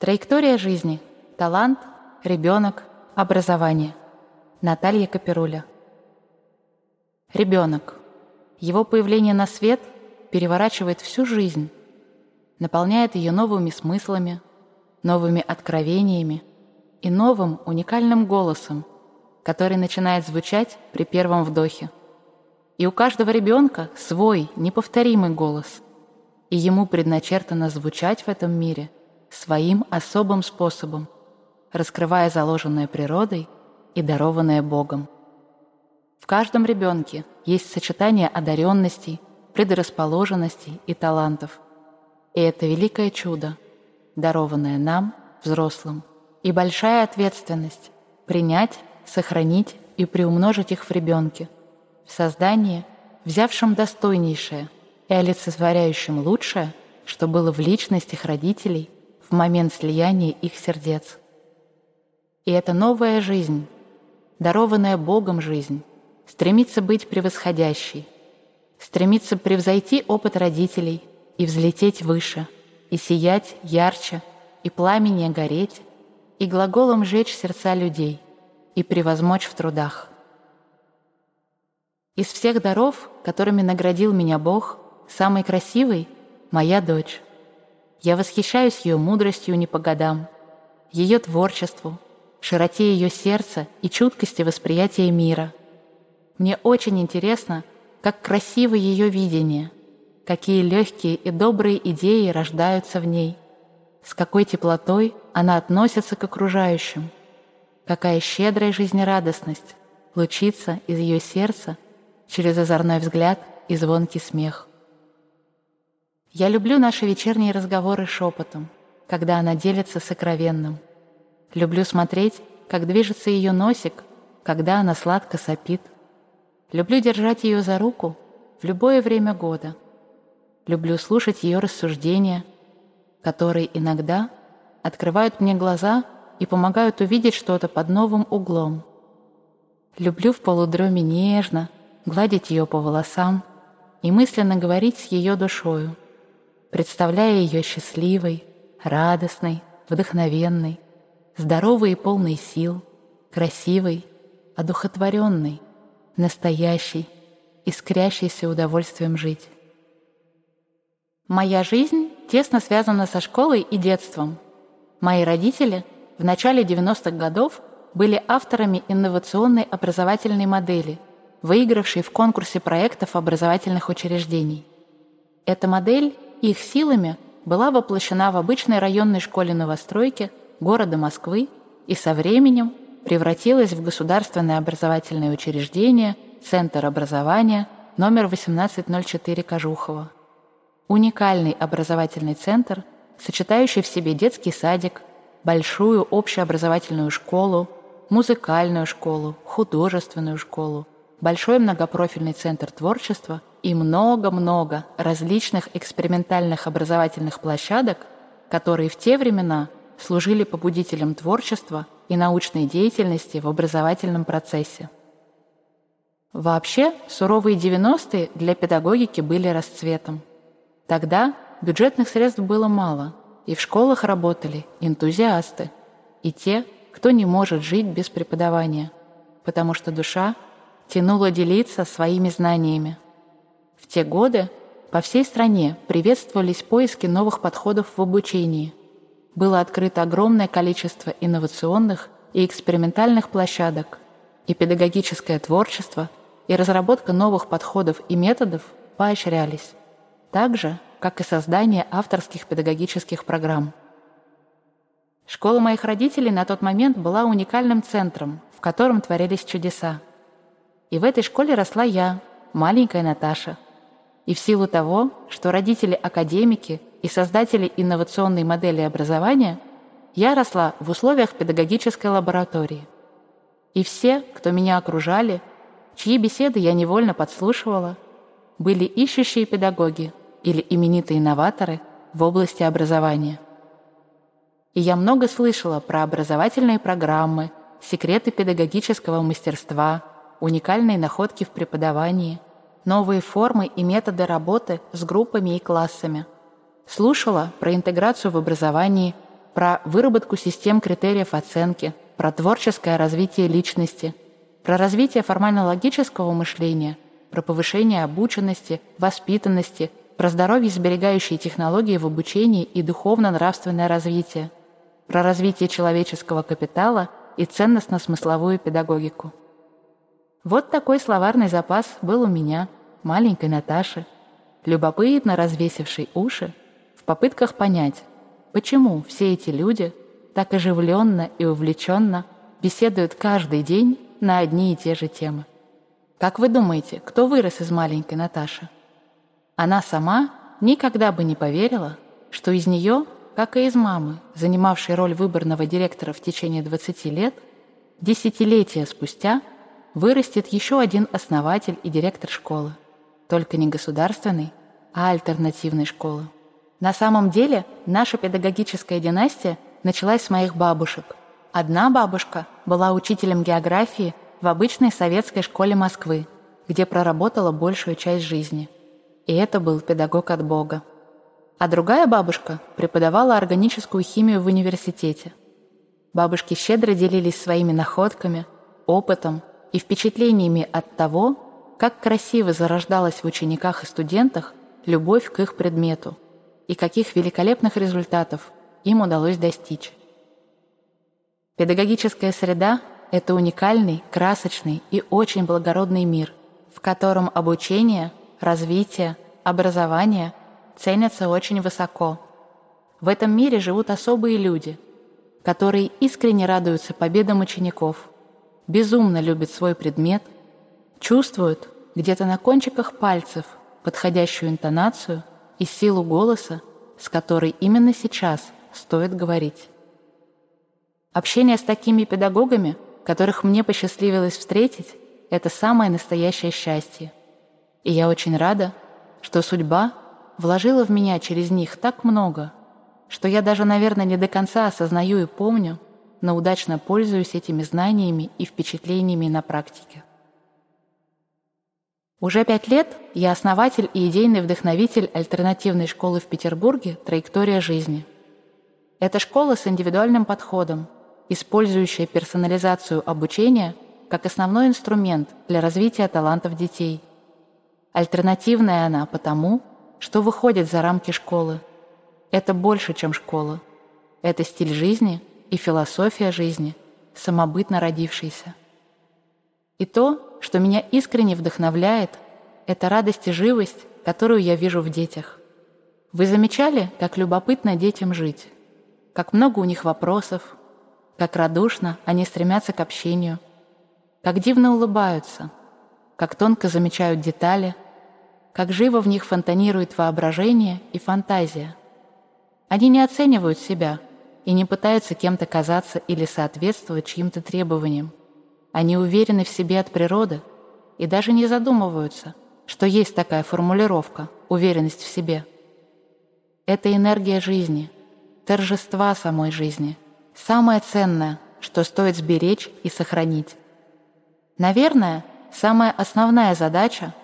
Траектория жизни. Талант, ребенок, образование. Наталья Каперуля. Ребенок. Его появление на свет переворачивает всю жизнь, наполняет ее новыми смыслами, новыми откровениями и новым уникальным голосом, который начинает звучать при первом вдохе. И у каждого ребенка свой неповторимый голос, и ему предначертано звучать в этом мире своим особым способом, раскрывая заложенное природой и дарованное Богом. В каждом ребенке есть сочетание одаренностей, предрасположенностей и талантов. И это великое чудо, дарованное нам, взрослым, и большая ответственность принять, сохранить и приумножить их в ребенке, в создании, взявшем достойнейшее и олицетворяющем лучшее, что было в личностях родителей в момент слияния их сердец. И эта новая жизнь, дарованная Богом жизнь, стремится быть превосходящей, стремится превзойти опыт родителей и взлететь выше, и сиять ярче, и пламени гореть, и глаголом жечь сердца людей, и превозмочь в трудах. Из всех даров, которыми наградил меня Бог, самый красивый — моя дочь. Я восхищаюсь ее мудростью не по годам, ее творчеству, широте ее сердца и чуткости восприятия мира — мне очень интересно, как красиво ее видение, какие легкие и добрые идеи рождаются в ней, с какой теплотой она относится к окружающим, какая щедрая жизнерадостность лучится из ее сердца через озорной взгляд и звонкий смех. Я люблю наши вечерние разговоры шепотом, когда она делится сокровенным. Люблю смотреть, как движется ее носик, когда она сладко сопит – Люблю держать ее за руку в любое время года. Люблю слушать ее рассуждения, которые иногда открывают мне глаза и помогают увидеть что-то под новым углом. Люблю в полудроме нежно гладить ее по волосам и мысленно говорить с ее душою, представляя ее счастливой, радостной, вдохновенной, здоровой и полной сил, красивой, одухотворенной, настоящий, искрящийся удовольствием жить. Моя жизнь тесно связана со школой и детством. Мои родители в начале 90-х годов были авторами инновационной образовательной модели, выигравшей в конкурсе проектов образовательных учреждений. Эта модель их силами была воплощена в обычной районной школе новостройки города Москвы и со временем превратилась в государственное образовательное учреждение Центр образования номер 1804 Кожухова. Уникальный образовательный центр, сочетающий в себе детский садик, большую общеобразовательную школу, музыкальную школу, художественную школу, большой многопрофильный центр творчества и много-много различных экспериментальных образовательных площадок, которые в те времена служили побудителем творчества – и научной деятельности в образовательном процессе. Вообще, суровые 90-е для педагогики были расцветом. Тогда бюджетных средств было мало, и в школах работали энтузиасты, и те, кто не может жить без преподавания, потому что душа тянула делиться своими знаниями. В те годы по всей стране приветствовались поиски новых подходов в обучении – было открыто огромное количество инновационных и экспериментальных площадок, и педагогическое творчество, и разработка новых подходов и методов поощрялись, так же, как и создание авторских педагогических программ. Школа моих родителей на тот момент была уникальным центром, в котором творились чудеса. И в этой школе росла я, маленькая Наташа. И в силу того, что родители академики и создатели инновационной модели образования, я росла в условиях педагогической лаборатории. И все, кто меня окружали, чьи беседы я невольно подслушивала, были ищущие педагоги или именитые инноваторы в области образования. И я много слышала про образовательные программы, секреты педагогического мастерства, уникальные находки в преподавании, новые формы и методы работы с группами и классами – Слушала про интеграцию в образовании, про выработку систем критериев оценки, про творческое развитие личности, про развитие формально-логического мышления, про повышение обученности, воспитанности, про здоровье сберегающие технологии в обучении и духовно-нравственное развитие, про развитие человеческого капитала и ценностно-смысловую педагогику. Вот такой словарный запас был у меня, маленькой Наташи, любопытно развесившей уши в попытках понять, почему все эти люди так оживленно и увлеченно беседуют каждый день на одни и те же темы. Как вы думаете, кто вырос из маленькой Наташи? Она сама никогда бы не поверила, что из нее, как и из мамы, занимавшей роль выборного директора в течение 20 лет, десятилетия спустя вырастет еще один основатель и директор школы, только не государственной, а альтернативной школы. На самом деле наша педагогическая династия началась с моих бабушек. Одна бабушка была учителем географии в обычной советской школе Москвы, где проработала большую часть жизни. И это был педагог от Бога. А другая бабушка преподавала органическую химию в университете. Бабушки щедро делились своими находками, опытом и впечатлениями от того, как красиво зарождалась в учениках и студентах любовь к их предмету – и каких великолепных результатов им удалось достичь. Педагогическая среда — это уникальный, красочный и очень благородный мир, в котором обучение, развитие, образование ценятся очень высоко. В этом мире живут особые люди, которые искренне радуются победам учеников, безумно любят свой предмет, чувствуют где-то на кончиках пальцев подходящую интонацию и силу голоса, с которой именно сейчас стоит говорить. Общение с такими педагогами, которых мне посчастливилось встретить, это самое настоящее счастье. И я очень рада, что судьба вложила в меня через них так много, что я даже, наверное, не до конца осознаю и помню, но удачно пользуюсь этими знаниями и впечатлениями на практике. Уже пять лет я основатель и идейный вдохновитель альтернативной школы в Петербурге «Траектория жизни». Это школа с индивидуальным подходом, использующая персонализацию обучения как основной инструмент для развития талантов детей. Альтернативная она потому, что выходит за рамки школы. Это больше, чем школа. Это стиль жизни и философия жизни, самобытно родившийся. И то, что меня искренне вдохновляет, это радость и живость, которую я вижу в детях. Вы замечали, как любопытно детям жить? Как много у них вопросов, как радушно они стремятся к общению, как дивно улыбаются, как тонко замечают детали, как живо в них фонтанирует воображение и фантазия. Они не оценивают себя и не пытаются кем-то казаться или соответствовать чьим-то требованиям. Они уверены в себе от природы и даже не задумываются, что есть такая формулировка «уверенность в себе». Это энергия жизни, торжества самой жизни, самое ценное, что стоит сберечь и сохранить. Наверное, самая основная задача,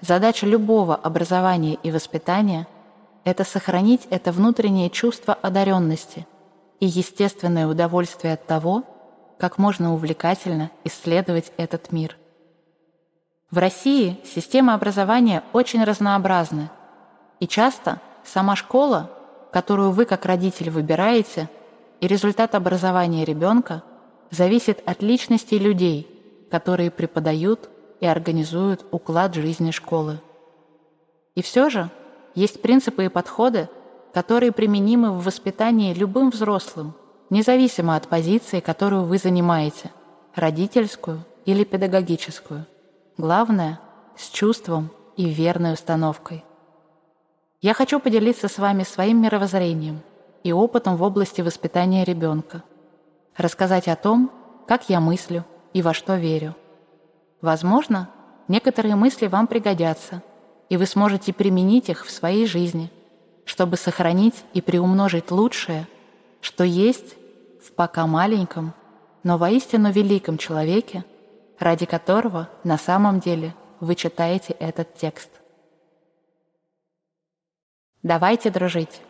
задача любого образования и воспитания – это сохранить это внутреннее чувство одаренности и естественное удовольствие от того, как можно увлекательно исследовать этот мир. В России система образования очень разнообразна, и часто сама школа, которую вы как родитель выбираете, и результат образования ребенка зависит от личности людей, которые преподают и организуют уклад жизни школы. И все же есть принципы и подходы, которые применимы в воспитании любым взрослым – независимо от позиции, которую вы занимаете, родительскую или педагогическую. Главное – с чувством и верной установкой. Я хочу поделиться с вами своим мировоззрением и опытом в области воспитания ребенка, рассказать о том, как я мыслю и во что верю. Возможно, некоторые мысли вам пригодятся, и вы сможете применить их в своей жизни, чтобы сохранить и приумножить лучшее – что есть в пока маленьком, но воистину великом человеке, ради которого на самом деле вы читаете этот текст. Давайте дружить.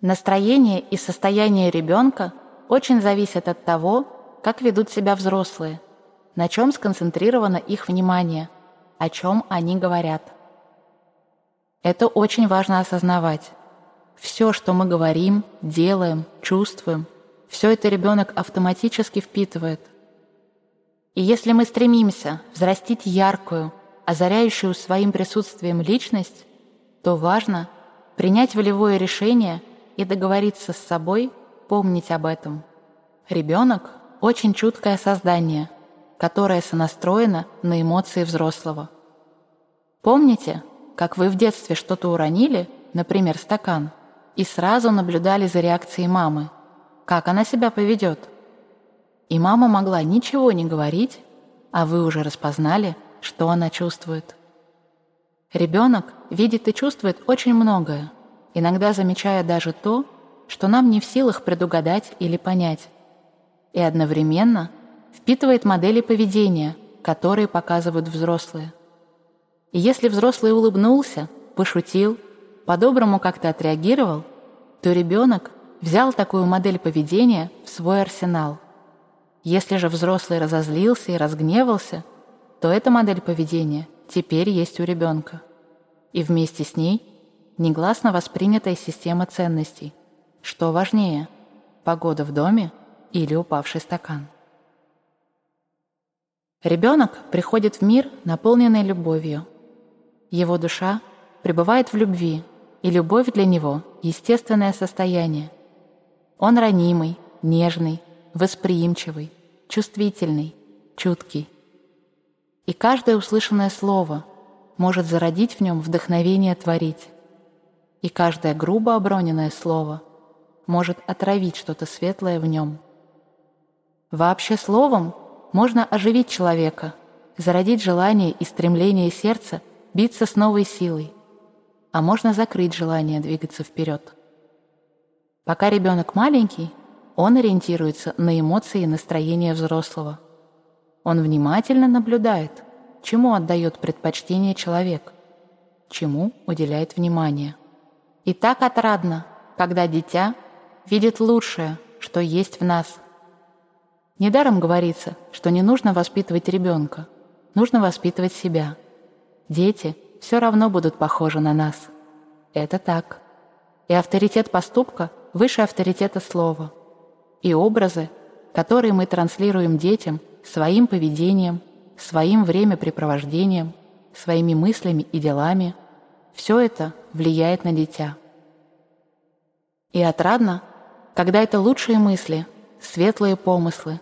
Настроение и состояние ребенка очень зависят от того, как ведут себя взрослые, на чем сконцентрировано их внимание, о чем они говорят. Это очень важно осознавать. Все, что мы говорим, делаем, чувствуем, все это ребенок автоматически впитывает. И если мы стремимся взрастить яркую, озаряющую своим присутствием личность, то важно принять волевое решение и договориться с собой помнить об этом. Ребенок – очень чуткое создание, которое сонастроено на эмоции взрослого. Помните, как вы в детстве что-то уронили, например, стакан, и сразу наблюдали за реакцией мамы, как она себя поведет. И мама могла ничего не говорить, а вы уже распознали, что она чувствует. Ребенок видит и чувствует очень многое, иногда замечая даже то, что нам не в силах предугадать или понять, и одновременно впитывает модели поведения, которые показывают взрослые. И если взрослый улыбнулся, пошутил, по-доброму как-то отреагировал, то ребенок взял такую модель поведения в свой арсенал. Если же взрослый разозлился и разгневался, то эта модель поведения теперь есть у ребенка. И вместе с ней негласно воспринятая система ценностей. Что важнее, погода в доме или упавший стакан? Ребенок приходит в мир, наполненный любовью – его душа пребывает в любви, и любовь для него — естественное состояние. Он ранимый, нежный, восприимчивый, чувствительный, чуткий. И каждое услышанное слово может зародить в нем вдохновение творить. И каждое грубо оброненное слово может отравить что-то светлое в нем. Вообще словом можно оживить человека, зародить желание и стремление сердца биться с новой силой, а можно закрыть желание двигаться вперед. Пока ребенок маленький, он ориентируется на эмоции и настроение взрослого. Он внимательно наблюдает, чему отдает предпочтение человек, чему уделяет внимание. И так отрадно, когда дитя видит лучшее, что есть в нас. Недаром говорится, что не нужно воспитывать ребенка, нужно воспитывать себя – Дети все равно будут похожи на нас. Это так. И авторитет поступка выше авторитета слова. И образы, которые мы транслируем детям своим поведением, своим времяпрепровождением, своими мыслями и делами, все это влияет на дитя. И отрадно, когда это лучшие мысли, светлые помыслы,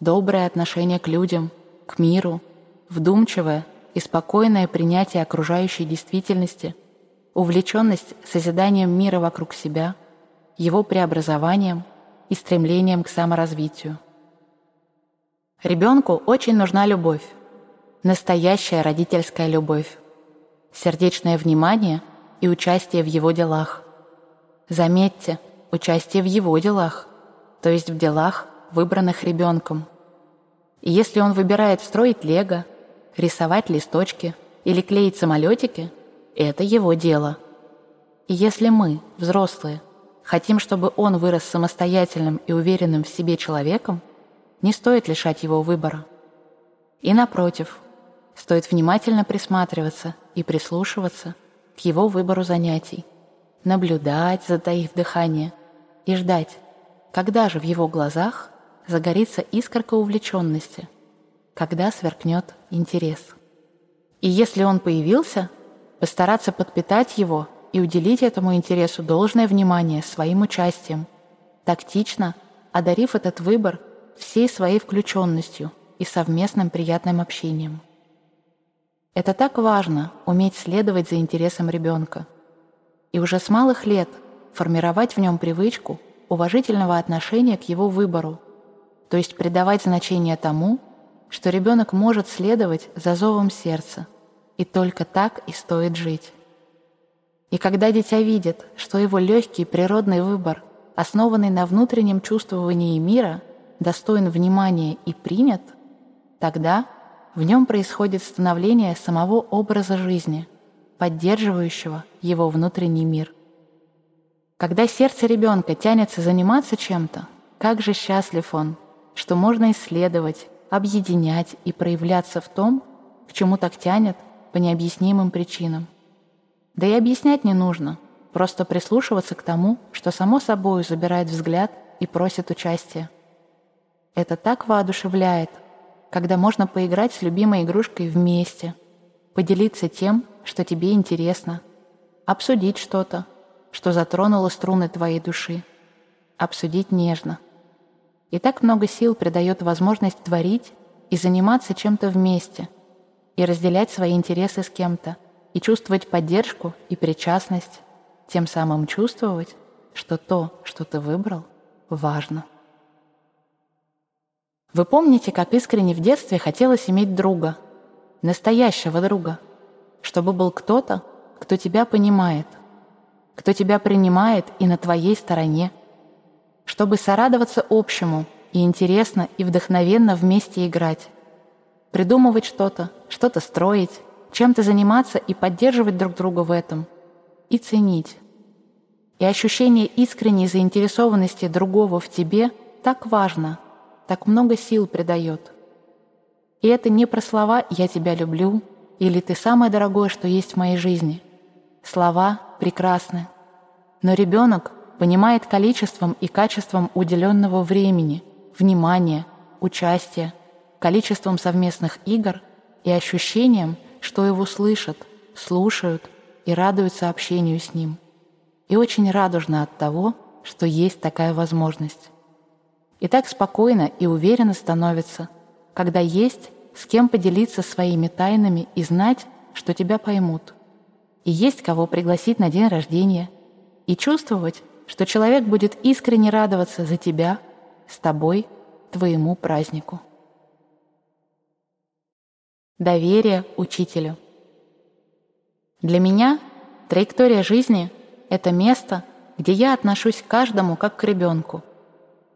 доброе отношение к людям, к миру, вдумчивое, и спокойное принятие окружающей действительности, увлеченность созиданием мира вокруг себя, его преобразованием и стремлением к саморазвитию. Ребенку очень нужна любовь, настоящая родительская любовь, сердечное внимание и участие в его делах. Заметьте, участие в его делах, то есть в делах, выбранных ребенком. И если он выбирает строить лего, рисовать листочки или клеить самолетики – это его дело. И если мы, взрослые, хотим, чтобы он вырос самостоятельным и уверенным в себе человеком, не стоит лишать его выбора. И напротив, стоит внимательно присматриваться и прислушиваться к его выбору занятий, наблюдать, затаив дыхание, и ждать, когда же в его глазах загорится искорка увлеченности – когда сверкнет интерес. И если он появился, постараться подпитать его и уделить этому интересу должное внимание своим участием, тактично одарив этот выбор всей своей включенностью и совместным приятным общением. Это так важно — уметь следовать за интересом ребенка. И уже с малых лет формировать в нем привычку уважительного отношения к его выбору, то есть придавать значение тому, что ребенок может следовать за зовом сердца, и только так и стоит жить. И когда дитя видит, что его легкий природный выбор, основанный на внутреннем чувствовании мира, достоин внимания и принят, тогда в нем происходит становление самого образа жизни, поддерживающего его внутренний мир. Когда сердце ребенка тянется заниматься чем-то, как же счастлив он, что можно исследовать, объединять и проявляться в том, к чему так тянет по необъяснимым причинам. Да и объяснять не нужно, просто прислушиваться к тому, что само собой забирает взгляд и просит участия. Это так воодушевляет, когда можно поиграть с любимой игрушкой вместе, поделиться тем, что тебе интересно, обсудить что-то, что затронуло струны твоей души, обсудить нежно. И так много сил придает возможность творить и заниматься чем-то вместе, и разделять свои интересы с кем-то, и чувствовать поддержку и причастность, тем самым чувствовать, что то, что ты выбрал, важно. Вы помните, как искренне в детстве хотелось иметь друга, настоящего друга, чтобы был кто-то, кто тебя понимает, кто тебя принимает и на твоей стороне, чтобы сорадоваться общему и интересно и вдохновенно вместе играть, придумывать что-то, что-то строить, чем-то заниматься и поддерживать друг друга в этом, и ценить. И ощущение искренней заинтересованности другого в тебе так важно, так много сил придает. И это не про слова «я тебя люблю» или «ты самое дорогое, что есть в моей жизни». Слова прекрасны. Но ребенок понимает количеством и качеством уделенного времени, внимания, участия, количеством совместных игр и ощущением, что его слышат, слушают и радуются общению с ним. И очень радужно от того, что есть такая возможность. И так спокойно и уверенно становится, когда есть с кем поделиться своими тайнами и знать, что тебя поймут. И есть кого пригласить на день рождения. И чувствовать, что человек будет искренне радоваться за тебя, с тобой, твоему празднику. Доверие учителю. Для меня траектория жизни — это место, где я отношусь к каждому как к ребенку,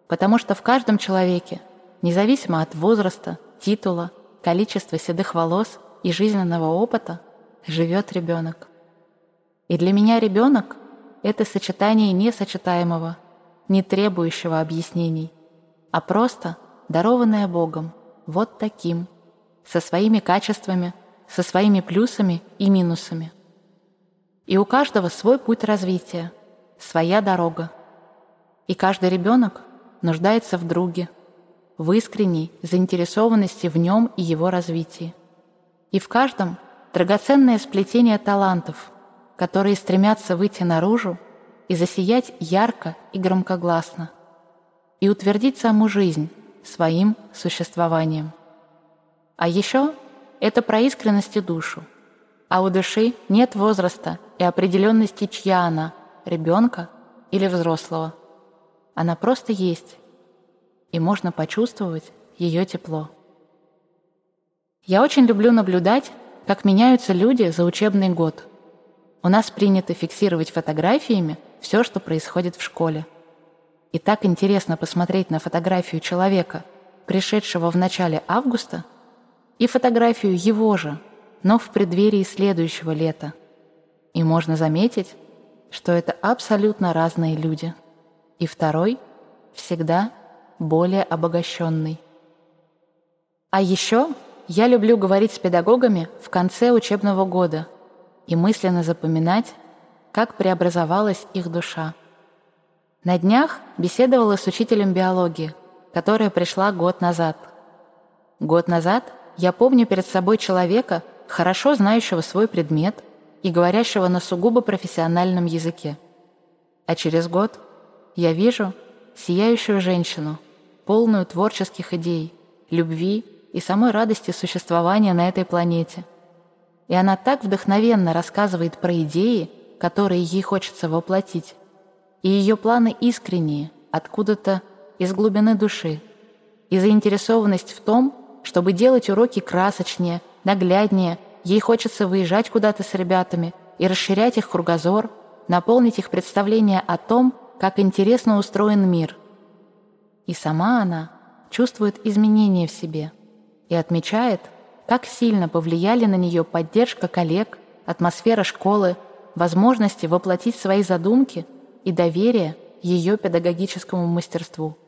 потому что в каждом человеке, независимо от возраста, титула, количества седых волос и жизненного опыта, живет ребенок. И для меня ребенок — это сочетание несочетаемого, не требующего объяснений, а просто дарованное Богом, вот таким, со своими качествами, со своими плюсами и минусами. И у каждого свой путь развития, своя дорога. И каждый ребенок нуждается в друге, в искренней заинтересованности в нем и его развитии. И в каждом драгоценное сплетение талантов – которые стремятся выйти наружу и засиять ярко и громкогласно, и утвердить саму жизнь своим существованием. А еще это про искренность и душу. А у души нет возраста и определенности, чья она – ребенка или взрослого. Она просто есть, и можно почувствовать ее тепло. Я очень люблю наблюдать, как меняются люди за учебный год – у нас принято фиксировать фотографиями все, что происходит в школе. И так интересно посмотреть на фотографию человека, пришедшего в начале августа, и фотографию его же, но в преддверии следующего лета. И можно заметить, что это абсолютно разные люди. И второй всегда более обогащенный. А еще я люблю говорить с педагогами в конце учебного года – и мысленно запоминать, как преобразовалась их душа. На днях беседовала с учителем биологии, которая пришла год назад. Год назад я помню перед собой человека, хорошо знающего свой предмет и говорящего на сугубо профессиональном языке. А через год я вижу сияющую женщину, полную творческих идей, любви и самой радости существования на этой планете – и она так вдохновенно рассказывает про идеи, которые ей хочется воплотить. И ее планы искренние, откуда-то из глубины души. И заинтересованность в том, чтобы делать уроки красочнее, нагляднее, ей хочется выезжать куда-то с ребятами и расширять их кругозор, наполнить их представление о том, как интересно устроен мир. И сама она чувствует изменения в себе и отмечает – как сильно повлияли на нее поддержка коллег, атмосфера школы, возможности воплотить свои задумки и доверие ее педагогическому мастерству.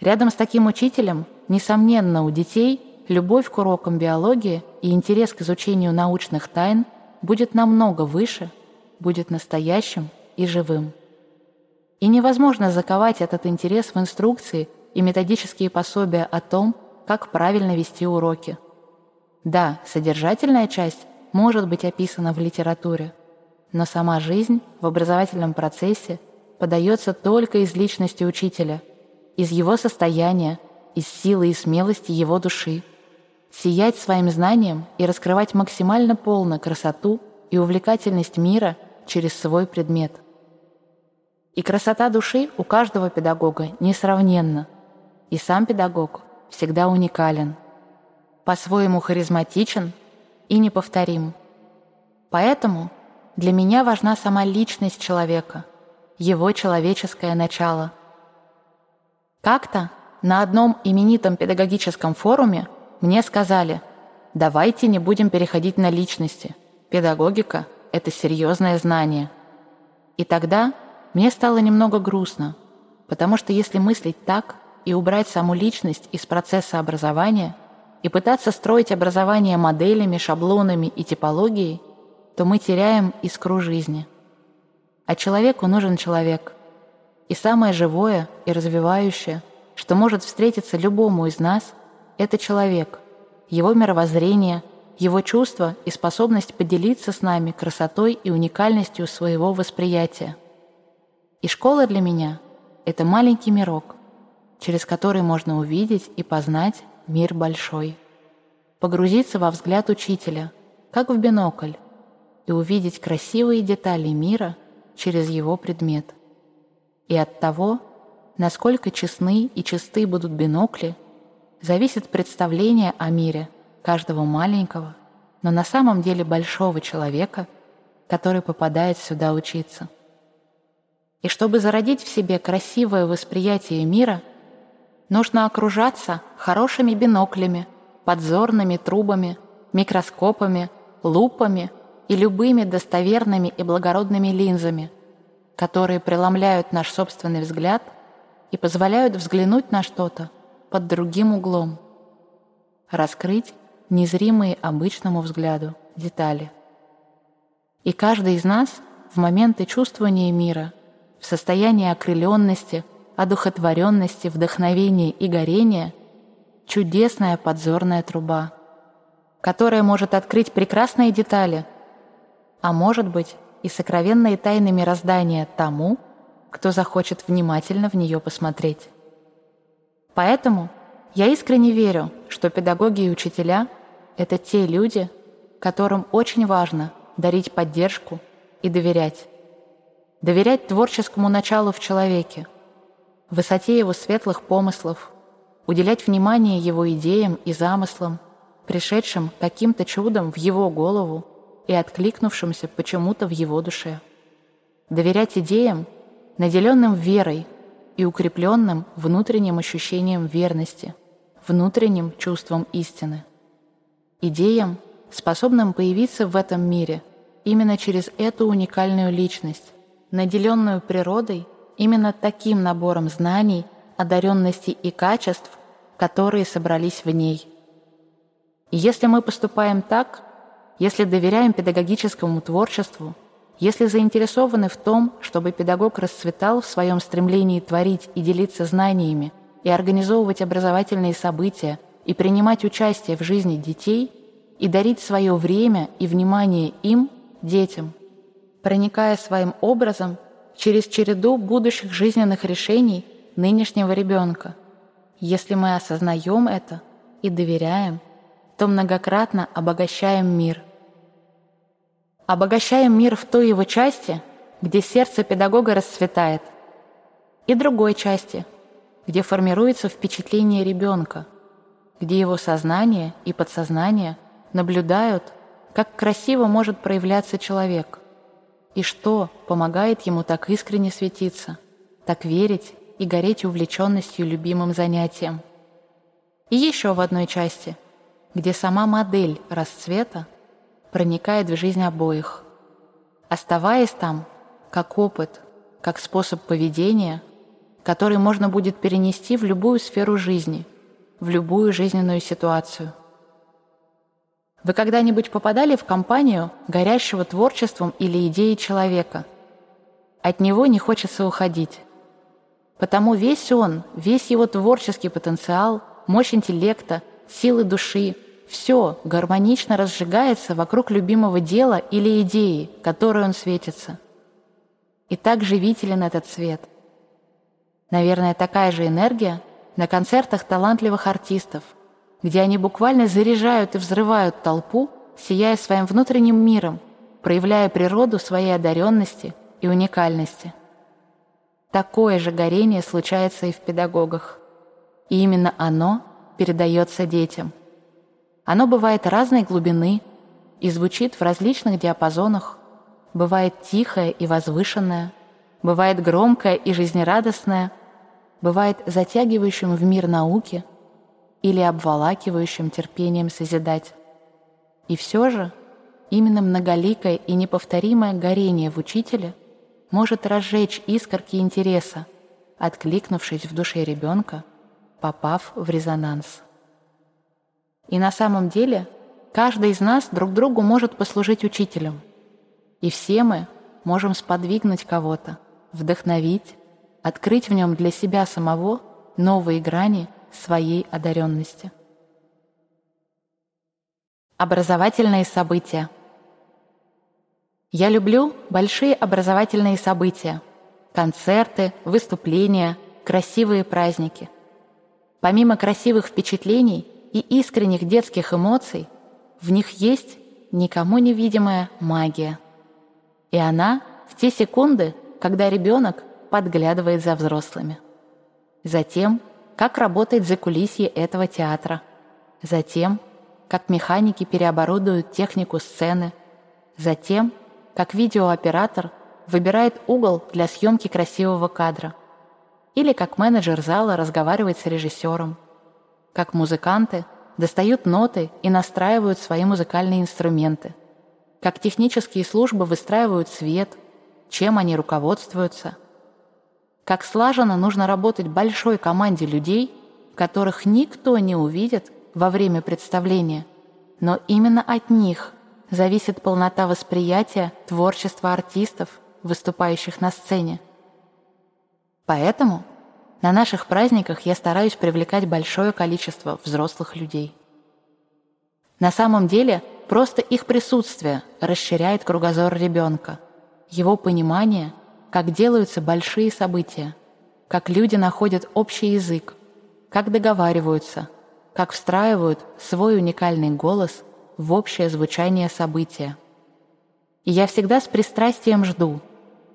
Рядом с таким учителем, несомненно, у детей любовь к урокам биологии и интерес к изучению научных тайн будет намного выше, будет настоящим и живым. И невозможно заковать этот интерес в инструкции и методические пособия о том, как правильно вести уроки. Да, содержательная часть может быть описана в литературе, но сама жизнь в образовательном процессе подается только из личности учителя, из его состояния, из силы и смелости его души. Сиять своим знанием и раскрывать максимально полно красоту и увлекательность мира через свой предмет – и красота души у каждого педагога несравненна. И сам педагог всегда уникален, по-своему харизматичен и неповторим. Поэтому для меня важна сама личность человека, его человеческое начало. Как-то на одном именитом педагогическом форуме мне сказали, давайте не будем переходить на личности. Педагогика — это серьезное знание. И тогда мне стало немного грустно, потому что если мыслить так и убрать саму личность из процесса образования и пытаться строить образование моделями, шаблонами и типологией, то мы теряем искру жизни. А человеку нужен человек. И самое живое и развивающее, что может встретиться любому из нас, это человек, его мировоззрение, его чувства и способность поделиться с нами красотой и уникальностью своего восприятия. И школа для меня — это маленький мирок, через который можно увидеть и познать мир большой. Погрузиться во взгляд учителя, как в бинокль, и увидеть красивые детали мира через его предмет. И от того, насколько честны и чисты будут бинокли, зависит представление о мире каждого маленького, но на самом деле большого человека, который попадает сюда учиться. И чтобы зародить в себе красивое восприятие мира, нужно окружаться хорошими биноклями, подзорными трубами, микроскопами, лупами и любыми достоверными и благородными линзами, которые преломляют наш собственный взгляд и позволяют взглянуть на что-то под другим углом, раскрыть незримые обычному взгляду детали. И каждый из нас в моменты чувствования мира в состоянии окрыленности, одухотворенности, вдохновения и горения чудесная подзорная труба, которая может открыть прекрасные детали, а может быть и сокровенные тайны мироздания тому, кто захочет внимательно в нее посмотреть. Поэтому я искренне верю, что педагоги и учителя — это те люди, которым очень важно дарить поддержку и доверять доверять творческому началу в человеке, высоте его светлых помыслов, уделять внимание его идеям и замыслам, пришедшим каким-то чудом в его голову и откликнувшимся почему-то в его душе. Доверять идеям, наделенным верой и укрепленным внутренним ощущением верности, внутренним чувством истины. Идеям, способным появиться в этом мире именно через эту уникальную личность, наделенную природой именно таким набором знаний, одаренностей и качеств, которые собрались в ней. Если мы поступаем так, если доверяем педагогическому творчеству, если заинтересованы в том, чтобы педагог расцветал в своем стремлении творить и делиться знаниями, и организовывать образовательные события, и принимать участие в жизни детей, и дарить свое время и внимание им, детям – проникая своим образом через череду будущих жизненных решений нынешнего ребенка. Если мы осознаем это и доверяем, то многократно обогащаем мир. Обогащаем мир в той его части, где сердце педагога расцветает, и другой части, где формируется впечатление ребенка, где его сознание и подсознание наблюдают, как красиво может проявляться человек – и что помогает ему так искренне светиться, так верить и гореть увлеченностью любимым занятием. И еще в одной части, где сама модель расцвета проникает в жизнь обоих, оставаясь там как опыт, как способ поведения, который можно будет перенести в любую сферу жизни, в любую жизненную ситуацию. Вы когда-нибудь попадали в компанию горящего творчеством или идеей человека? От него не хочется уходить. Потому весь он, весь его творческий потенциал, мощь интеллекта, силы души, все гармонично разжигается вокруг любимого дела или идеи, которой он светится. И так живителен этот свет. Наверное, такая же энергия на концертах талантливых артистов, где они буквально заряжают и взрывают толпу, сияя своим внутренним миром, проявляя природу своей одаренности и уникальности. Такое же горение случается и в педагогах. И именно оно передается детям – оно бывает разной глубины и звучит в различных диапазонах. Бывает тихое и возвышенное, бывает громкое и жизнерадостное, бывает затягивающим в мир науки или обволакивающим терпением созидать. И все же именно многоликое и неповторимое горение в учителе может разжечь искорки интереса, откликнувшись в душе ребенка, попав в резонанс. И на самом деле каждый из нас друг другу может послужить учителем. И все мы можем сподвигнуть кого-то, вдохновить, открыть в нем для себя самого новые грани своей одаренности. Образовательные события. Я люблю большие образовательные события, концерты, выступления, красивые праздники. Помимо красивых впечатлений – и искренних детских эмоций, в них есть никому невидимая магия. И она в те секунды, когда ребенок подглядывает за взрослыми. Затем, как работает закулисье этого театра. Затем, как механики переоборудуют технику сцены. Затем, как видеооператор выбирает угол для съемки красивого кадра. Или как менеджер зала разговаривает с режиссером как музыканты достают ноты и настраивают свои музыкальные инструменты, как технические службы выстраивают свет, чем они руководствуются, как слаженно нужно работать большой команде людей, которых никто не увидит во время представления, но именно от них зависит полнота восприятия творчества артистов, выступающих на сцене. Поэтому на наших праздниках я стараюсь привлекать большое количество взрослых людей. На самом деле, просто их присутствие расширяет кругозор ребенка, его понимание, как делаются большие события, как люди находят общий язык, как договариваются, как встраивают свой уникальный голос в общее звучание события. И я всегда с пристрастием жду,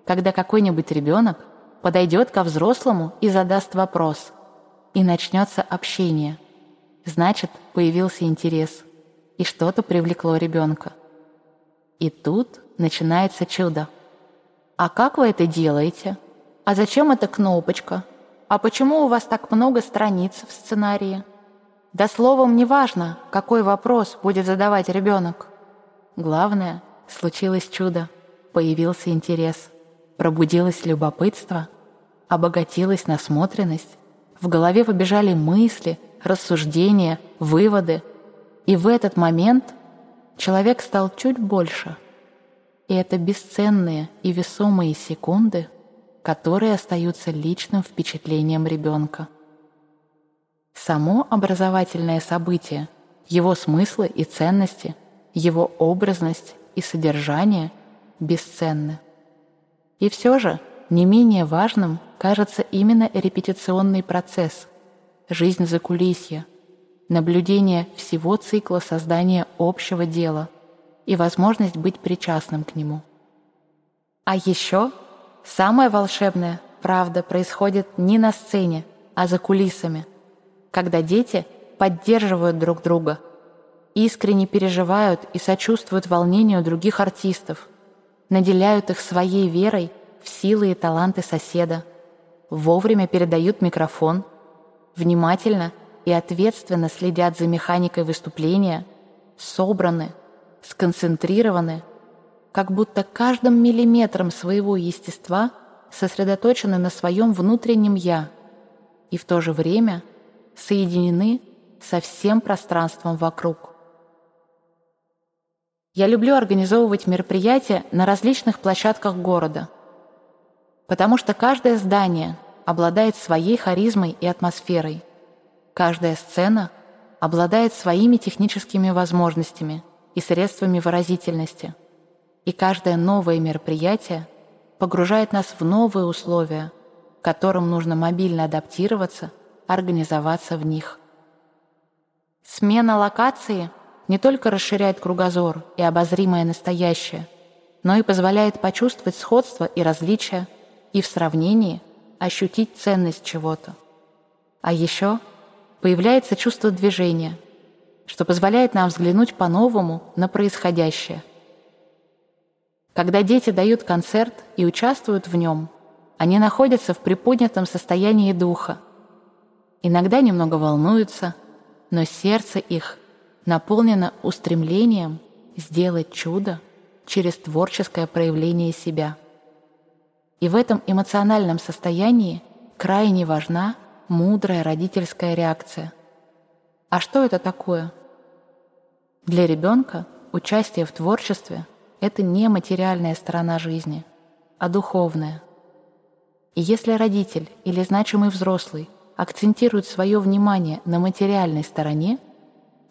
когда какой-нибудь ребенок подойдет ко взрослому и задаст вопрос. И начнется общение. Значит, появился интерес. И что-то привлекло ребенка. И тут начинается чудо. А как вы это делаете? А зачем эта кнопочка? А почему у вас так много страниц в сценарии? Да словом, не важно, какой вопрос будет задавать ребенок. Главное, случилось чудо, появился интерес пробудилось любопытство, обогатилась насмотренность, в голове побежали мысли, рассуждения, выводы, и в этот момент человек стал чуть больше. И это бесценные и весомые секунды, которые остаются личным впечатлением ребенка. Само образовательное событие, его смыслы и ценности, его образность и содержание бесценны. И все же не менее важным кажется именно репетиционный процесс, жизнь за кулисья, наблюдение всего цикла создания общего дела и возможность быть причастным к нему. А еще самое волшебное, правда, происходит не на сцене, а за кулисами, когда дети поддерживают друг друга, искренне переживают и сочувствуют волнению других артистов, наделяют их своей верой в силы и таланты соседа, вовремя передают микрофон, внимательно и ответственно следят за механикой выступления, собраны, сконцентрированы, как будто каждым миллиметром своего естества сосредоточены на своем внутреннем «я» и в то же время соединены со всем пространством вокруг. Я люблю организовывать мероприятия на различных площадках города, потому что каждое здание обладает своей харизмой и атмосферой. Каждая сцена обладает своими техническими возможностями и средствами выразительности. И каждое новое мероприятие погружает нас в новые условия, которым нужно мобильно адаптироваться, организоваться в них. Смена локации не только расширяет кругозор и обозримое настоящее, но и позволяет почувствовать сходство и различия и в сравнении ощутить ценность чего-то. А еще появляется чувство движения, что позволяет нам взглянуть по-новому на происходящее. Когда дети дают концерт и участвуют в нем, они находятся в приподнятом состоянии духа. Иногда немного волнуются, но сердце их наполнено устремлением сделать чудо через творческое проявление себя. И в этом эмоциональном состоянии крайне важна мудрая родительская реакция. А что это такое? Для ребенка участие в творчестве – это не материальная сторона жизни, а духовная. И если родитель или значимый взрослый акцентирует свое внимание на материальной стороне,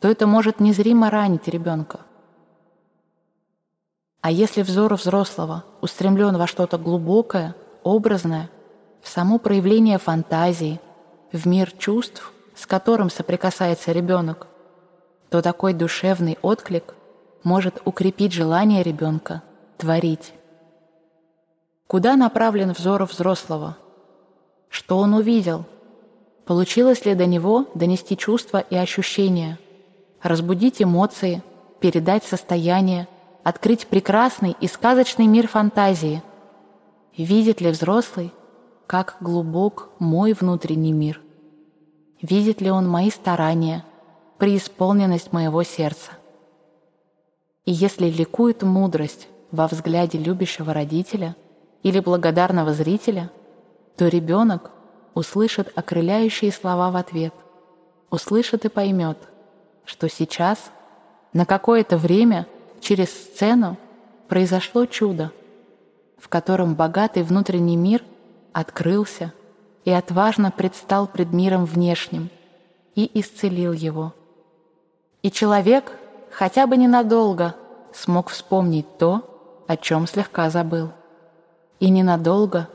то это может незримо ранить ребенка – а если взор взрослого устремлен во что-то глубокое, образное, в само проявление фантазии, в мир чувств, с которым соприкасается ребенок, то такой душевный отклик может укрепить желание ребенка творить. Куда направлен взор взрослого? Что он увидел? Получилось ли до него донести чувства и ощущения, разбудить эмоции, передать состояние, открыть прекрасный и сказочный мир фантазии. Видит ли взрослый, как глубок мой внутренний мир? Видит ли он мои старания, преисполненность моего сердца? И если ликует мудрость во взгляде любящего родителя или благодарного зрителя, то ребенок услышит окрыляющие слова в ответ, услышит и поймет, что сейчас, на какое-то время – через сцену произошло чудо, в котором богатый внутренний мир открылся и отважно предстал пред миром внешним и исцелил его. И человек хотя бы ненадолго смог вспомнить то, о чем слегка забыл. И ненадолго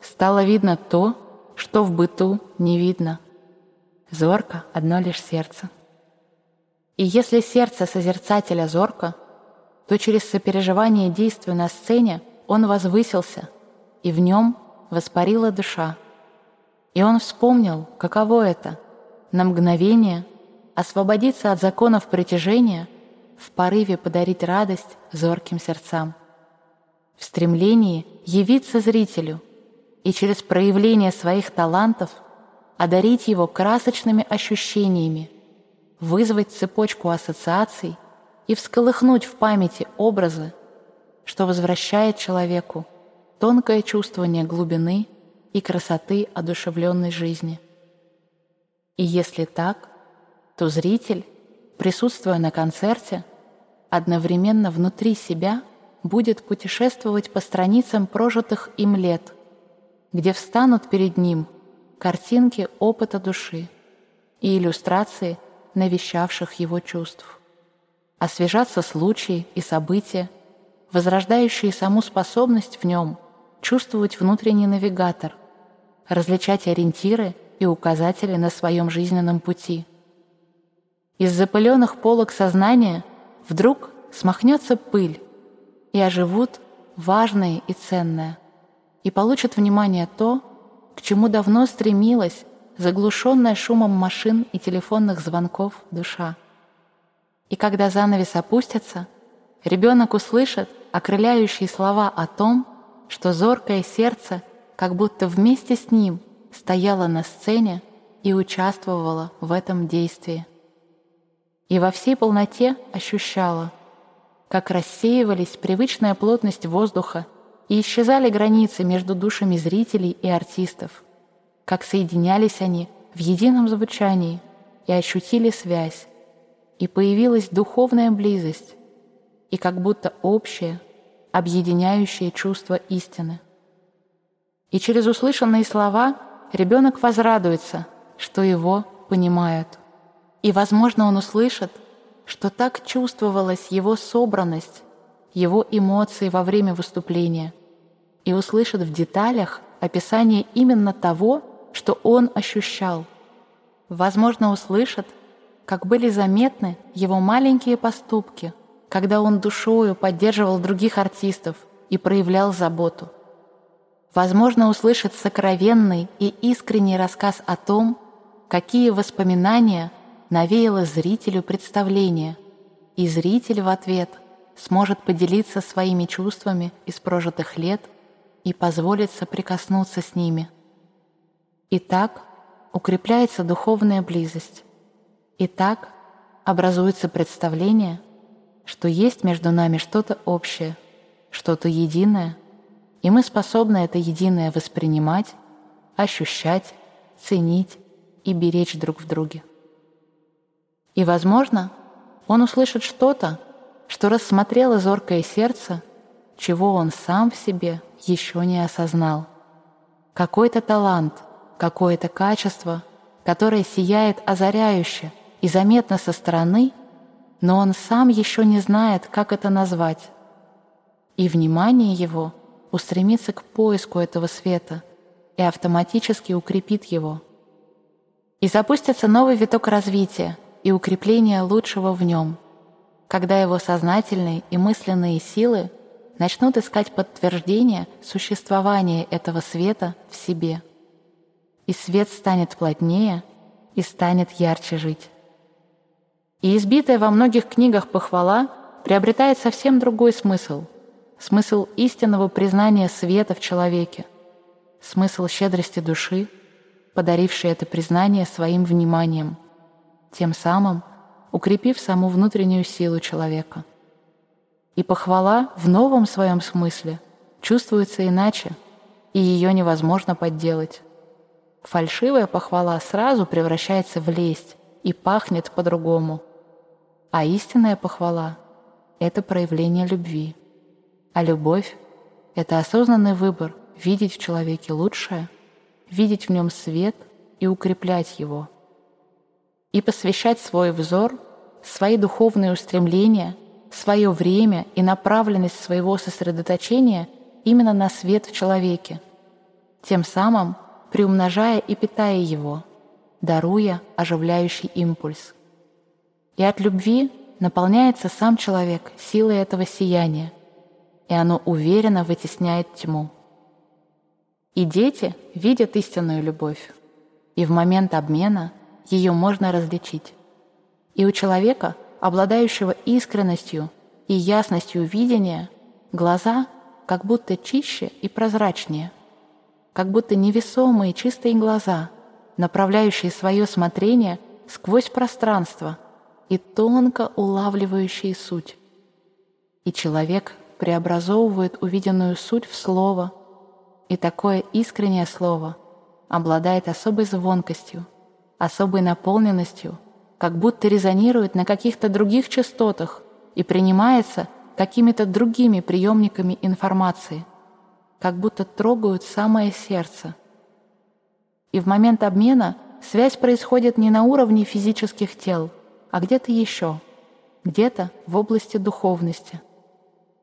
стало видно то, что в быту не видно. Зорко одно лишь сердце. И если сердце созерцателя зорко — то через сопереживание действия на сцене он возвысился, и в нем воспарила душа. И он вспомнил, каково это — на мгновение освободиться от законов притяжения в порыве подарить радость зорким сердцам, в стремлении явиться зрителю и через проявление своих талантов одарить его красочными ощущениями, вызвать цепочку ассоциаций — и всколыхнуть в памяти образы, что возвращает человеку тонкое чувствование глубины и красоты одушевленной жизни. И если так, то зритель, присутствуя на концерте, одновременно внутри себя будет путешествовать по страницам прожитых им лет, где встанут перед ним картинки опыта души и иллюстрации навещавших его чувств освежаться случаи и события, возрождающие саму способность в нем чувствовать внутренний навигатор, различать ориентиры и указатели на своем жизненном пути. Из запыленных полок сознания вдруг смахнется пыль, и оживут важное и ценное, и получат внимание то, к чему давно стремилась заглушенная шумом машин и телефонных звонков душа. И когда занавес опустится, ребенок услышит окрыляющие слова о том, что зоркое сердце как будто вместе с ним стояло на сцене и участвовало в этом действии. И во всей полноте ощущала, как рассеивались привычная плотность воздуха и исчезали границы между душами зрителей и артистов, как соединялись они в едином звучании и ощутили связь, и появилась духовная близость, и как будто общее, объединяющее чувство истины. И через услышанные слова ребенок возрадуется, что его понимают. И, возможно, он услышит, что так чувствовалась его собранность, его эмоции во время выступления, и услышит в деталях описание именно того, что он ощущал. Возможно, услышит, как были заметны его маленькие поступки, когда он душою поддерживал других артистов и проявлял заботу. Возможно, услышит сокровенный и искренний рассказ о том, какие воспоминания навеяло зрителю представление, и зритель в ответ сможет поделиться своими чувствами из прожитых лет и позволить соприкоснуться с ними. И так укрепляется духовная близость. И так образуется представление, что есть между нами что-то общее, что-то единое, и мы способны это единое воспринимать, ощущать, ценить и беречь друг в друге. И, возможно, он услышит что-то, что рассмотрело зоркое сердце, чего он сам в себе еще не осознал. Какой-то талант, какое-то качество, которое сияет озаряюще и заметно со стороны, но он сам еще не знает, как это назвать. И внимание его устремится к поиску этого света и автоматически укрепит его – и запустится новый виток развития и укрепления лучшего в нем, когда его сознательные и мысленные силы начнут искать подтверждение существования этого света в себе. И свет станет плотнее и станет ярче жить. И избитая во многих книгах похвала приобретает совсем другой смысл — смысл истинного признания света в человеке, смысл щедрости души — подаривший это признание своим вниманием, тем самым укрепив саму внутреннюю силу человека. И похвала в новом своем смысле чувствуется иначе, и ее невозможно подделать. Фальшивая похвала сразу превращается в лесть и пахнет по-другому. А истинная похвала — это проявление любви. А любовь — это осознанный выбор видеть в человеке лучшее — видеть в нем свет и укреплять его, и посвящать свой взор, свои духовные устремления, свое время и направленность своего сосредоточения именно на свет в человеке, тем самым приумножая и питая его, даруя оживляющий импульс. И от любви наполняется сам человек силой этого сияния, и оно уверенно вытесняет тьму. И дети видят истинную любовь, и в момент обмена ее можно различить. И у человека, обладающего искренностью и ясностью видения, глаза как будто чище и прозрачнее, как будто невесомые чистые глаза, направляющие свое смотрение сквозь пространство и тонко улавливающие суть. И человек преобразовывает увиденную суть в слово, и такое искреннее слово обладает особой звонкостью, особой наполненностью, как будто резонирует на каких-то других частотах и принимается какими-то другими приемниками информации, как будто трогают самое сердце. И в момент обмена связь происходит не на уровне физических тел, а где-то еще, где-то в области духовности.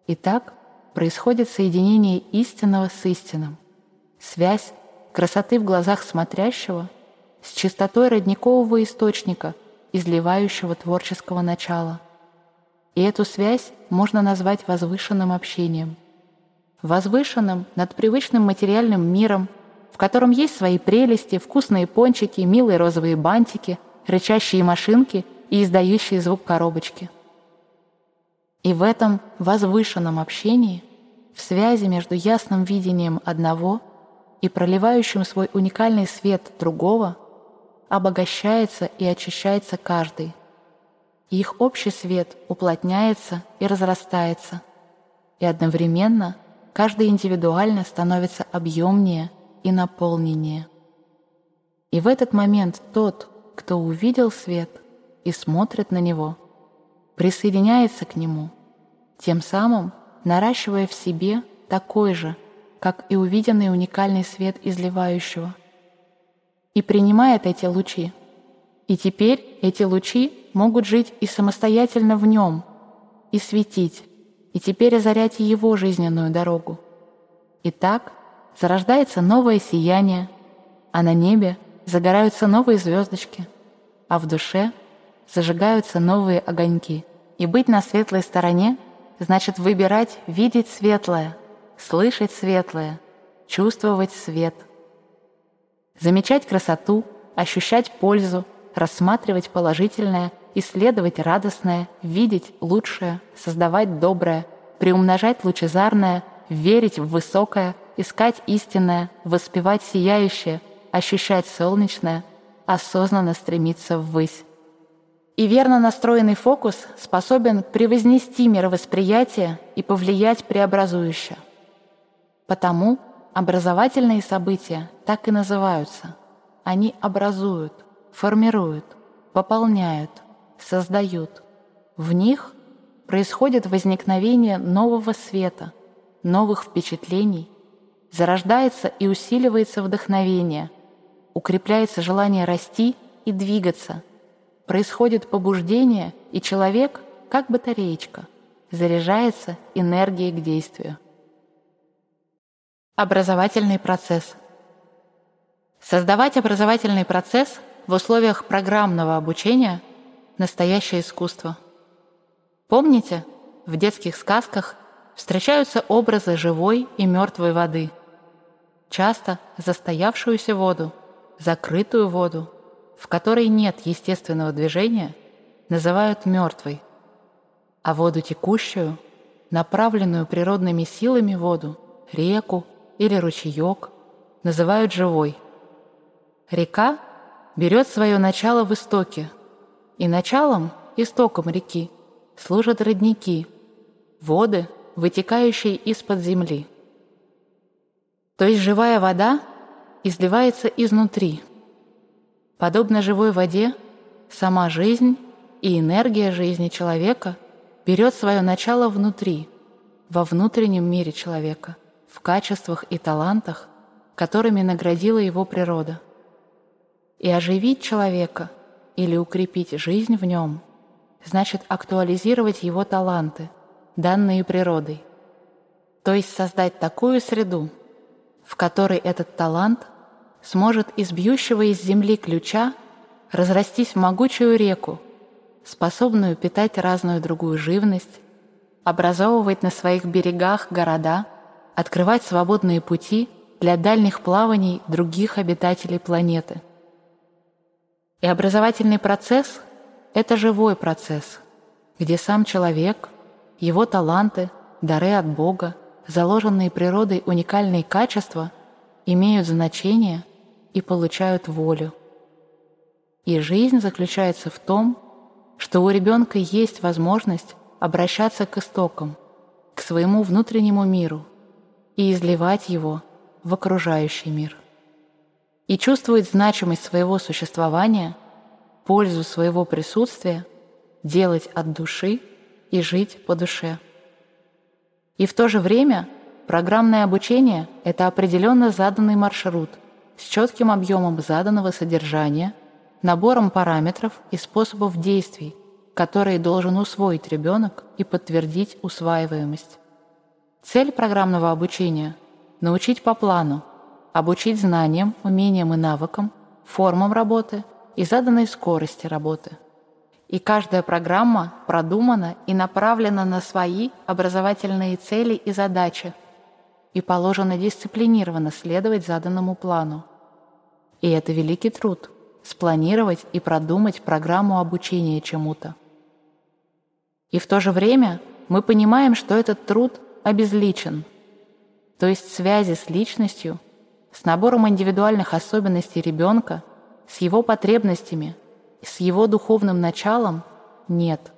Итак, происходит соединение истинного с истинным. Связь красоты в глазах смотрящего с чистотой родникового источника, изливающего творческого начала. И эту связь можно назвать возвышенным общением. Возвышенным над привычным материальным миром, в котором есть свои прелести, вкусные пончики, милые розовые бантики, рычащие машинки и издающие звук коробочки. И в этом возвышенном общении, в связи между ясным видением одного и проливающим свой уникальный свет другого, обогащается и очищается каждый. их общий свет уплотняется и разрастается, и одновременно каждый индивидуально становится объемнее и наполненнее. И в этот момент тот, кто увидел свет и смотрит на него, присоединяется к нему, тем самым наращивая в себе такой же, как и увиденный уникальный свет изливающего, и принимает эти лучи. И теперь эти лучи могут жить и самостоятельно в нем, и светить, и теперь озарять его жизненную дорогу. И так зарождается новое сияние, а на небе загораются новые звездочки, а в душе зажигаются новые огоньки. И быть на светлой стороне значит выбирать видеть светлое, слышать светлое, чувствовать свет. Замечать красоту, ощущать пользу, рассматривать положительное, исследовать радостное, видеть лучшее, создавать доброе, приумножать лучезарное, верить в высокое, искать истинное, воспевать сияющее, ощущать солнечное, осознанно стремиться ввысь. И верно настроенный фокус способен превознести мировосприятие и повлиять преобразующе. Потому образовательные события так и называются. Они образуют, формируют, пополняют, создают. В них происходит возникновение нового света, новых впечатлений, зарождается и усиливается вдохновение, укрепляется желание расти и двигаться, происходит побуждение, и человек, как батареечка, заряжается энергией к действию. Образовательный процесс. Создавать образовательный процесс в условиях программного обучения – настоящее искусство. Помните, в детских сказках встречаются образы живой и мертвой воды. Часто застоявшуюся воду, закрытую воду, в которой нет естественного движения, называют мертвой, а воду текущую, направленную природными силами воду, реку, или ручеек называют живой. Река берет свое начало в истоке, и началом, истоком реки, служат родники, воды, вытекающие из-под земли. То есть живая вода изливается изнутри. Подобно живой воде, сама жизнь и энергия жизни человека берет свое начало внутри, во внутреннем мире человека – в качествах и талантах, которыми наградила его природа. И оживить человека или укрепить жизнь в нем значит актуализировать его таланты, данные природой, то есть создать такую среду, в которой этот талант сможет из бьющего из земли ключа разрастись в могучую реку, способную питать разную другую живность, образовывать на своих берегах города – открывать свободные пути для дальних плаваний других обитателей планеты. И образовательный процесс — это живой процесс, где сам человек, его таланты, дары от Бога, заложенные природой уникальные качества имеют значение и получают волю. И жизнь заключается в том, что у ребенка есть возможность обращаться к истокам, к своему внутреннему миру — и изливать его в окружающий мир. И чувствовать значимость своего существования, пользу своего присутствия, делать от души и жить по душе. И в то же время программное обучение — это определенно заданный маршрут с четким объемом заданного содержания, набором параметров и способов действий, которые должен усвоить ребенок и подтвердить усваиваемость. Цель программного обучения – научить по плану, обучить знаниям, умениям и навыкам, формам работы и заданной скорости работы. И каждая программа продумана и направлена на свои образовательные цели и задачи и положено дисциплинированно следовать заданному плану. И это великий труд – спланировать и продумать программу обучения чему-то. И в то же время мы понимаем, что этот труд обезличен, то есть связи с личностью, с набором индивидуальных особенностей ребенка, с его потребностями, с его духовным началом нет.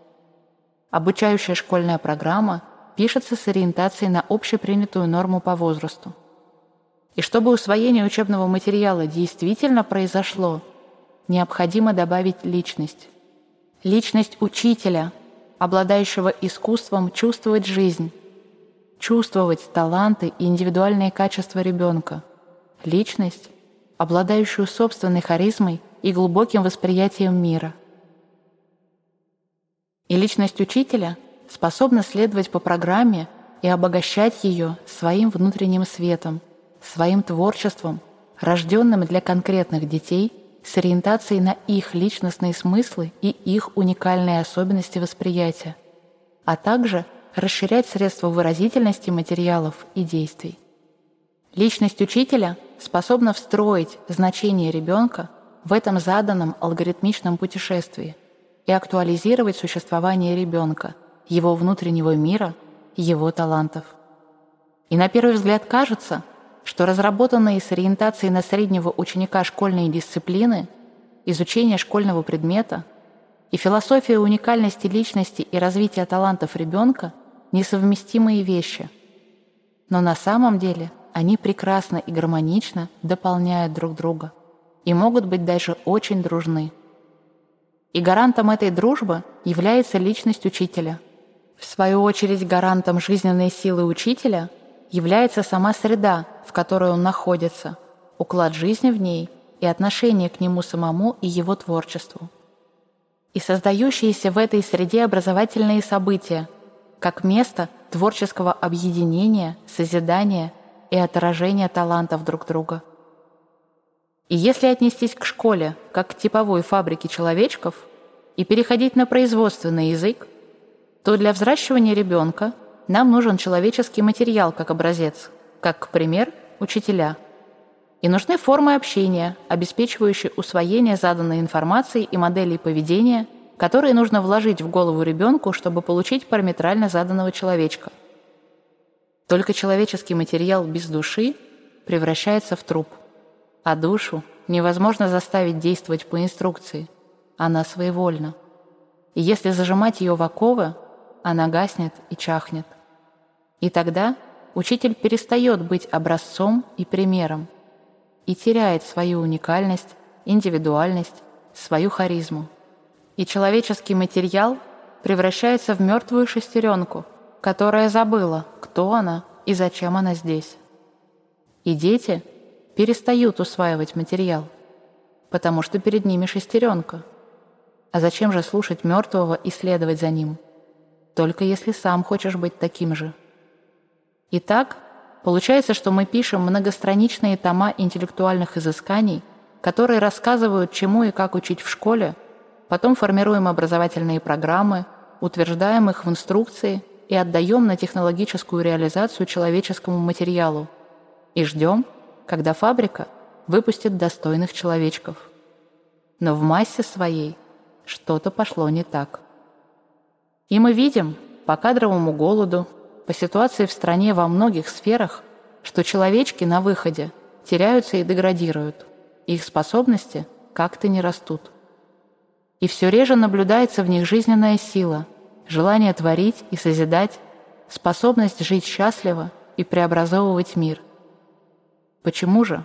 Обучающая школьная программа пишется с ориентацией на общепринятую норму по возрасту. И чтобы усвоение учебного материала действительно произошло, необходимо добавить личность. Личность учителя, обладающего искусством чувствовать жизнь, чувствовать таланты и индивидуальные качества ребенка. Личность, обладающую собственной харизмой и глубоким восприятием мира. И личность учителя способна следовать по программе и обогащать ее своим внутренним светом, своим творчеством, рожденным для конкретных детей с ориентацией на их личностные смыслы и их уникальные особенности восприятия, а также расширять средства выразительности материалов и действий. Личность учителя способна встроить значение ребенка в этом заданном алгоритмичном путешествии и актуализировать существование ребенка, его внутреннего мира, его талантов. И на первый взгляд кажется, что разработанные с ориентацией на среднего ученика школьные дисциплины, изучение школьного предмета и философия уникальности личности и развития талантов ребенка – несовместимые вещи. Но на самом деле они прекрасно и гармонично дополняют друг друга и могут быть даже очень дружны. И гарантом этой дружбы является личность учителя. В свою очередь гарантом жизненной силы учителя является сама среда, в которой он находится, уклад жизни в ней и отношение к нему самому и его творчеству. И создающиеся в этой среде образовательные события, как место творческого объединения, созидания и отражения талантов друг друга. И если отнестись к школе как к типовой фабрике человечков и переходить на производственный язык, то для взращивания ребенка нам нужен человеческий материал как образец, как, пример, учителя. И нужны формы общения, обеспечивающие усвоение заданной информации и моделей поведения, которые нужно вложить в голову ребенку, чтобы получить параметрально заданного человечка. Только человеческий материал без души превращается в труп, а душу невозможно заставить действовать по инструкции, она своевольна. И если зажимать ее в оковы, она гаснет и чахнет. И тогда учитель перестает быть образцом и примером и теряет свою уникальность, индивидуальность, свою харизму. И человеческий материал превращается в мертвую шестеренку, которая забыла, кто она и зачем она здесь. И дети перестают усваивать материал, потому что перед ними шестеренка. А зачем же слушать мертвого и следовать за ним? Только если сам хочешь быть таким же. Итак, получается, что мы пишем многостраничные тома интеллектуальных изысканий, которые рассказывают, чему и как учить в школе, потом формируем образовательные программы, утверждаем их в инструкции и отдаем на технологическую реализацию человеческому материалу и ждем, когда фабрика выпустит достойных человечков. Но в массе своей что-то пошло не так. И мы видим по кадровому голоду, по ситуации в стране во многих сферах, что человечки на выходе теряются и деградируют, их способности как-то не растут. И все реже наблюдается в них жизненная сила, желание творить и созидать, способность жить счастливо и преобразовывать мир. Почему же?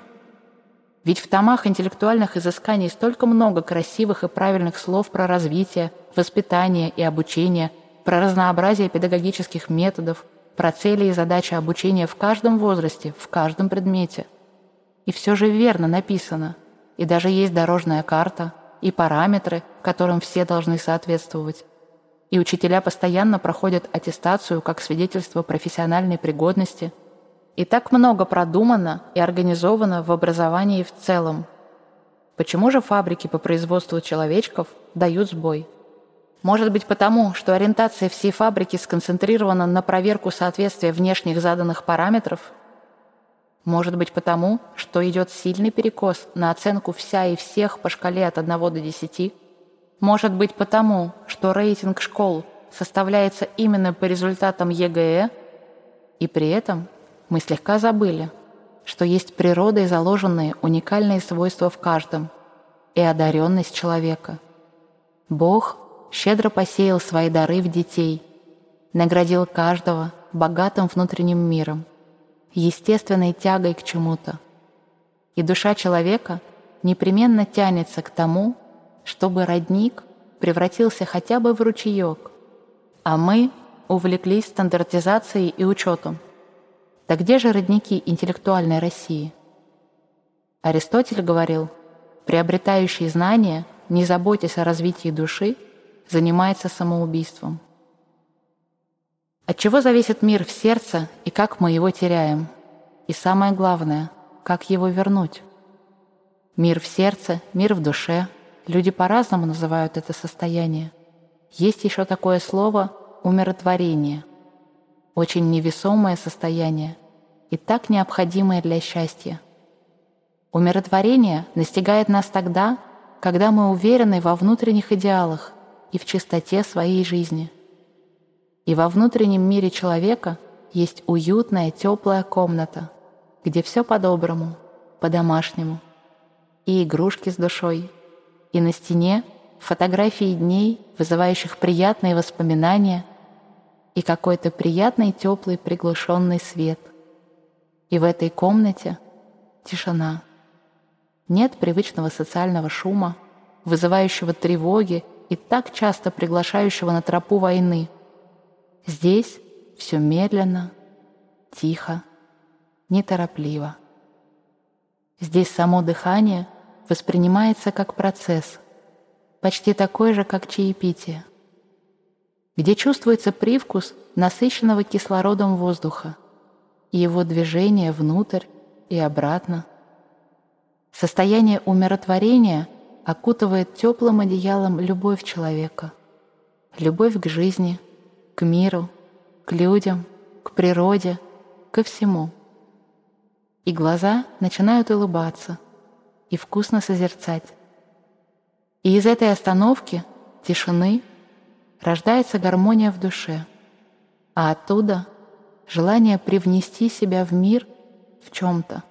Ведь в томах интеллектуальных изысканий столько много красивых и правильных слов про развитие, воспитание и обучение, про разнообразие педагогических методов, про цели и задачи обучения в каждом возрасте, в каждом предмете. И все же верно написано. И даже есть дорожная карта, и параметры, которым все должны соответствовать. И учителя постоянно проходят аттестацию как свидетельство профессиональной пригодности. И так много продумано и организовано в образовании в целом. Почему же фабрики по производству человечков дают сбой? Может быть потому, что ориентация всей фабрики сконцентрирована на проверку соответствия внешних заданных параметров? Может быть потому, что идет сильный перекос на оценку вся и всех по шкале от 1 до 10? Может быть потому, что рейтинг школ составляется именно по результатам ЕГЭ? И при этом мы слегка забыли, что есть природой заложенные уникальные свойства в каждом и одаренность человека. Бог щедро посеял свои дары в детей, наградил каждого богатым внутренним миром, естественной тягой к чему-то. И душа человека непременно тянется к тому, чтобы родник превратился хотя бы в ручеек, а мы увлеклись стандартизацией и учетом. Да где же родники интеллектуальной России? Аристотель говорил, приобретающий знания, не заботясь о развитии души, занимается самоубийством. От чего зависит мир в сердце и как мы его теряем? И самое главное, как его вернуть? Мир в сердце, мир в душе. Люди по-разному называют это состояние. Есть еще такое слово «умиротворение». Очень невесомое состояние и так необходимое для счастья. Умиротворение настигает нас тогда, когда мы уверены во внутренних идеалах и в чистоте своей жизни – и во внутреннем мире человека есть уютная, теплая комната, где все по-доброму, по-домашнему. И игрушки с душой, и на стене фотографии дней, вызывающих приятные воспоминания, и какой-то приятный, теплый, приглушенный свет. И в этой комнате тишина. Нет привычного социального шума, вызывающего тревоги и так часто приглашающего на тропу войны — Здесь все медленно, тихо, неторопливо. Здесь само дыхание воспринимается как процесс, почти такой же, как чаепитие, где чувствуется привкус насыщенного кислородом воздуха и его движение внутрь и обратно. Состояние умиротворения окутывает теплым одеялом любовь человека, любовь к жизни — к миру, к людям, к природе, ко всему. И глаза начинают улыбаться и вкусно созерцать. И из этой остановки, тишины, рождается гармония в душе, а оттуда желание привнести себя в мир в чем-то.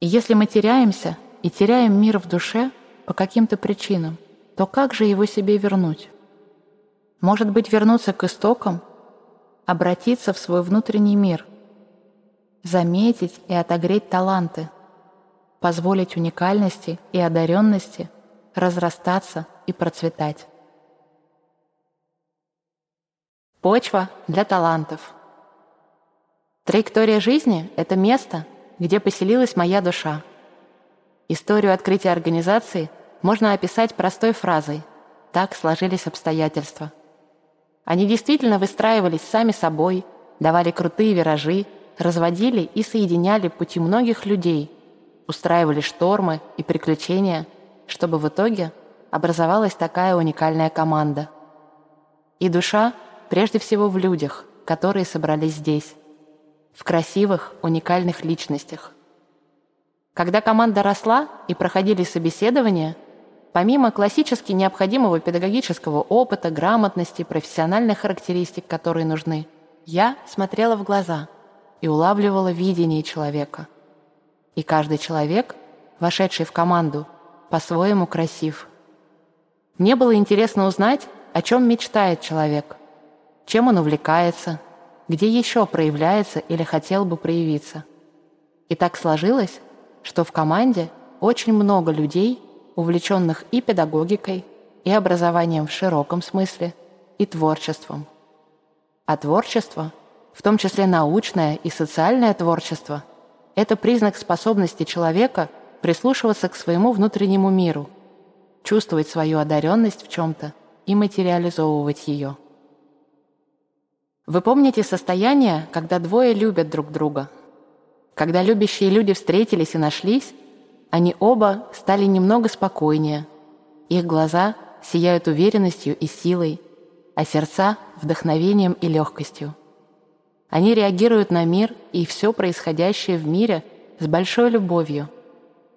И если мы теряемся и теряем мир в душе по каким-то причинам, то как же его себе вернуть? Может быть, вернуться к истокам, обратиться в свой внутренний мир, заметить и отогреть таланты, позволить уникальности и одаренности разрастаться и процветать. Почва для талантов. Траектория жизни — это место, где поселилась моя душа. Историю открытия организации можно описать простой фразой «Так сложились обстоятельства». Они действительно выстраивались сами собой, давали крутые виражи, разводили и соединяли пути многих людей, устраивали штормы и приключения, чтобы в итоге образовалась такая уникальная команда. И душа прежде всего в людях, которые собрались здесь, в красивых, уникальных личностях. Когда команда росла и проходили собеседования – Помимо классически необходимого педагогического опыта, грамотности, профессиональных характеристик, которые нужны, я смотрела в глаза и улавливала видение человека. И каждый человек, вошедший в команду, по-своему красив. Мне было интересно узнать, о чем мечтает человек, чем он увлекается, где еще проявляется или хотел бы проявиться. И так сложилось, что в команде очень много людей, увлеченных и педагогикой, и образованием в широком смысле, и творчеством. А творчество, в том числе научное и социальное творчество, это признак способности человека прислушиваться к своему внутреннему миру, чувствовать свою одаренность в чем-то и материализовывать ее. Вы помните состояние, когда двое любят друг друга? Когда любящие люди встретились и нашлись, они оба стали немного спокойнее. Их глаза сияют уверенностью и силой, а сердца — вдохновением и легкостью. Они реагируют на мир и все происходящее в мире с большой любовью.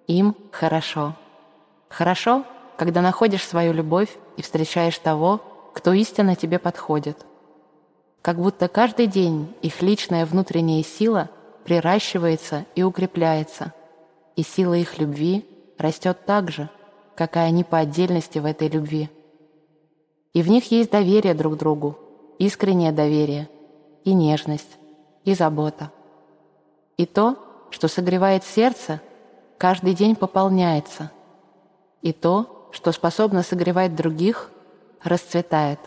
Им хорошо. Хорошо, когда находишь свою любовь и встречаешь того, кто истинно тебе подходит. Как будто каждый день их личная внутренняя сила приращивается и укрепляется, и сила их любви растет так же, как и они по отдельности в этой любви. И в них есть доверие друг другу, искреннее доверие, и нежность, и забота. И то, что согревает сердце, каждый день пополняется. И то, что способно согревать других, расцветает.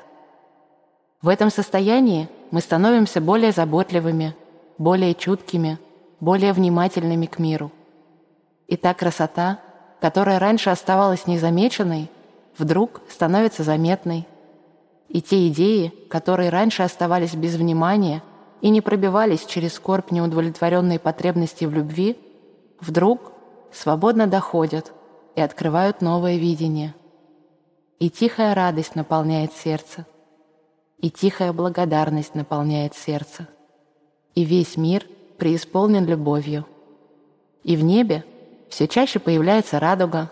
В этом состоянии мы становимся более заботливыми, более чуткими, более внимательными к миру. И та красота, которая раньше оставалась незамеченной, вдруг становится заметной. И те идеи, которые раньше оставались без внимания и не пробивались через скорбь неудовлетворенной потребности в любви, вдруг свободно доходят и открывают новое видение. И тихая радость наполняет сердце, и тихая благодарность наполняет сердце, и весь мир преисполнен любовью. И в небе все чаще появляется радуга,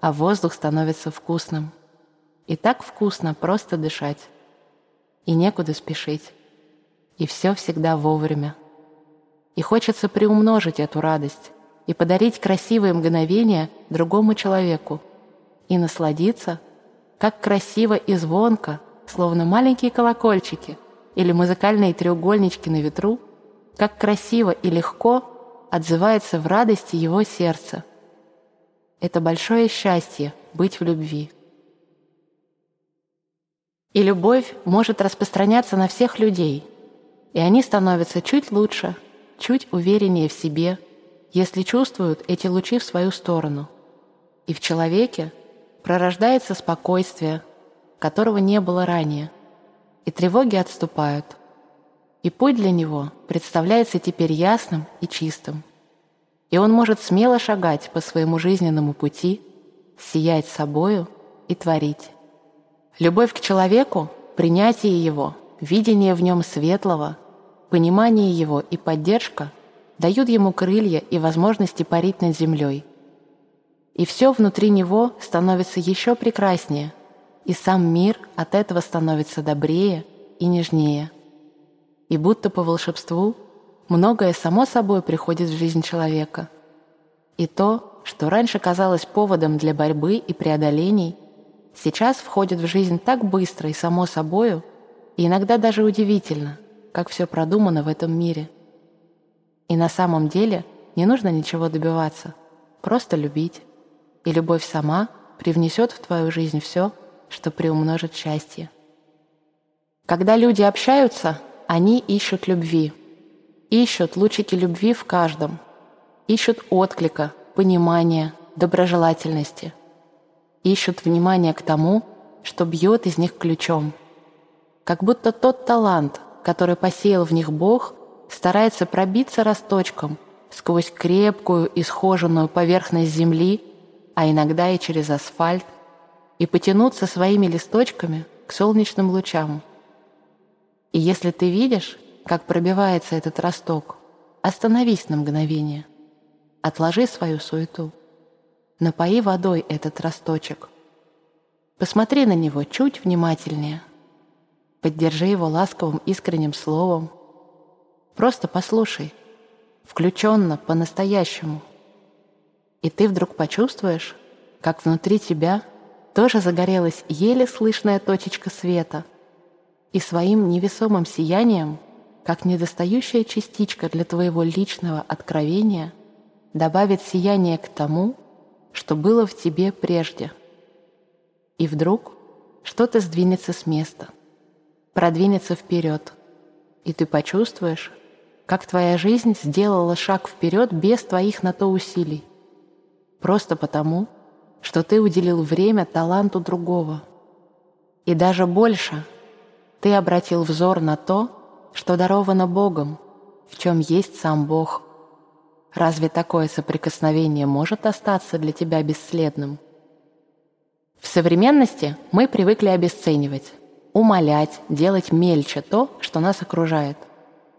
а воздух становится вкусным. И так вкусно просто дышать. И некуда спешить. И все всегда вовремя. И хочется приумножить эту радость и подарить красивые мгновения другому человеку и насладиться, как красиво и звонко, словно маленькие колокольчики или музыкальные треугольнички на ветру, как красиво и легко отзывается в радости его сердце – это большое счастье быть в любви. И любовь может распространяться на всех людей, и они становятся чуть лучше, чуть увереннее в себе, если чувствуют эти лучи в свою сторону. И в человеке пророждается спокойствие, которого не было ранее, и тревоги отступают, и путь для него представляется теперь ясным и чистым и он может смело шагать по своему жизненному пути, сиять собою и творить. Любовь к человеку, принятие его, видение в нем светлого, понимание его и поддержка дают ему крылья и возможности парить над землей. И все внутри него становится еще прекраснее, и сам мир от этого становится добрее и нежнее. И будто по волшебству – многое само собой приходит в жизнь человека. И то, что раньше казалось поводом для борьбы и преодолений, сейчас входит в жизнь так быстро и само собою, и иногда даже удивительно, как все продумано в этом мире. И на самом деле не нужно ничего добиваться, просто любить, и любовь сама привнесет в твою жизнь все, что приумножит счастье. Когда люди общаются, они ищут любви — Ищут лучики любви в каждом. Ищут отклика, понимания, доброжелательности. Ищут внимание к тому, что бьет из них ключом. Как будто тот талант, который посеял в них Бог, старается пробиться росточком сквозь крепкую и схоженную поверхность земли, а иногда и через асфальт, и потянуться своими листочками к солнечным лучам. И если ты видишь, как пробивается этот росток. Остановись на мгновение. Отложи свою суету. Напои водой этот росточек. Посмотри на него чуть внимательнее. Поддержи его ласковым искренним словом. Просто послушай, включенно, по-настоящему. И ты вдруг почувствуешь, как внутри тебя тоже загорелась еле слышная точечка света, и своим невесомым сиянием как недостающая частичка для твоего личного откровения добавит сияние к тому, что было в тебе прежде. И вдруг что-то сдвинется с места, продвинется вперед, и ты почувствуешь, как твоя жизнь сделала шаг вперед без твоих на то усилий, просто потому, что ты уделил время таланту другого. И даже больше, ты обратил взор на то, что даровано Богом, в чем есть сам Бог. Разве такое соприкосновение может остаться для тебя бесследным? В современности мы привыкли обесценивать, умолять, делать мельче то, что нас окружает.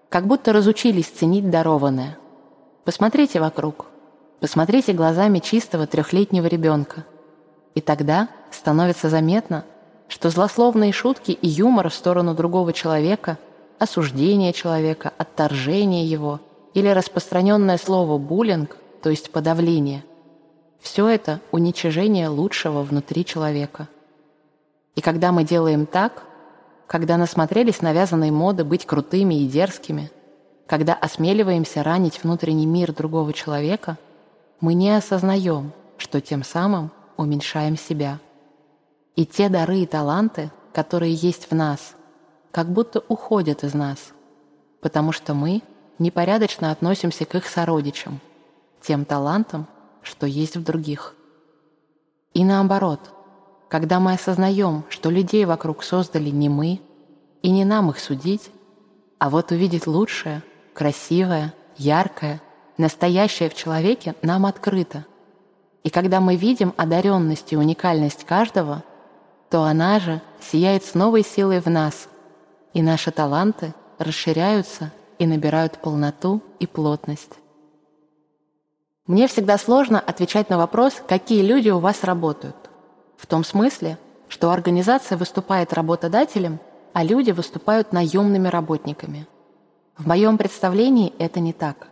Как будто разучились ценить дарованное. Посмотрите вокруг. Посмотрите глазами чистого трехлетнего ребенка. И тогда становится заметно, что злословные шутки и юмор в сторону другого человека – осуждение человека, отторжение его или распространенное слово «буллинг», то есть подавление. Все это уничижение лучшего внутри человека. И когда мы делаем так, когда насмотрелись навязанной моды быть крутыми и дерзкими, когда осмеливаемся ранить внутренний мир другого человека, мы не осознаем, что тем самым уменьшаем себя. И те дары и таланты, которые есть в нас, как будто уходят из нас, потому что мы непорядочно относимся к их сородичам, тем талантам, что есть в других. И наоборот, когда мы осознаем, что людей вокруг создали не мы, и не нам их судить, а вот увидеть лучшее, красивое, яркое, настоящее в человеке нам открыто. И когда мы видим одаренность и уникальность каждого, то она же сияет с новой силой в нас, и наши таланты расширяются и набирают полноту и плотность. Мне всегда сложно отвечать на вопрос, какие люди у вас работают. В том смысле, что организация выступает работодателем, а люди выступают наемными работниками. В моем представлении это не так.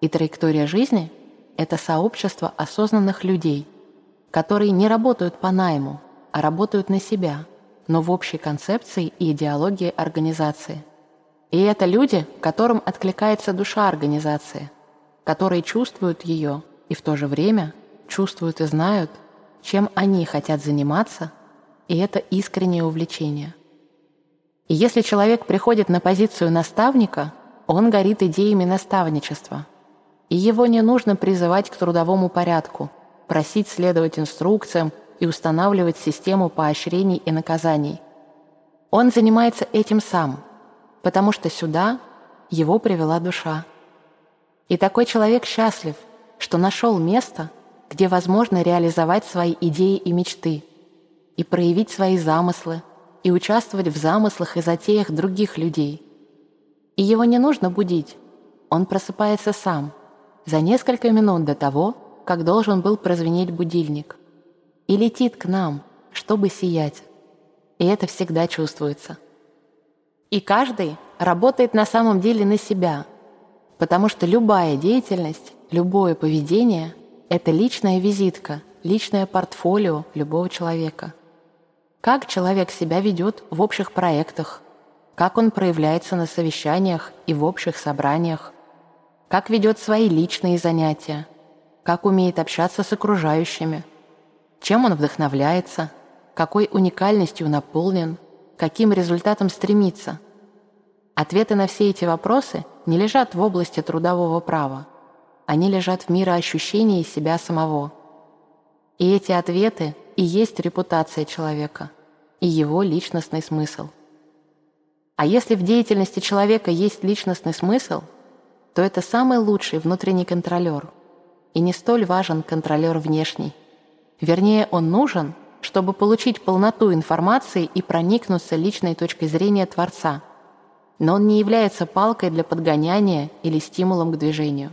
И траектория жизни — это сообщество осознанных людей, которые не работают по найму, а работают на себя, но в общей концепции и идеологии организации. И это люди, которым откликается душа организации — которые чувствуют ее и в то же время чувствуют и знают, чем они хотят заниматься, и это искреннее увлечение. И если человек приходит на позицию наставника, он горит идеями наставничества. И его не нужно призывать к трудовому порядку, просить следовать инструкциям и устанавливать систему поощрений и наказаний. Он занимается этим сам, потому что сюда его привела душа. И такой человек счастлив, что нашел место, где возможно реализовать свои идеи и мечты, и проявить свои замыслы, и участвовать в замыслах и затеях других людей. И его не нужно будить, он просыпается сам, за несколько минут до того, как должен был прозвенеть будильник, и летит к нам, чтобы сиять. И это всегда чувствуется. И каждый работает на самом деле на себя – Потому что любая деятельность, любое поведение — это личная визитка, личное портфолио любого человека. Как человек себя ведет в общих проектах, как он проявляется на совещаниях и в общих собраниях, как ведет свои личные занятия, как умеет общаться с окружающими, чем он вдохновляется, какой уникальностью наполнен, каким результатом стремится. Ответы на все эти вопросы не лежат в области трудового права. Они лежат в мироощущении себя самого. И эти ответы и есть репутация человека, и его личностный смысл. А если в деятельности человека есть личностный смысл, то это самый лучший внутренний контролер. И не столь важен контролер внешний. Вернее, он нужен, чтобы получить полноту информации и проникнуться личной точкой зрения Творца – но он не является палкой для подгоняния или стимулом к движению.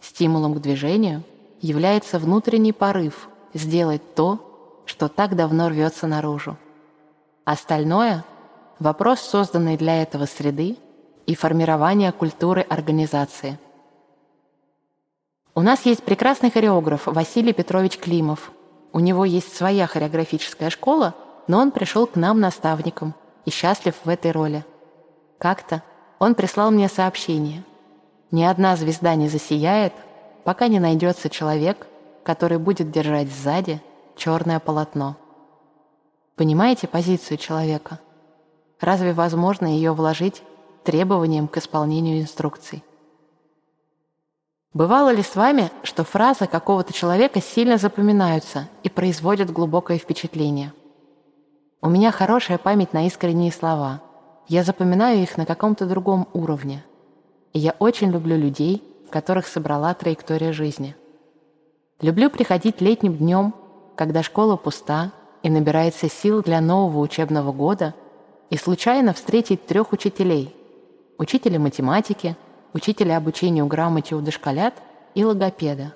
Стимулом к движению является внутренний порыв сделать то, что так давно рвется наружу. Остальное — вопрос созданной для этого среды и формирования культуры организации. У нас есть прекрасный хореограф Василий Петрович Климов. У него есть своя хореографическая школа, но он пришел к нам наставником и счастлив в этой роли. Как-то он прислал мне сообщение. Ни одна звезда не засияет, пока не найдется человек, который будет держать сзади черное полотно. Понимаете позицию человека? Разве возможно ее вложить требованием к исполнению инструкций? Бывало ли с вами, что фразы какого-то человека сильно запоминаются и производят глубокое впечатление? У меня хорошая память на искренние слова – я запоминаю их на каком-то другом уровне. И я очень люблю людей, которых собрала траектория жизни. Люблю приходить летним днем, когда школа пуста и набирается сил для нового учебного года, и случайно встретить трех учителей – учителя математики, учителя обучению грамоте у дошколят и логопеда.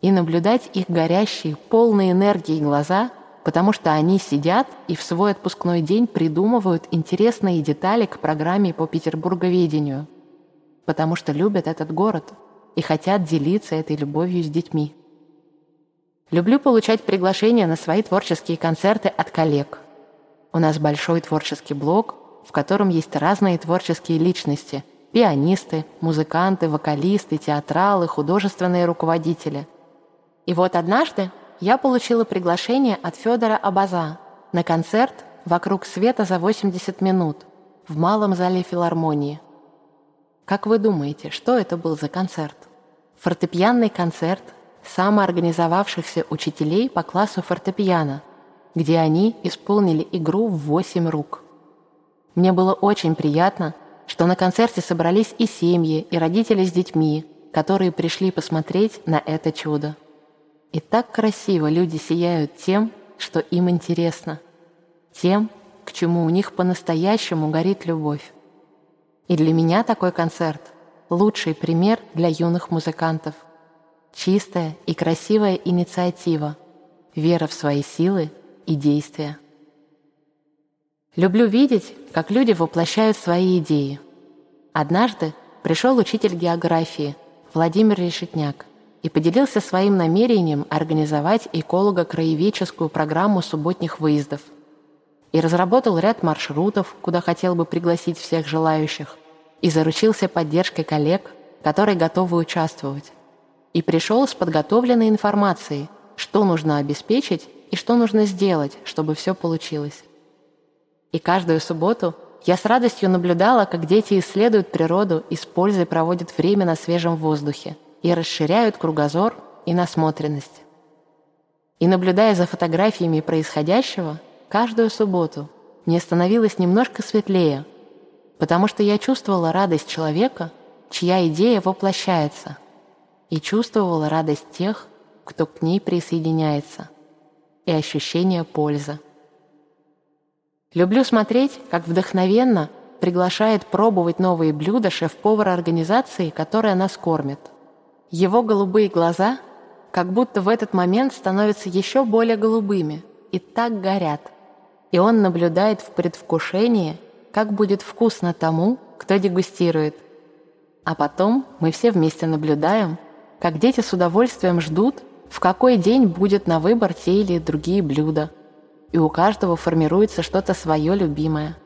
И наблюдать их горящие, полные энергии глаза – потому что они сидят и в свой отпускной день придумывают интересные детали к программе по петербурговедению, потому что любят этот город и хотят делиться этой любовью с детьми. Люблю получать приглашения на свои творческие концерты от коллег. У нас большой творческий блок, в котором есть разные творческие личности – пианисты, музыканты, вокалисты, театралы, художественные руководители. И вот однажды я получила приглашение от Федора Абаза на концерт «Вокруг света за 80 минут» в Малом зале филармонии. Как вы думаете, что это был за концерт? Фортепианный концерт самоорганизовавшихся учителей по классу фортепиано, где они исполнили игру в восемь рук. Мне было очень приятно, что на концерте собрались и семьи, и родители с детьми, которые пришли посмотреть на это чудо. И так красиво люди сияют тем, что им интересно, тем, к чему у них по-настоящему горит любовь. И для меня такой концерт – лучший пример для юных музыкантов. Чистая и красивая инициатива, вера в свои силы и действия. Люблю видеть, как люди воплощают свои идеи. Однажды пришел учитель географии Владимир Решетняк и поделился своим намерением организовать эколого-краеведческую программу субботних выездов. И разработал ряд маршрутов, куда хотел бы пригласить всех желающих, и заручился поддержкой коллег, которые готовы участвовать. И пришел с подготовленной информацией, что нужно обеспечить и что нужно сделать, чтобы все получилось. И каждую субботу я с радостью наблюдала, как дети исследуют природу и с пользой проводят время на свежем воздухе и расширяют кругозор и насмотренность. И наблюдая за фотографиями происходящего, каждую субботу мне становилось немножко светлее, потому что я чувствовала радость человека, чья идея воплощается, и чувствовала радость тех, кто к ней присоединяется, и ощущение пользы. Люблю смотреть, как вдохновенно приглашает пробовать новые блюда шеф-повар организации, которая нас кормит. Его голубые глаза как будто в этот момент становятся еще более голубыми и так горят. И он наблюдает в предвкушении, как будет вкусно тому, кто дегустирует. А потом мы все вместе наблюдаем, как дети с удовольствием ждут, в какой день будет на выбор те или другие блюда – и у каждого формируется что-то свое любимое.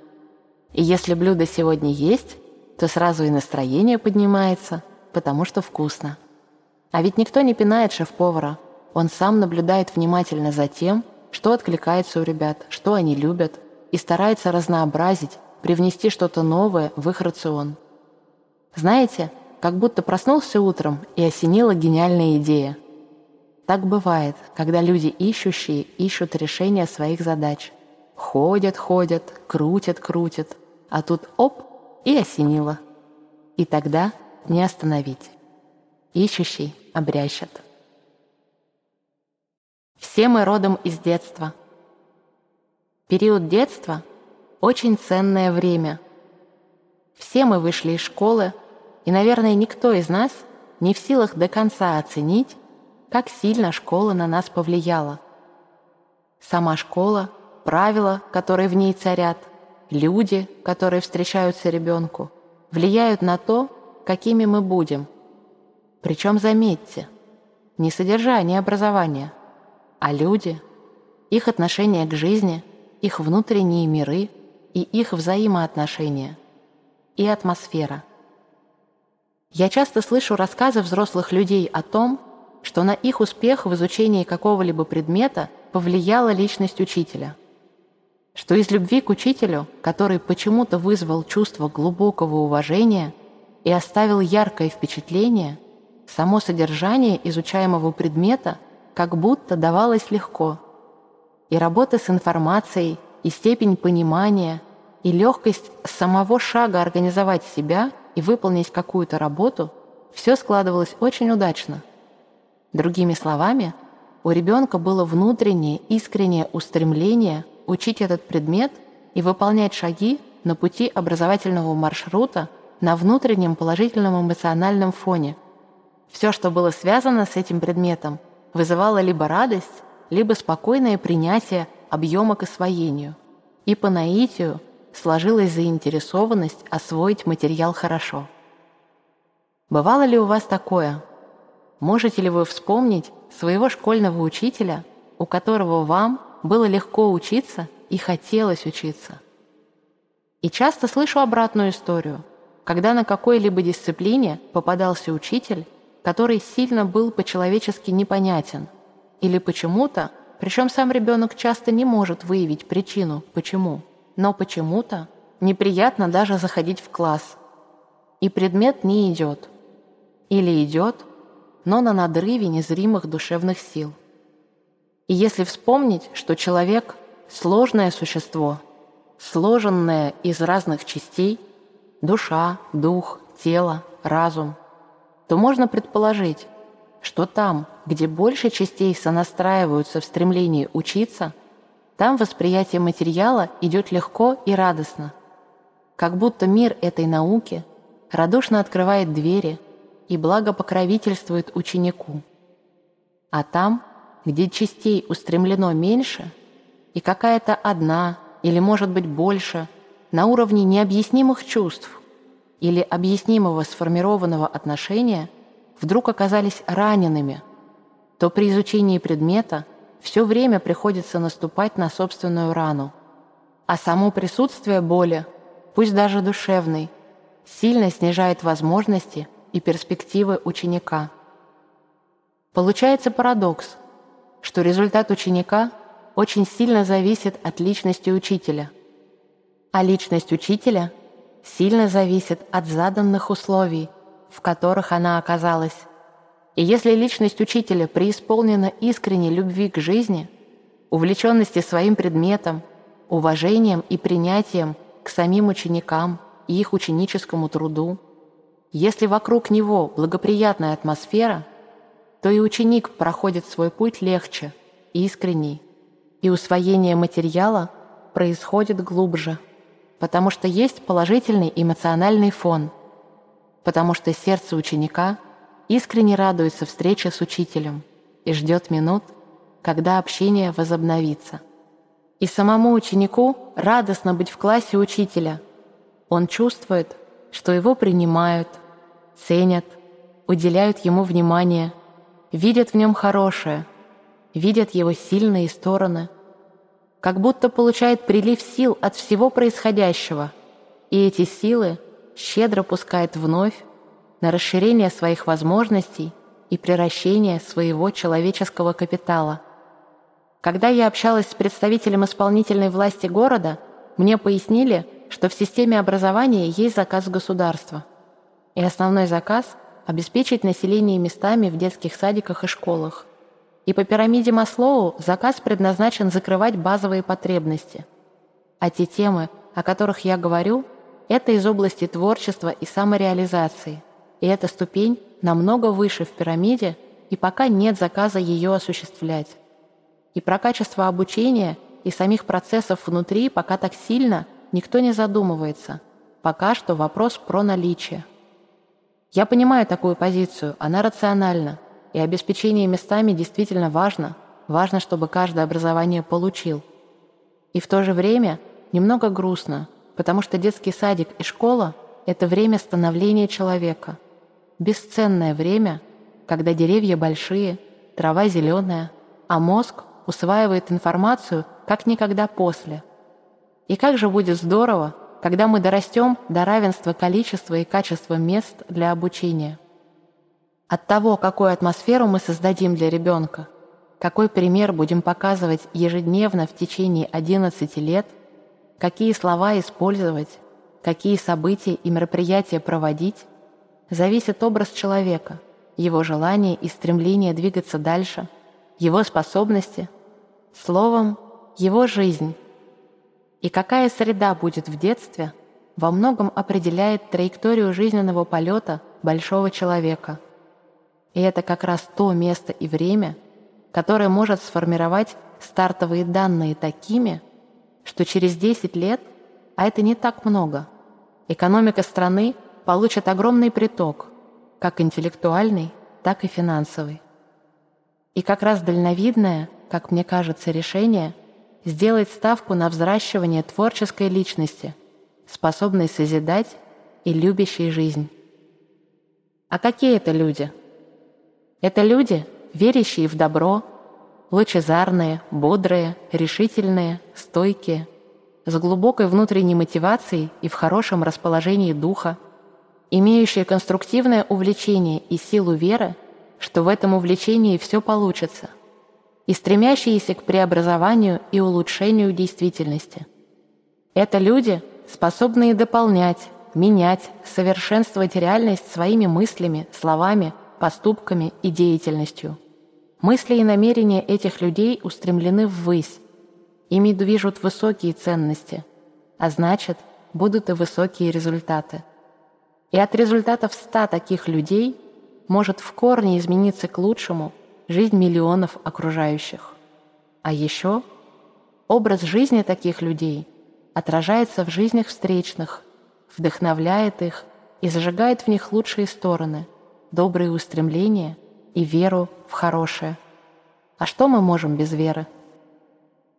И если блюдо сегодня есть, то сразу и настроение поднимается, потому что вкусно. А ведь никто не пинает шеф-повара, он сам наблюдает внимательно за тем, что откликается у ребят, что они любят, и старается разнообразить, привнести что-то новое в их рацион. Знаете, как будто проснулся утром и осенила гениальная идея – так бывает, когда люди ищущие ищут решение своих задач. Ходят, ходят, крутят, крутят, а тут оп, и осенило. И тогда не остановить. Ищущий обрящет. Все мы родом из детства. Период детства – очень ценное время. Все мы вышли из школы, и, наверное, никто из нас не в силах до конца оценить, как сильно школа на нас повлияла. Сама школа, правила, которые в ней царят, люди, которые встречаются ребенку, влияют на то, какими мы будем. Причем, заметьте, не содержание образования, а люди, их отношение к жизни, их внутренние миры и их взаимоотношения, и атмосфера. Я часто слышу рассказы взрослых людей о том, что на их успех в изучении какого-либо предмета повлияла личность учителя. Что из любви к учителю, который почему-то вызвал чувство глубокого уважения и оставил яркое впечатление, само содержание изучаемого предмета как будто давалось легко. И работа с информацией, и степень понимания, и легкость самого шага организовать себя и выполнить какую-то работу – все складывалось очень удачно – Другими словами, у ребенка было внутреннее искреннее устремление учить этот предмет и выполнять шаги на пути образовательного маршрута на внутреннем положительном эмоциональном фоне. Все, что было связано с этим предметом, вызывало либо радость, либо спокойное принятие объема к освоению. И по наитию сложилась заинтересованность освоить материал хорошо. Бывало ли у вас такое – Можете ли вы вспомнить своего школьного учителя, у которого вам было легко учиться и хотелось учиться. И часто слышу обратную историю, когда на какой-либо дисциплине попадался учитель, который сильно был по-человечески непонятен, или почему-то, причем сам ребенок часто не может выявить причину, почему, но почему-то неприятно даже заходить в класс. И предмет не идет. Или идет, но на надрыве незримых душевных сил. И если вспомнить, что человек — сложное существо, сложенное из разных частей — душа, дух, тело, разум — то можно предположить, что там, где больше частей сонастраиваются в стремлении учиться, там восприятие материала идет легко и радостно, как будто мир этой науки радушно открывает двери и благо покровительствует ученику. А там, где частей устремлено меньше, и какая-то одна или, может быть, больше, на уровне необъяснимых чувств, или объяснимого сформированного отношения вдруг оказались ранеными, то при изучении предмета все время приходится наступать на собственную рану. А само присутствие боли, пусть даже душевной, сильно снижает возможности и перспективы ученика. Получается парадокс, что результат ученика очень сильно зависит от личности учителя, а личность учителя – сильно зависит от заданных условий, в которых она оказалась. И если личность учителя преисполнена искренней любви к жизни, увлеченности своим предметом, уважением и принятием к самим ученикам и их ученическому труду, если вокруг него благоприятная атмосфера, то и ученик проходит свой путь легче, искренней, и усвоение материала происходит глубже потому что есть положительный эмоциональный фон, потому что сердце ученика искренне радуется встрече с учителем и ждет минут, когда общение возобновится. И самому ученику радостно быть в классе учителя. Он чувствует, что его принимают, ценят, уделяют ему внимание, видят в нем хорошее, видят его сильные стороны – как будто получает прилив сил от всего происходящего, и эти силы щедро пускает вновь на расширение своих возможностей и превращение своего человеческого капитала. Когда я общалась с представителем исполнительной власти города, мне пояснили, что в системе образования есть заказ государства. И основной заказ – обеспечить население местами в детских садиках и школах – и по пирамиде Маслоу заказ предназначен закрывать базовые потребности. А те темы, о которых я говорю, это из области творчества и самореализации. И эта ступень намного выше в пирамиде, и пока нет заказа ее осуществлять. И про качество обучения и самих процессов внутри пока так сильно никто не задумывается. Пока что вопрос про наличие. Я понимаю такую позицию, она рациональна и обеспечение местами действительно важно. Важно, чтобы каждое образование получил. И в то же время немного грустно, потому что детский садик и школа – это время становления человека. Бесценное время, когда деревья большие, трава зеленая, а мозг усваивает информацию как никогда после. И как же будет здорово, когда мы дорастем до равенства количества и качества мест для обучения – от того, какую атмосферу мы создадим для ребенка, какой пример будем показывать ежедневно в течение 11 лет, какие слова использовать, какие события и мероприятия проводить, зависит образ человека, его желание и стремление двигаться дальше, его способности, словом, его жизнь. И какая среда будет в детстве, во многом определяет траекторию жизненного полета большого человека – и это как раз то место и время, которое может сформировать стартовые данные такими, что через 10 лет, а это не так много, экономика страны получит огромный приток, как интеллектуальный, так и финансовый. И как раз дальновидное, как мне кажется, решение сделать ставку на взращивание творческой личности, способной созидать и любящей жизнь. А какие это люди – это люди, верящие в добро, лучезарные, бодрые, решительные, стойкие, с глубокой внутренней мотивацией и в хорошем расположении духа, имеющие конструктивное увлечение и силу веры, что в этом увлечении все получится, и стремящиеся к преобразованию и улучшению действительности. Это люди, способные дополнять, менять, совершенствовать реальность своими мыслями, словами, поступками и деятельностью. Мысли и намерения этих людей устремлены ввысь. Ими движут высокие ценности, а значит, будут и высокие результаты. И от результатов ста таких людей может в корне измениться к лучшему жизнь миллионов окружающих. А еще образ жизни таких людей отражается в жизнях встречных, вдохновляет их и зажигает в них лучшие стороны, добрые устремления и веру в хорошее. А что мы можем без веры?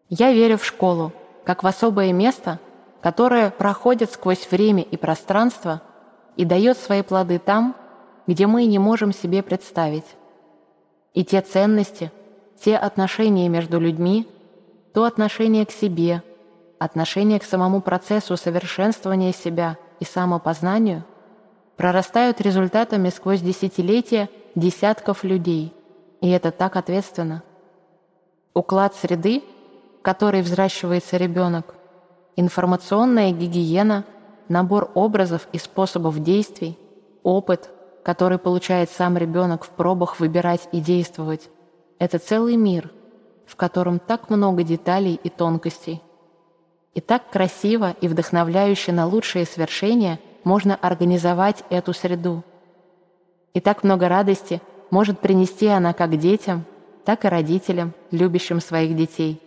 Я верю в школу, как в особое место, которое проходит сквозь время и пространство и дает свои плоды там, где мы не можем себе представить. И те ценности, те отношения между людьми, то отношение к себе, отношение к самому процессу совершенствования себя и самопознанию прорастают результатами сквозь десятилетия десятков людей, и это так ответственно. Уклад среды, в которой взращивается ребенок, информационная гигиена, набор образов и способов действий, опыт, который получает сам ребенок в пробах выбирать и действовать, это целый мир, в котором так много деталей и тонкостей. И так красиво и вдохновляюще на лучшие свершения можно организовать эту среду. И так много радости может принести она как детям, так и родителям, любящим своих детей,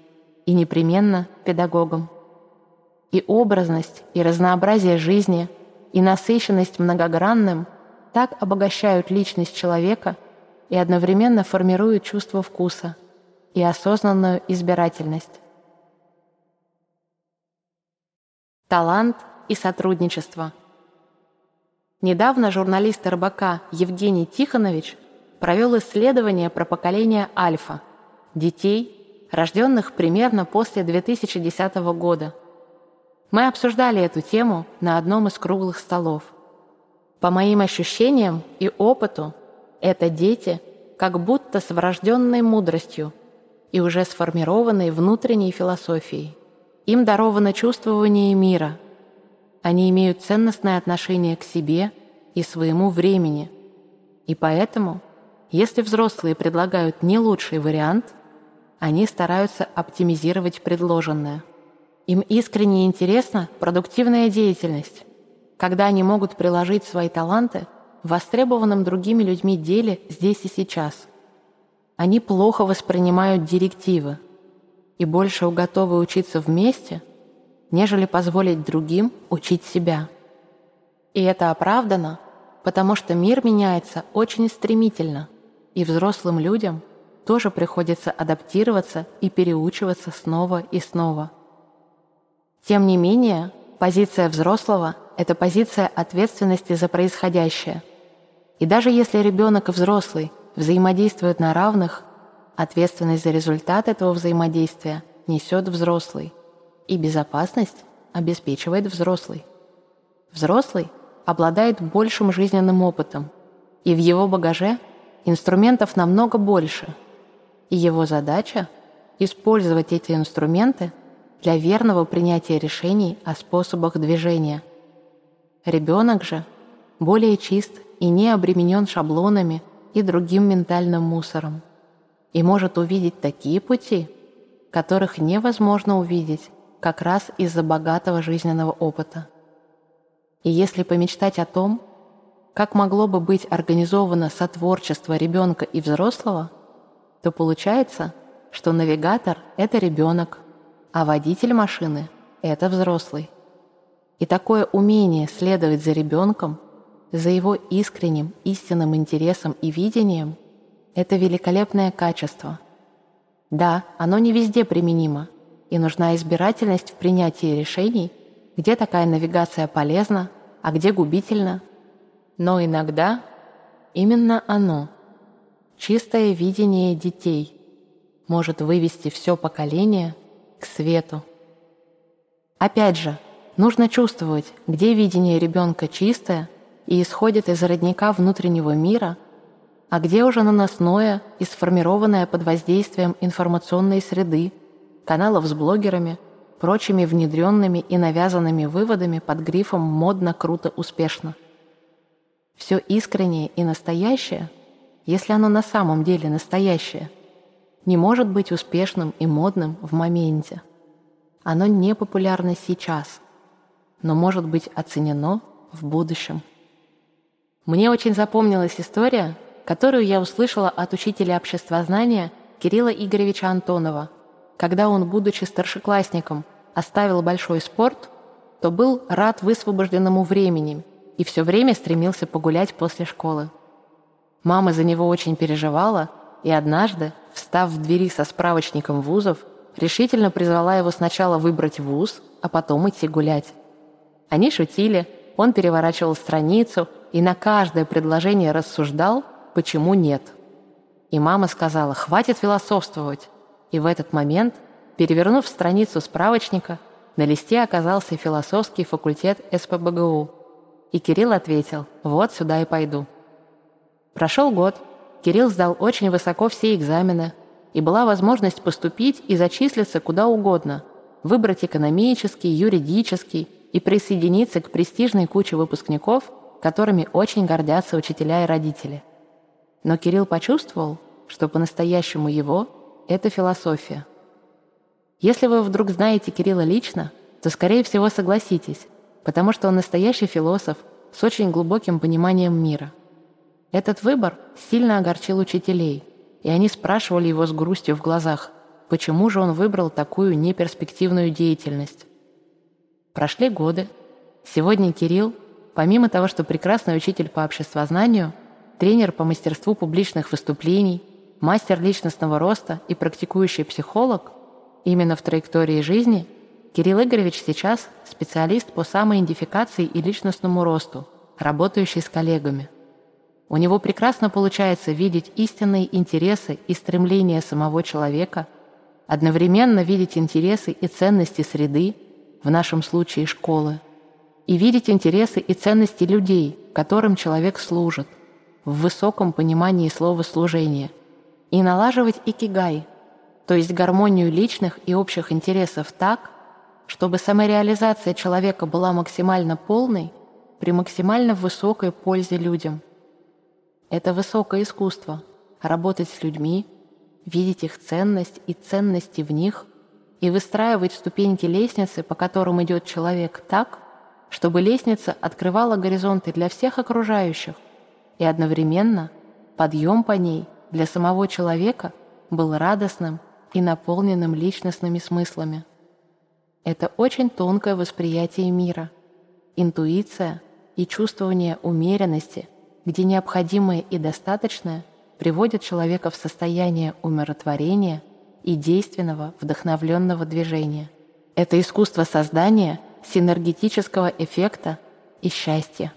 и непременно педагогам. И образность, и разнообразие жизни, и насыщенность многогранным так обогащают личность человека и одновременно формируют чувство вкуса и осознанную избирательность. Талант и сотрудничество. Недавно журналист РБК Евгений Тихонович провел исследование про поколение альфа – детей, рожденных примерно после 2010 года. Мы обсуждали эту тему на одном из круглых столов. По моим ощущениям и опыту, это дети как будто с врожденной мудростью и уже сформированной внутренней философией. Им даровано чувствование мира. Они имеют ценностное отношение к себе и своему времени. И поэтому, если взрослые предлагают не лучший вариант, они стараются оптимизировать предложенное. Им искренне интересна продуктивная деятельность, когда они могут приложить свои таланты в востребованном другими людьми деле здесь и сейчас. Они плохо воспринимают директивы – и больше готовы учиться вместе, нежели позволить другим учить себя. И это оправдано, потому что мир меняется очень стремительно, и взрослым людям тоже приходится адаптироваться и переучиваться снова и снова. Тем не менее, позиция взрослого – это позиция ответственности за происходящее. И даже если ребенок и взрослый взаимодействуют на равных, Ответственность за результат этого взаимодействия несет взрослый, и безопасность обеспечивает взрослый. Взрослый обладает большим жизненным опытом, и в его багаже инструментов намного больше, и его задача – использовать эти инструменты для верного принятия решений о способах движения. Ребенок же более чист и не обременен шаблонами и другим ментальным мусором и может увидеть такие пути, которых невозможно увидеть как раз из-за богатого жизненного опыта. И если помечтать о том, как могло бы быть организовано сотворчество ребенка и взрослого, то получается, что навигатор — это ребенок, а водитель машины — это взрослый. И такое умение следовать за ребенком, за его искренним, истинным интересом и видением — это великолепное качество. Да, оно не везде применимо, и нужна избирательность в принятии решений, где такая навигация полезна, а где губительна. Но иногда именно оно – чистое видение детей, может вывести все поколение к свету. Опять же, нужно чувствовать, где видение ребенка чистое и исходит из родника внутреннего мира, а где уже наносное и сформированное под воздействием информационной среды, каналов с блогерами, прочими внедренными и навязанными выводами под грифом «модно, круто, успешно». Все искреннее и настоящее, если оно на самом деле настоящее, не может быть успешным и модным в моменте. Оно не популярно сейчас, но может быть оценено в будущем. Мне очень запомнилась история, которую я услышала от учителя обществознания Кирилла Игоревича Антонова, когда он, будучи старшеклассником, оставил большой спорт, то был рад высвобожденному времени и все время стремился погулять после школы. Мама за него очень переживала, и однажды, встав в двери со справочником вузов, решительно призвала его сначала выбрать вуз, а потом идти гулять. Они шутили, он переворачивал страницу и на каждое предложение рассуждал, почему нет. И мама сказала «хватит философствовать», и в этот момент, перевернув страницу справочника, на листе оказался философский факультет СПБГУ – и Кирилл ответил «Вот сюда и пойду». Прошел год, Кирилл сдал очень высоко все экзамены, и была возможность поступить и зачислиться куда угодно, выбрать экономический, юридический и присоединиться к престижной куче выпускников, которыми очень гордятся учителя и родители. Но Кирилл почувствовал, что по-настоящему его — это философия. Если вы вдруг знаете Кирилла лично, то, скорее всего, согласитесь, потому что он настоящий философ с очень глубоким пониманием мира. Этот выбор сильно огорчил учителей, и они спрашивали его с грустью в глазах, почему же он выбрал такую неперспективную деятельность. Прошли годы. Сегодня Кирилл, помимо того, что прекрасный учитель по обществознанию, тренер по мастерству публичных выступлений, мастер личностного роста и практикующий психолог, именно в траектории жизни – Кирилл Игоревич сейчас специалист по самоидентификации и личностному росту, работающий с коллегами. У него прекрасно получается видеть истинные интересы и стремления самого человека, одновременно видеть интересы и ценности среды, в нашем случае школы, и видеть интересы и ценности людей, которым человек служит, в высоком понимании слова «служение», и налаживать икигай, то есть гармонию личных и общих интересов так, чтобы самореализация человека была максимально полной при максимально высокой пользе людям. Это высокое искусство — работать с людьми, видеть их ценность и ценности в них и выстраивать ступеньки лестницы, по которым идет человек так, чтобы лестница открывала горизонты для всех окружающих, и одновременно подъем по ней для самого человека был радостным и наполненным личностными смыслами. Это очень тонкое восприятие мира, интуиция и чувствование умеренности, где необходимое и достаточное приводят человека в состояние умиротворения и действенного вдохновленного движения. Это искусство создания синергетического эффекта и счастья.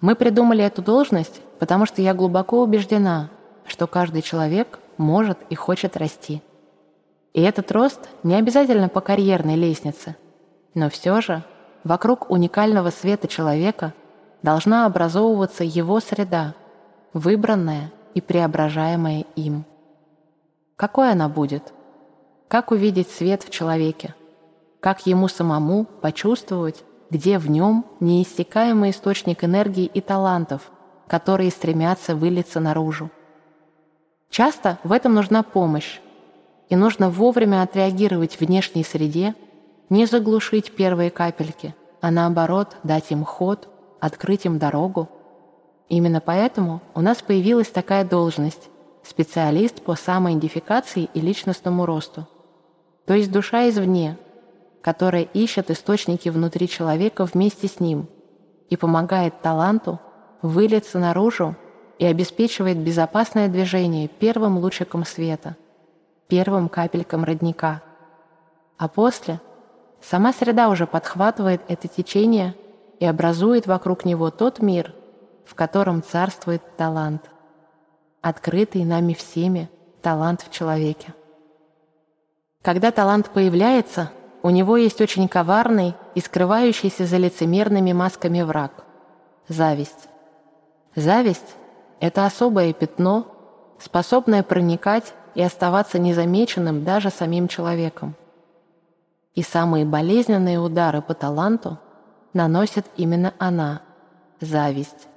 Мы придумали эту должность, потому что я глубоко убеждена, что каждый человек может и хочет расти – и этот рост не обязательно по карьерной лестнице, но все же вокруг уникального света человека должна образовываться его среда, выбранная и преображаемая им. Какой она будет? Как увидеть свет в человеке? Как ему самому почувствовать, где в нем неиссякаемый источник энергии и талантов, которые стремятся вылиться наружу? Часто в этом нужна помощь, и нужно вовремя отреагировать в внешней среде, не заглушить первые капельки, а наоборот дать им ход, открыть им дорогу. Именно поэтому у нас появилась такая должность – специалист по самоидентификации и личностному росту. То есть душа извне, которая ищет источники внутри человека вместе с ним и помогает таланту вылиться наружу и обеспечивает безопасное движение первым лучиком света – первым капелькам родника. А после сама среда уже подхватывает это течение и образует вокруг него тот мир, в котором царствует талант, открытый нами всеми талант в человеке. Когда талант появляется, у него есть очень коварный и скрывающийся за лицемерными масками враг – зависть. Зависть – это особое пятно, способное проникать и оставаться незамеченным даже самим человеком. И самые болезненные удары по таланту наносит именно она – зависть,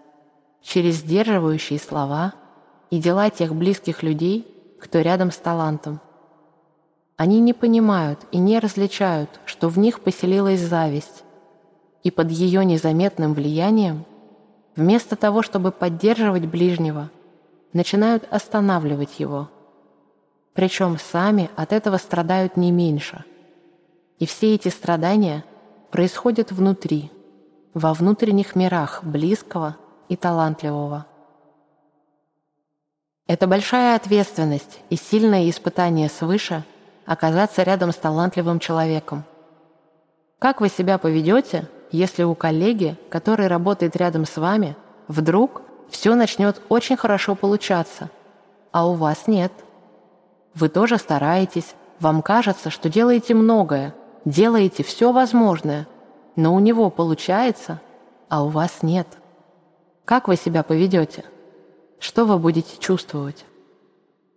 через сдерживающие слова и дела тех близких людей, кто рядом с талантом. Они не понимают и не различают, что в них поселилась зависть, и под ее незаметным влиянием, вместо того, чтобы поддерживать ближнего, начинают останавливать его. Причем сами от этого страдают не меньше – и все эти страдания происходят внутри, во внутренних мирах близкого и талантливого. Это большая ответственность и сильное испытание свыше оказаться рядом с талантливым человеком. Как вы себя поведете, если у коллеги, который работает рядом с вами, вдруг все начнет очень хорошо получаться, а у вас нет? Вы тоже стараетесь, вам кажется, что делаете многое, делаете все возможное, но у него получается, а у вас нет. Как вы себя поведете? Что вы будете чувствовать?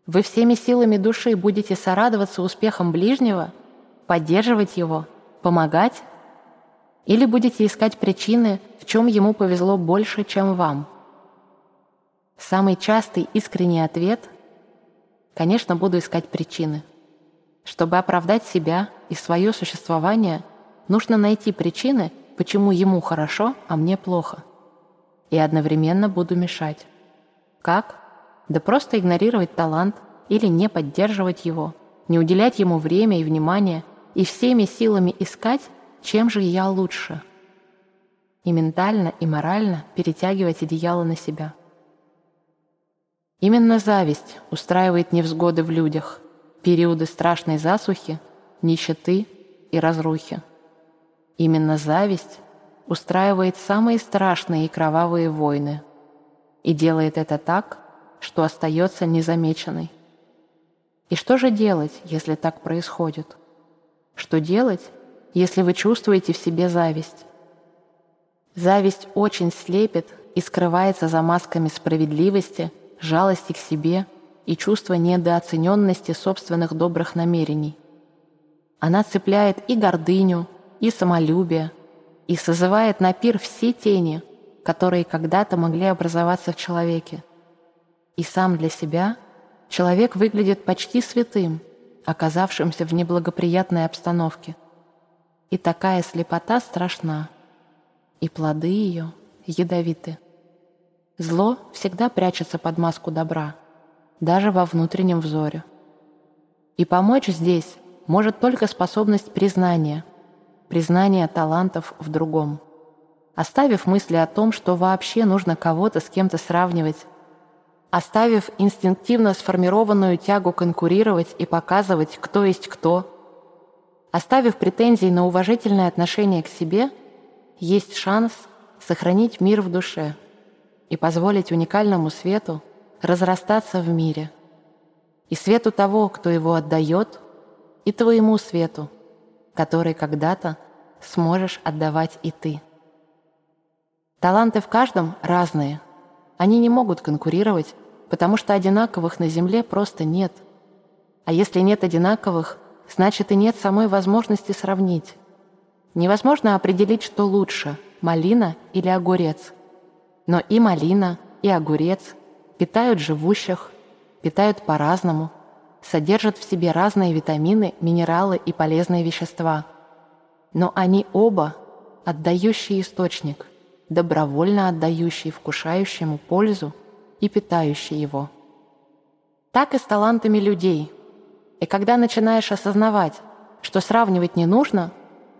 Вы всеми силами души будете сорадоваться успехам ближнего, поддерживать его, помогать? Или будете искать причины, в чем ему повезло больше, чем вам? Самый частый искренний ответ – конечно, буду искать причины – чтобы оправдать себя и свое существование, нужно найти причины, почему ему хорошо, а мне плохо. И одновременно буду мешать. Как? Да просто игнорировать талант или не поддерживать его, не уделять ему время и внимание и всеми силами искать, чем же я лучше. И ментально, и морально перетягивать одеяло на себя. Именно зависть устраивает невзгоды в людях – периоды страшной засухи, нищеты и разрухи. Именно зависть устраивает самые страшные и кровавые войны и делает это так, что остается незамеченной. И что же делать, если так происходит? Что делать, если вы чувствуете в себе зависть? Зависть очень слепит и скрывается за масками справедливости, жалости к себе и чувство недооцененности собственных добрых намерений. Она цепляет и гордыню, и самолюбие, и созывает на пир все тени, которые когда-то могли образоваться в человеке. И сам для себя человек выглядит почти святым, оказавшимся в неблагоприятной обстановке. И такая слепота страшна, и плоды ее ядовиты. Зло всегда прячется под маску добра – даже во внутреннем взоре. И помочь здесь может только способность признания, признания талантов в другом. Оставив мысли о том, что вообще нужно кого-то с кем-то сравнивать, оставив инстинктивно сформированную тягу конкурировать и показывать, кто есть кто, оставив претензии на уважительное отношение к себе, есть шанс сохранить мир в душе и позволить уникальному свету разрастаться в мире. И свету того, кто его отдает, и твоему свету, который когда-то сможешь отдавать и ты. Таланты в каждом разные. Они не могут конкурировать, потому что одинаковых на Земле просто нет. А если нет одинаковых, значит и нет самой возможности сравнить. Невозможно определить, что лучше – малина или огурец. Но и малина, и огурец – питают живущих, питают по-разному, содержат в себе разные витамины, минералы и полезные вещества. Но они оба отдающий источник, добровольно отдающий вкушающему пользу и питающий его. Так и с талантами людей. И когда начинаешь осознавать, что сравнивать не нужно,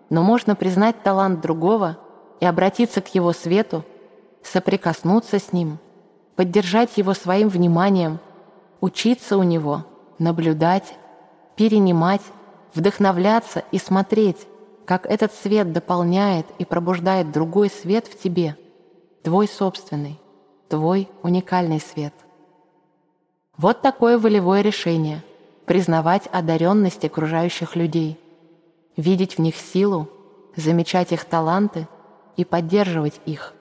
но можно признать талант другого и обратиться к его свету, соприкоснуться с ним – поддержать его своим вниманием, учиться у него, наблюдать, перенимать, вдохновляться и смотреть, как этот свет дополняет и пробуждает другой свет в тебе, твой собственный, твой уникальный свет. Вот такое волевое решение – признавать одаренность окружающих людей, видеть в них силу, замечать их таланты и поддерживать их,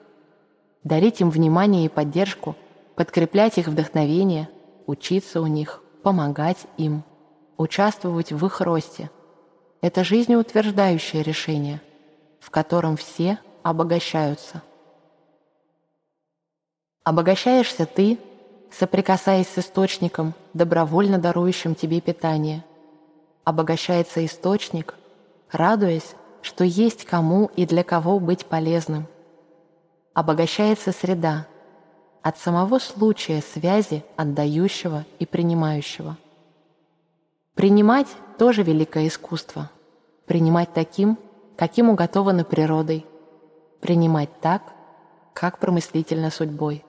дарить им внимание и поддержку, подкреплять их вдохновение, учиться у них, помогать им, участвовать в их росте. Это жизнеутверждающее решение, в котором все обогащаются. Обогащаешься ты, соприкасаясь с источником, добровольно дарующим тебе питание. Обогащается источник, радуясь, что есть кому и для кого быть полезным. Обогащается среда от самого случая связи отдающего и принимающего. Принимать тоже великое искусство. Принимать таким, каким уготовано природой. Принимать так, как промыслительно судьбой.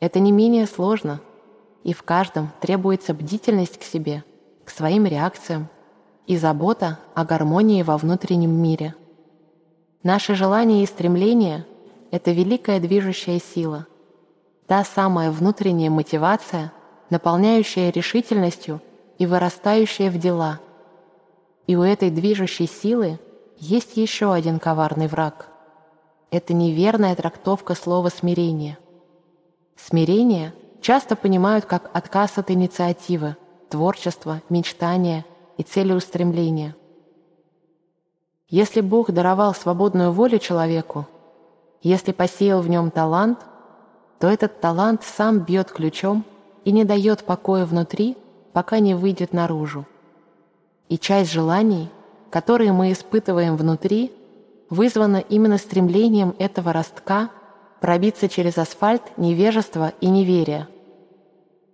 Это не менее сложно, и в каждом требуется бдительность к себе, к своим реакциям и забота о гармонии во внутреннем мире. Наши желания и стремления — это великая движущая сила, та самая внутренняя мотивация, наполняющая решительностью и вырастающая в дела. И у этой движущей силы есть еще один коварный враг. Это неверная трактовка слова «смирение». Смирение часто понимают как отказ от инициативы, творчества, мечтания и целеустремления. Если Бог даровал свободную волю человеку, если посеял в нем талант, то этот талант сам бьет ключом и не дает покоя внутри, пока не выйдет наружу. И часть желаний, которые мы испытываем внутри, вызвана именно стремлением этого ростка пробиться через асфальт невежества и неверия.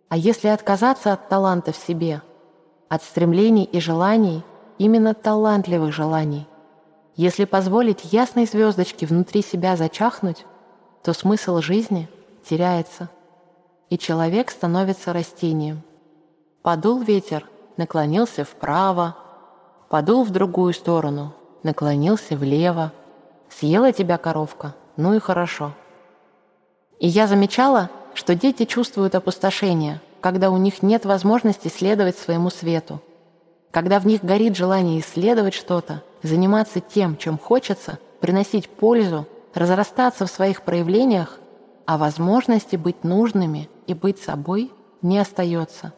А если отказаться от таланта в себе, от стремлений и желаний, именно талантливых желаний, если позволить ясной звездочке внутри себя зачахнуть, то смысл жизни теряется, и человек становится растением. Подул ветер, наклонился вправо, подул в другую сторону, наклонился влево. Съела тебя коровка, ну и хорошо. И я замечала, что дети чувствуют опустошение, когда у них нет возможности следовать своему свету. Когда в них горит желание исследовать что-то, заниматься тем, чем хочется, приносить пользу, разрастаться в своих проявлениях, а возможности быть нужными и быть собой не остается.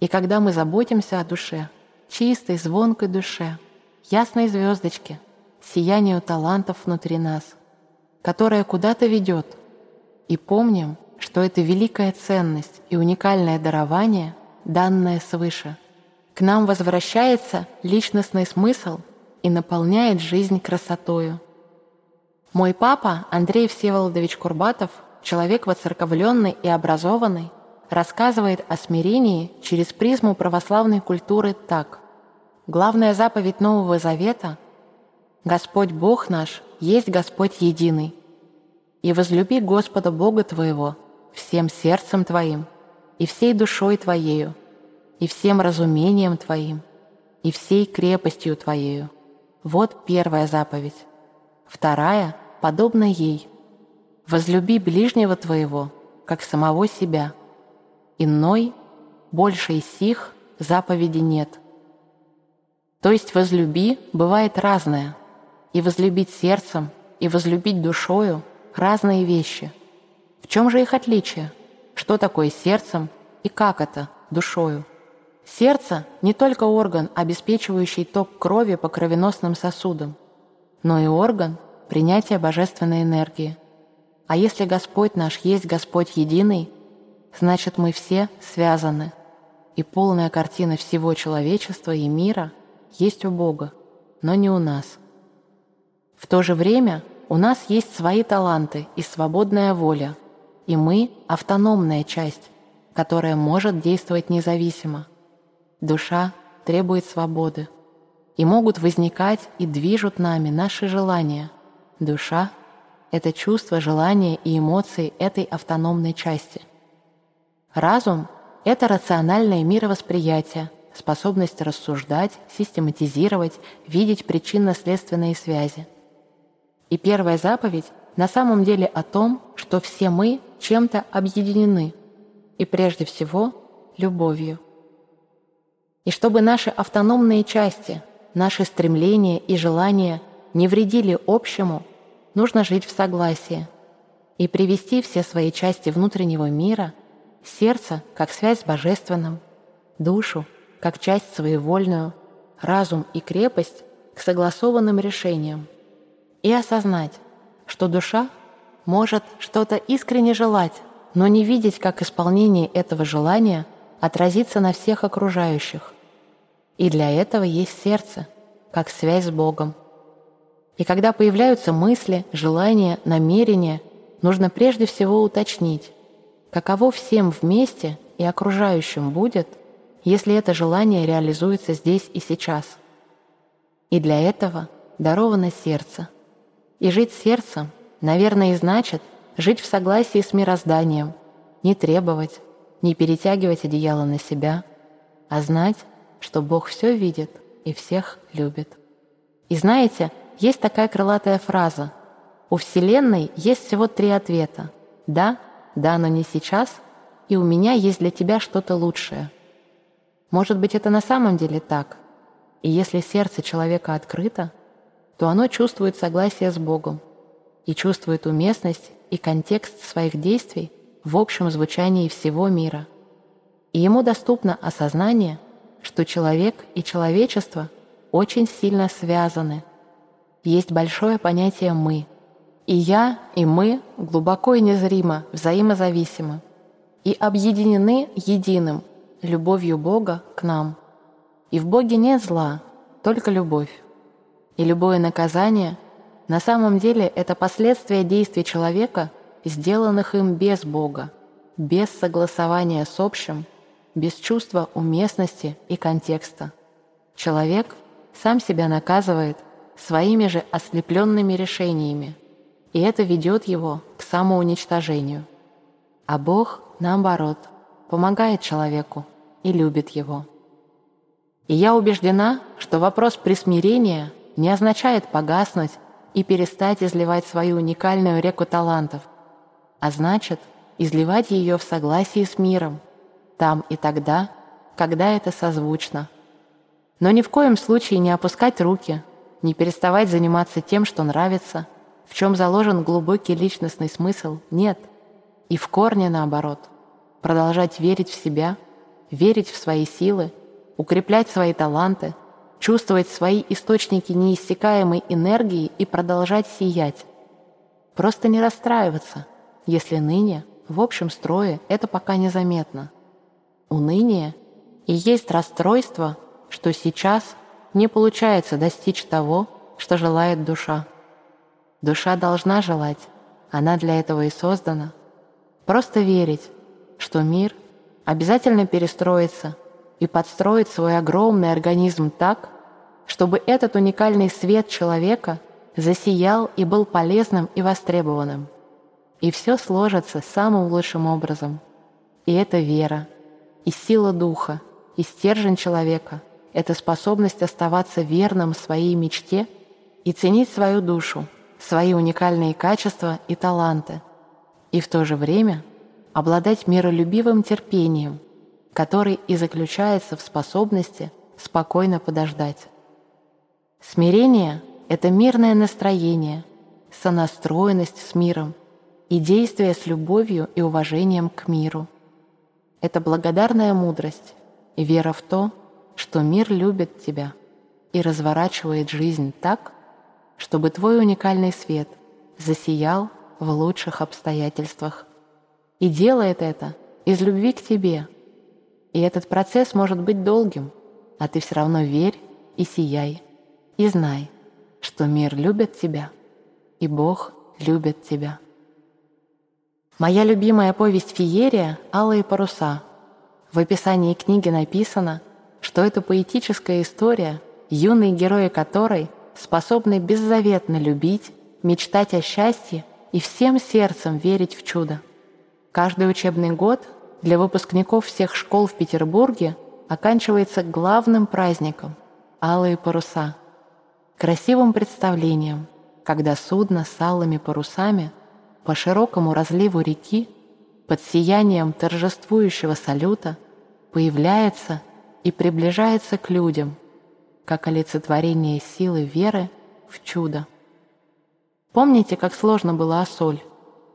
И когда мы заботимся о душе, чистой, звонкой душе, ясной звездочке, сиянию талантов внутри нас, которая куда-то ведет – и помним, что это великая ценность и уникальное дарование, данное свыше. К нам возвращается личностный смысл и наполняет жизнь красотою. Мой папа, Андрей Всеволодович Курбатов, человек воцерковленный и образованный, рассказывает о смирении через призму православной культуры так. Главная заповедь Нового Завета – «Господь Бог наш есть Господь единый, и возлюби Господа Бога твоего всем сердцем твоим, и всей душой твоею, и всем разумением твоим, и всей крепостью твоею. Вот первая заповедь. Вторая, подобна ей. Возлюби ближнего твоего, как самого себя. Иной, большей сих, заповеди нет. То есть возлюби бывает разное, и возлюбить сердцем, и возлюбить душою – разные вещи. В чем же их отличие? Что такое сердцем и как это душою? Сердце – не только орган, обеспечивающий ток крови по кровеносным сосудам, но и орган принятия божественной энергии. А если Господь наш есть Господь единый, значит мы все связаны, и полная картина всего человечества и мира есть у Бога, но не у нас. В то же время – у нас есть свои таланты и свободная воля, и мы — автономная часть, которая может действовать независимо. Душа требует свободы, и могут возникать и движут нами наши желания. Душа — это чувство, желания и эмоции этой автономной части. Разум — это рациональное мировосприятие, способность рассуждать, систематизировать, видеть причинно-следственные связи — и первая заповедь на самом деле о том, что все мы чем-то объединены. и прежде всего любовью. И чтобы наши автономные части, наши стремления и желания не вредили общему, нужно жить в согласии и привести все свои части внутреннего мира, сердце как связь с Божественным, душу как часть своевольную, разум и крепость к согласованным решениям и осознать, что душа может что-то искренне желать, но не видеть, как исполнение этого желания отразится на всех окружающих. И для этого есть сердце, как связь с Богом. И когда появляются мысли, желания, намерения, нужно прежде всего уточнить, каково всем вместе и окружающим будет, если это желание реализуется здесь и сейчас. И для этого даровано сердце. И жить сердцем Наверное, и значит жить в согласии с мирозданием, не требовать, не перетягивать одеяло на себя, а знать, что Бог все видит и всех любит. И знаете, есть такая крылатая фраза «У Вселенной есть всего три ответа – да, да, но не сейчас, и у меня есть для тебя что-то лучшее». Может быть, это на самом деле так, и если сердце человека открыто, то оно чувствует согласие с Богом, и чувствует уместность и контекст своих действий в общем звучании всего мира. И ему доступно осознание, что человек и человечество очень сильно связаны. Есть большое понятие «мы». И я, и мы глубоко и незримо взаимозависимы и объединены единым, любовью Бога к нам. И в Боге нет зла, только любовь. И любое наказание на самом деле это последствия действий человека, сделанных им без Бога, без согласования с общим, без чувства уместности и контекста. Человек сам себя наказывает своими же ослепленными решениями, и это ведет его к самоуничтожению. А Бог, наоборот, помогает человеку и любит его. И я убеждена, что вопрос присмирения не означает погаснуть и перестать изливать свою уникальную реку талантов, а значит, изливать ее в согласии с миром, там и тогда, когда это созвучно. Но ни в коем случае не опускать руки, не переставать заниматься тем, что нравится, в чем заложен глубокий личностный смысл, нет. И в корне наоборот. Продолжать верить в себя, верить в свои силы, укреплять свои таланты – чувствовать свои источники неиссякаемой энергии и продолжать сиять. Просто не расстраиваться, если ныне, в общем строе, это пока незаметно. Уныние и есть расстройство, что сейчас не получается достичь того, что желает душа. Душа должна желать, она для этого и создана. Просто верить, что мир обязательно перестроится – и подстроить свой огромный организм так, чтобы этот уникальный свет человека засиял и был полезным и востребованным. И все сложится самым лучшим образом. И это вера, и сила духа, и стержень человека — это способность оставаться верным своей мечте и ценить свою душу, свои уникальные качества и таланты, и в то же время обладать миролюбивым терпением, который и заключается в способности спокойно подождать. Смирение — это мирное настроение, сонастроенность с миром и действие с любовью и уважением к миру. Это благодарная мудрость и вера в то, что мир любит тебя и разворачивает жизнь так, чтобы твой уникальный свет засиял в лучших обстоятельствах. И делает это из любви к тебе — и этот процесс может быть долгим, а ты все равно верь и сияй. И знай, что мир любит тебя, и Бог любит тебя. Моя любимая повесть «Феерия» «Алые паруса». В описании книги написано, что это поэтическая история, юные герои которой способны беззаветно любить, мечтать о счастье и всем сердцем верить в чудо. Каждый учебный год для выпускников всех школ в Петербурге оканчивается главным праздником – «Алые паруса» – красивым представлением, когда судно с алыми парусами по широкому разливу реки под сиянием торжествующего салюта появляется и приближается к людям, как олицетворение силы веры в чудо. Помните, как сложно было Асоль,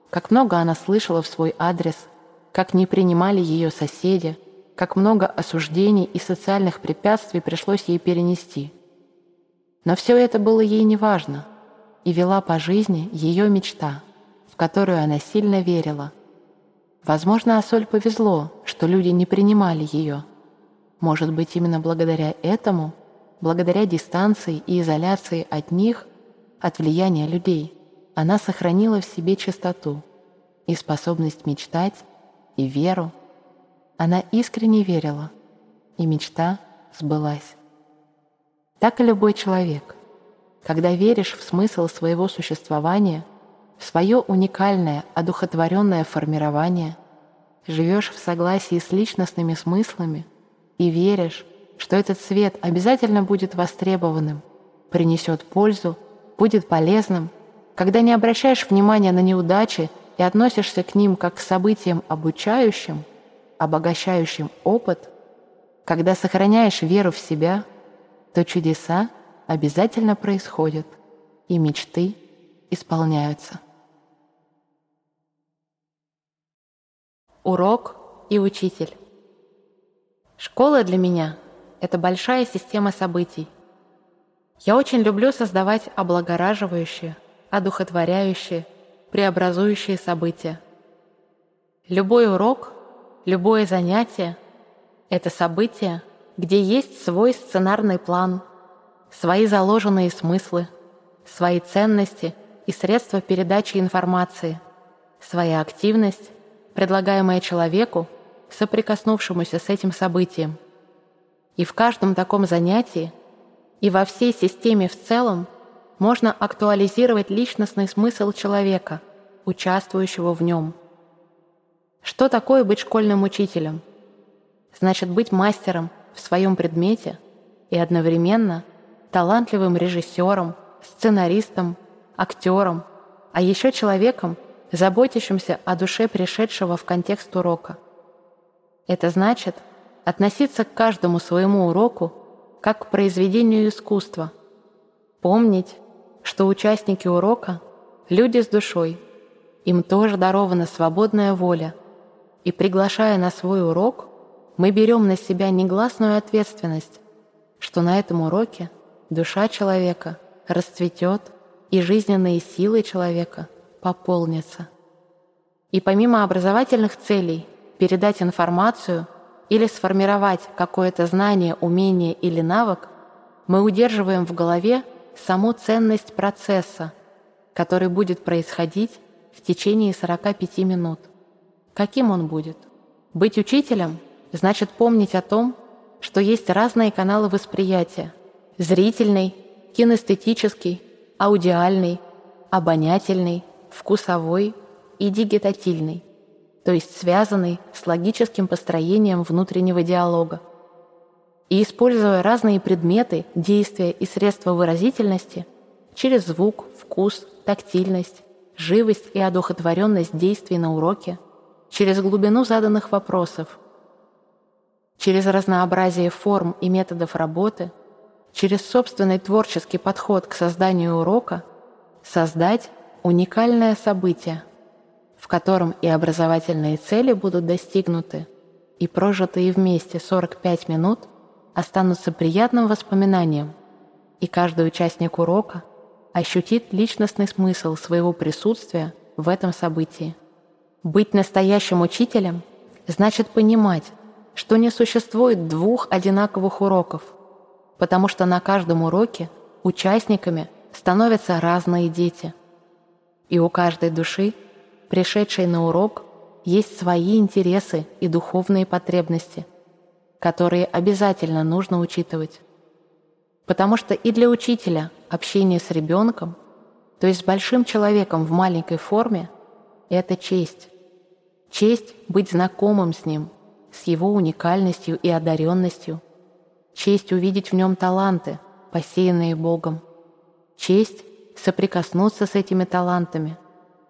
как много она слышала в свой адрес, как не принимали ее соседи, как много осуждений и социальных препятствий пришлось ей перенести. Но все это было ей неважно, и вела по жизни ее мечта, в которую она сильно верила. Возможно, Асоль повезло, что люди не принимали ее. Может быть, именно благодаря этому, благодаря дистанции и изоляции от них, от влияния людей, она сохранила в себе чистоту и способность мечтать, и веру. Она искренне верила, и мечта сбылась. Так и любой человек. Когда веришь в смысл своего существования, в свое уникальное, одухотворенное формирование, живешь в согласии с личностными смыслами и веришь, что этот свет обязательно будет востребованным, принесет пользу, будет полезным, когда не обращаешь внимания на неудачи и относишься к ним как к событиям обучающим, обогащающим опыт, когда сохраняешь веру в себя, то чудеса обязательно происходят, и мечты исполняются. Урок и учитель. Школа для меня — это большая система событий. Я очень люблю создавать облагораживающие, одухотворяющие, преобразующие события. Любой урок, любое занятие — это событие, где есть свой сценарный план, свои заложенные смыслы, свои ценности и средства передачи информации, своя активность, предлагаемая человеку, соприкоснувшемуся с этим событием. И в каждом таком занятии и во всей системе в целом можно актуализировать личностный смысл человека, участвующего в нем. Что такое быть школьным учителем? Значит, быть мастером – в своем предмете и одновременно талантливым режиссером, сценаристом, актером, а еще человеком, заботящимся о душе пришедшего в контекст урока. Это значит относиться к каждому своему уроку как к произведению искусства, помнить, что участники урока — люди с душой, им тоже дарована свободная воля, и приглашая на свой урок — мы берем на себя негласную ответственность, что на этом уроке душа человека расцветет и жизненные силы человека пополнятся. И помимо образовательных целей передать информацию или сформировать какое-то знание, умение или навык, мы удерживаем в голове саму ценность процесса, который будет происходить в течение 45 минут. Каким он будет? Быть учителем – значит помнить о том, что есть разные каналы восприятия – зрительный, кинестетический, аудиальный, обонятельный, вкусовой и дигитатильный, то есть связанный с логическим построением внутреннего диалога. И используя разные предметы, действия и средства выразительности через звук, вкус, тактильность, живость и одухотворенность действий на уроке, через глубину заданных вопросов – через разнообразие форм и методов работы, через собственный творческий подход к созданию урока создать уникальное событие, в котором и образовательные цели будут достигнуты, и прожитые вместе 45 минут останутся приятным воспоминанием, и каждый участник урока ощутит личностный смысл своего присутствия в этом событии. Быть настоящим учителем значит понимать, что не существует двух одинаковых уроков, потому что на каждом уроке участниками становятся разные дети. И у каждой души, пришедшей на урок, есть свои интересы и духовные потребности, которые обязательно нужно учитывать. Потому что и для учителя общение с ребенком, то есть с большим человеком в маленькой форме, это честь. Честь быть знакомым с ним – с его уникальностью и одаренностью. Честь увидеть в нем таланты, посеянные Богом. Честь соприкоснуться с этими талантами,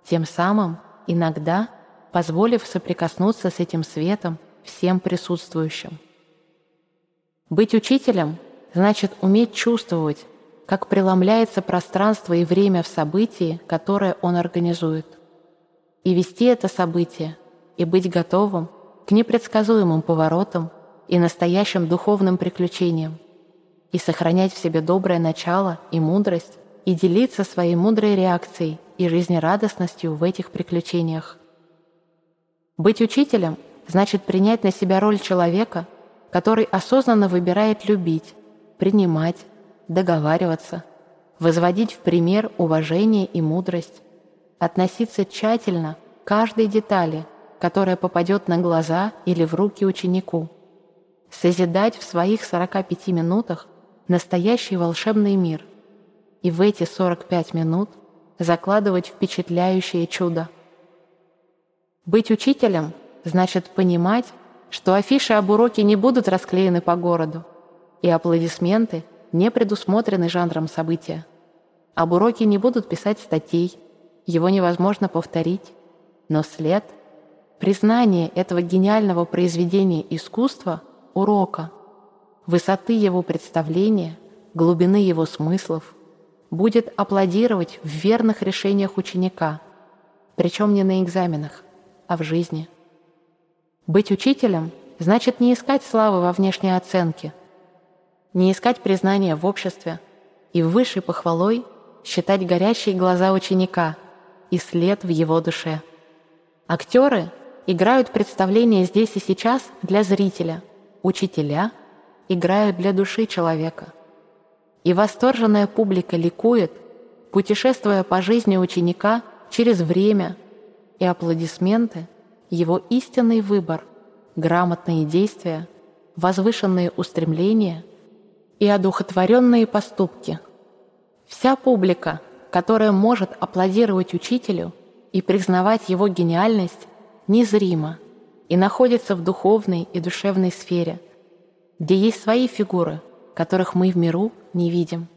тем самым иногда позволив соприкоснуться с этим светом всем присутствующим. Быть учителем значит уметь чувствовать, как преломляется пространство и время в событии, которое он организует, и вести это событие, и быть готовым к непредсказуемым поворотам и настоящим духовным приключениям, и сохранять в себе доброе начало и мудрость, и делиться своей мудрой реакцией и жизнерадостностью в этих приключениях. Быть учителем значит принять на себя роль человека, который осознанно выбирает любить, принимать, договариваться, возводить в пример уважение и мудрость, относиться тщательно к каждой детали, которая попадет на глаза или в руки ученику, созидать в своих 45 минутах настоящий волшебный мир и в эти 45 минут закладывать впечатляющее чудо. Быть учителем значит понимать, что афиши об уроке не будут расклеены по городу, и аплодисменты не предусмотрены жанром события. Об уроке не будут писать статей, его невозможно повторить, но след, признание этого гениального произведения искусства, урока, высоты его представления, глубины его смыслов, будет аплодировать в верных решениях ученика, причем не на экзаменах, а в жизни. Быть учителем значит не искать славы во внешней оценке, не искать признания в обществе и высшей похвалой считать горящие глаза ученика и след в его душе. Актеры играют представление здесь и сейчас для зрителя, учителя играют для души человека. И восторженная публика ликует, путешествуя по жизни ученика через время, и аплодисменты – его истинный выбор, грамотные действия, возвышенные устремления и одухотворенные поступки. Вся публика, которая может аплодировать учителю и признавать его гениальность, незрима и находится в духовной и душевной сфере, где есть свои фигуры, которых мы в миру не видим.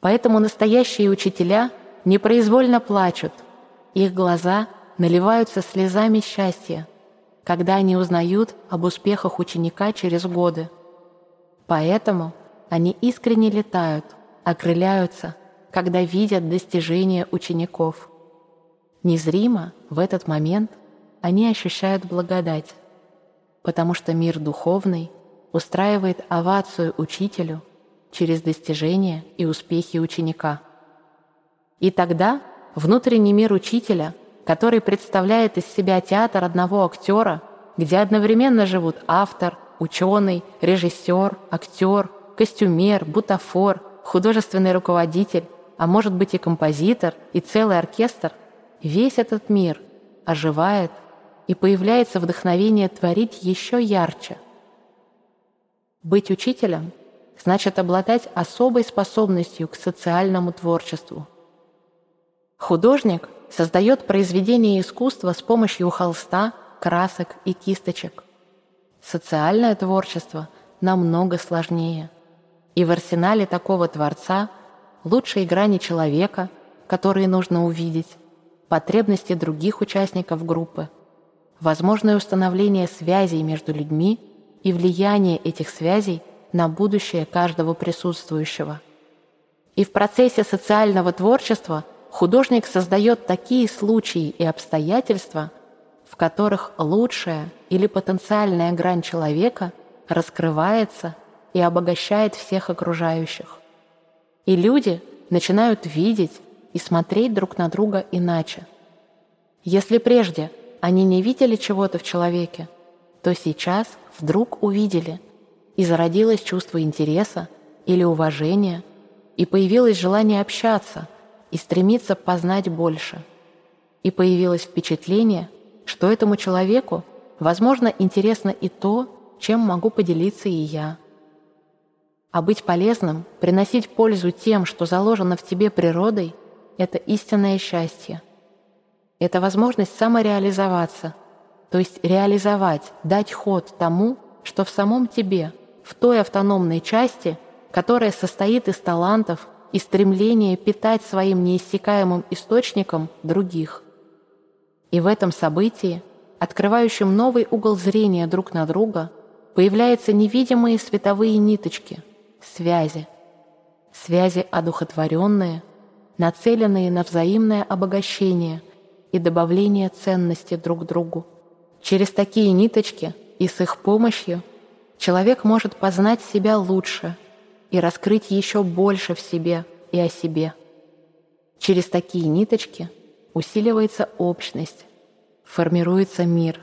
Поэтому настоящие учителя непроизвольно плачут, их глаза – наливаются слезами счастья, когда они узнают об успехах ученика через годы. Поэтому они искренне летают, окрыляются, когда видят достижения учеников. Незримо в этот момент они ощущают благодать, потому что мир духовный устраивает овацию учителю через достижения и успехи ученика. И тогда внутренний мир учителя который представляет из себя театр одного актера, где одновременно живут автор, ученый, режиссер, актер, костюмер, бутафор, художественный руководитель, а может быть и композитор, и целый оркестр, весь этот мир оживает и появляется вдохновение творить еще ярче. Быть учителем значит обладать особой способностью к социальному творчеству. Художник создает произведение искусства с помощью холста, красок и кисточек. Социальное творчество намного сложнее. И в арсенале такого творца лучшие грани человека, которые нужно увидеть, потребности других участников группы, возможное установление связей между людьми и влияние этих связей на будущее каждого присутствующего. И в процессе социального творчества – художник создает такие случаи и обстоятельства, в которых лучшая или потенциальная грань человека раскрывается и обогащает всех окружающих. И люди начинают видеть и смотреть друг на друга иначе. Если прежде они не видели чего-то в человеке, то сейчас вдруг увидели, и зародилось чувство интереса или уважения, и появилось желание общаться – и стремится познать больше. И появилось впечатление, что этому человеку, возможно, интересно и то, чем могу поделиться и я. А быть полезным, приносить пользу тем, что заложено в тебе природой, это истинное счастье. Это возможность самореализоваться, то есть реализовать, дать ход тому, что в самом тебе, в той автономной части, которая состоит из талантов, и стремление питать своим неиссякаемым источником других. И в этом событии, открывающем новый угол зрения друг на друга, появляются невидимые световые ниточки, связи. Связи одухотворенные, нацеленные на взаимное обогащение и добавление ценности друг другу. Через такие ниточки и с их помощью человек может познать себя лучше и раскрыть еще больше в себе и о себе. Через такие ниточки усиливается общность, формируется мир,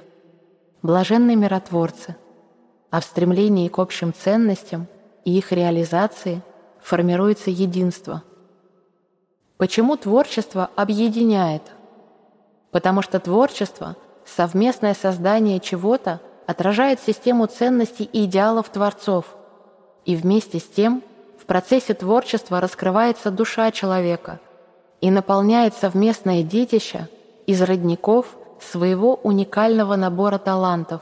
блаженные миротворцы, а в стремлении к общим ценностям и их реализации формируется единство. Почему творчество объединяет? Потому что творчество — совместное создание чего-то, отражает систему ценностей и идеалов творцов, и вместе с тем в процессе творчества раскрывается душа человека и наполняет совместное детище из родников своего уникального набора талантов,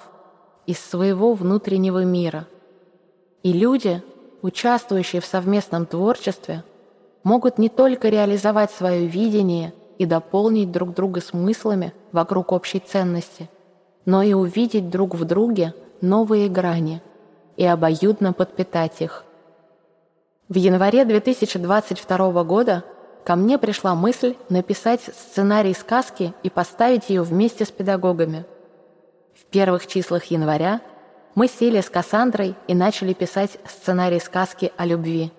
из своего внутреннего мира. И люди, участвующие в совместном творчестве, могут не только реализовать свое видение и дополнить друг друга смыслами вокруг общей ценности, но и увидеть друг в друге новые грани и обоюдно подпитать их. В январе 2022 года ко мне пришла мысль написать сценарий сказки и поставить ее вместе с педагогами. В первых числах января мы сели с Кассандрой и начали писать сценарий сказки о любви.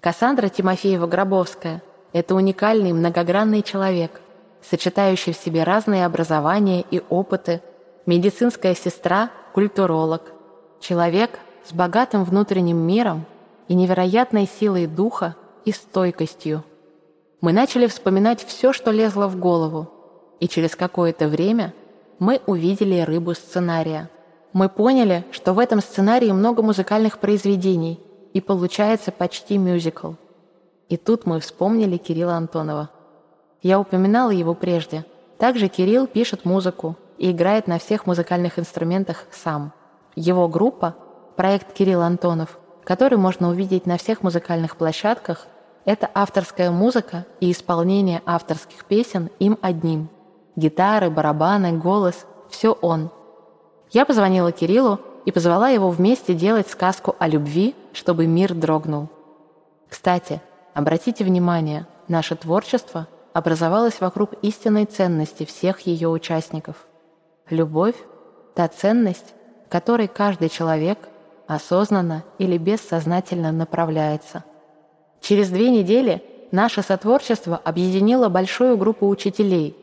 Кассандра Тимофеева-Гробовская – это уникальный многогранный человек – сочетающий в себе разные образования и опыты, медицинская сестра, культуролог, человек с богатым внутренним миром и невероятной силой духа и стойкостью. Мы начали вспоминать все, что лезло в голову, и через какое-то время мы увидели рыбу сценария. Мы поняли, что в этом сценарии много музыкальных произведений, и получается почти мюзикл. И тут мы вспомнили Кирилла Антонова. Я упоминала его прежде. Также Кирилл пишет музыку и играет на всех музыкальных инструментах сам. Его группа, проект Кирилл Антонов, который можно увидеть на всех музыкальных площадках, это авторская музыка и исполнение авторских песен им одним. Гитары, барабаны, голос – все он. Я позвонила Кириллу и позвала его вместе делать сказку о любви, чтобы мир дрогнул. Кстати, обратите внимание, наше творчество – образовалась вокруг истинной ценности всех ее участников. Любовь – та ценность, которой каждый человек осознанно или бессознательно направляется. Через две недели наше сотворчество объединило большую группу учителей.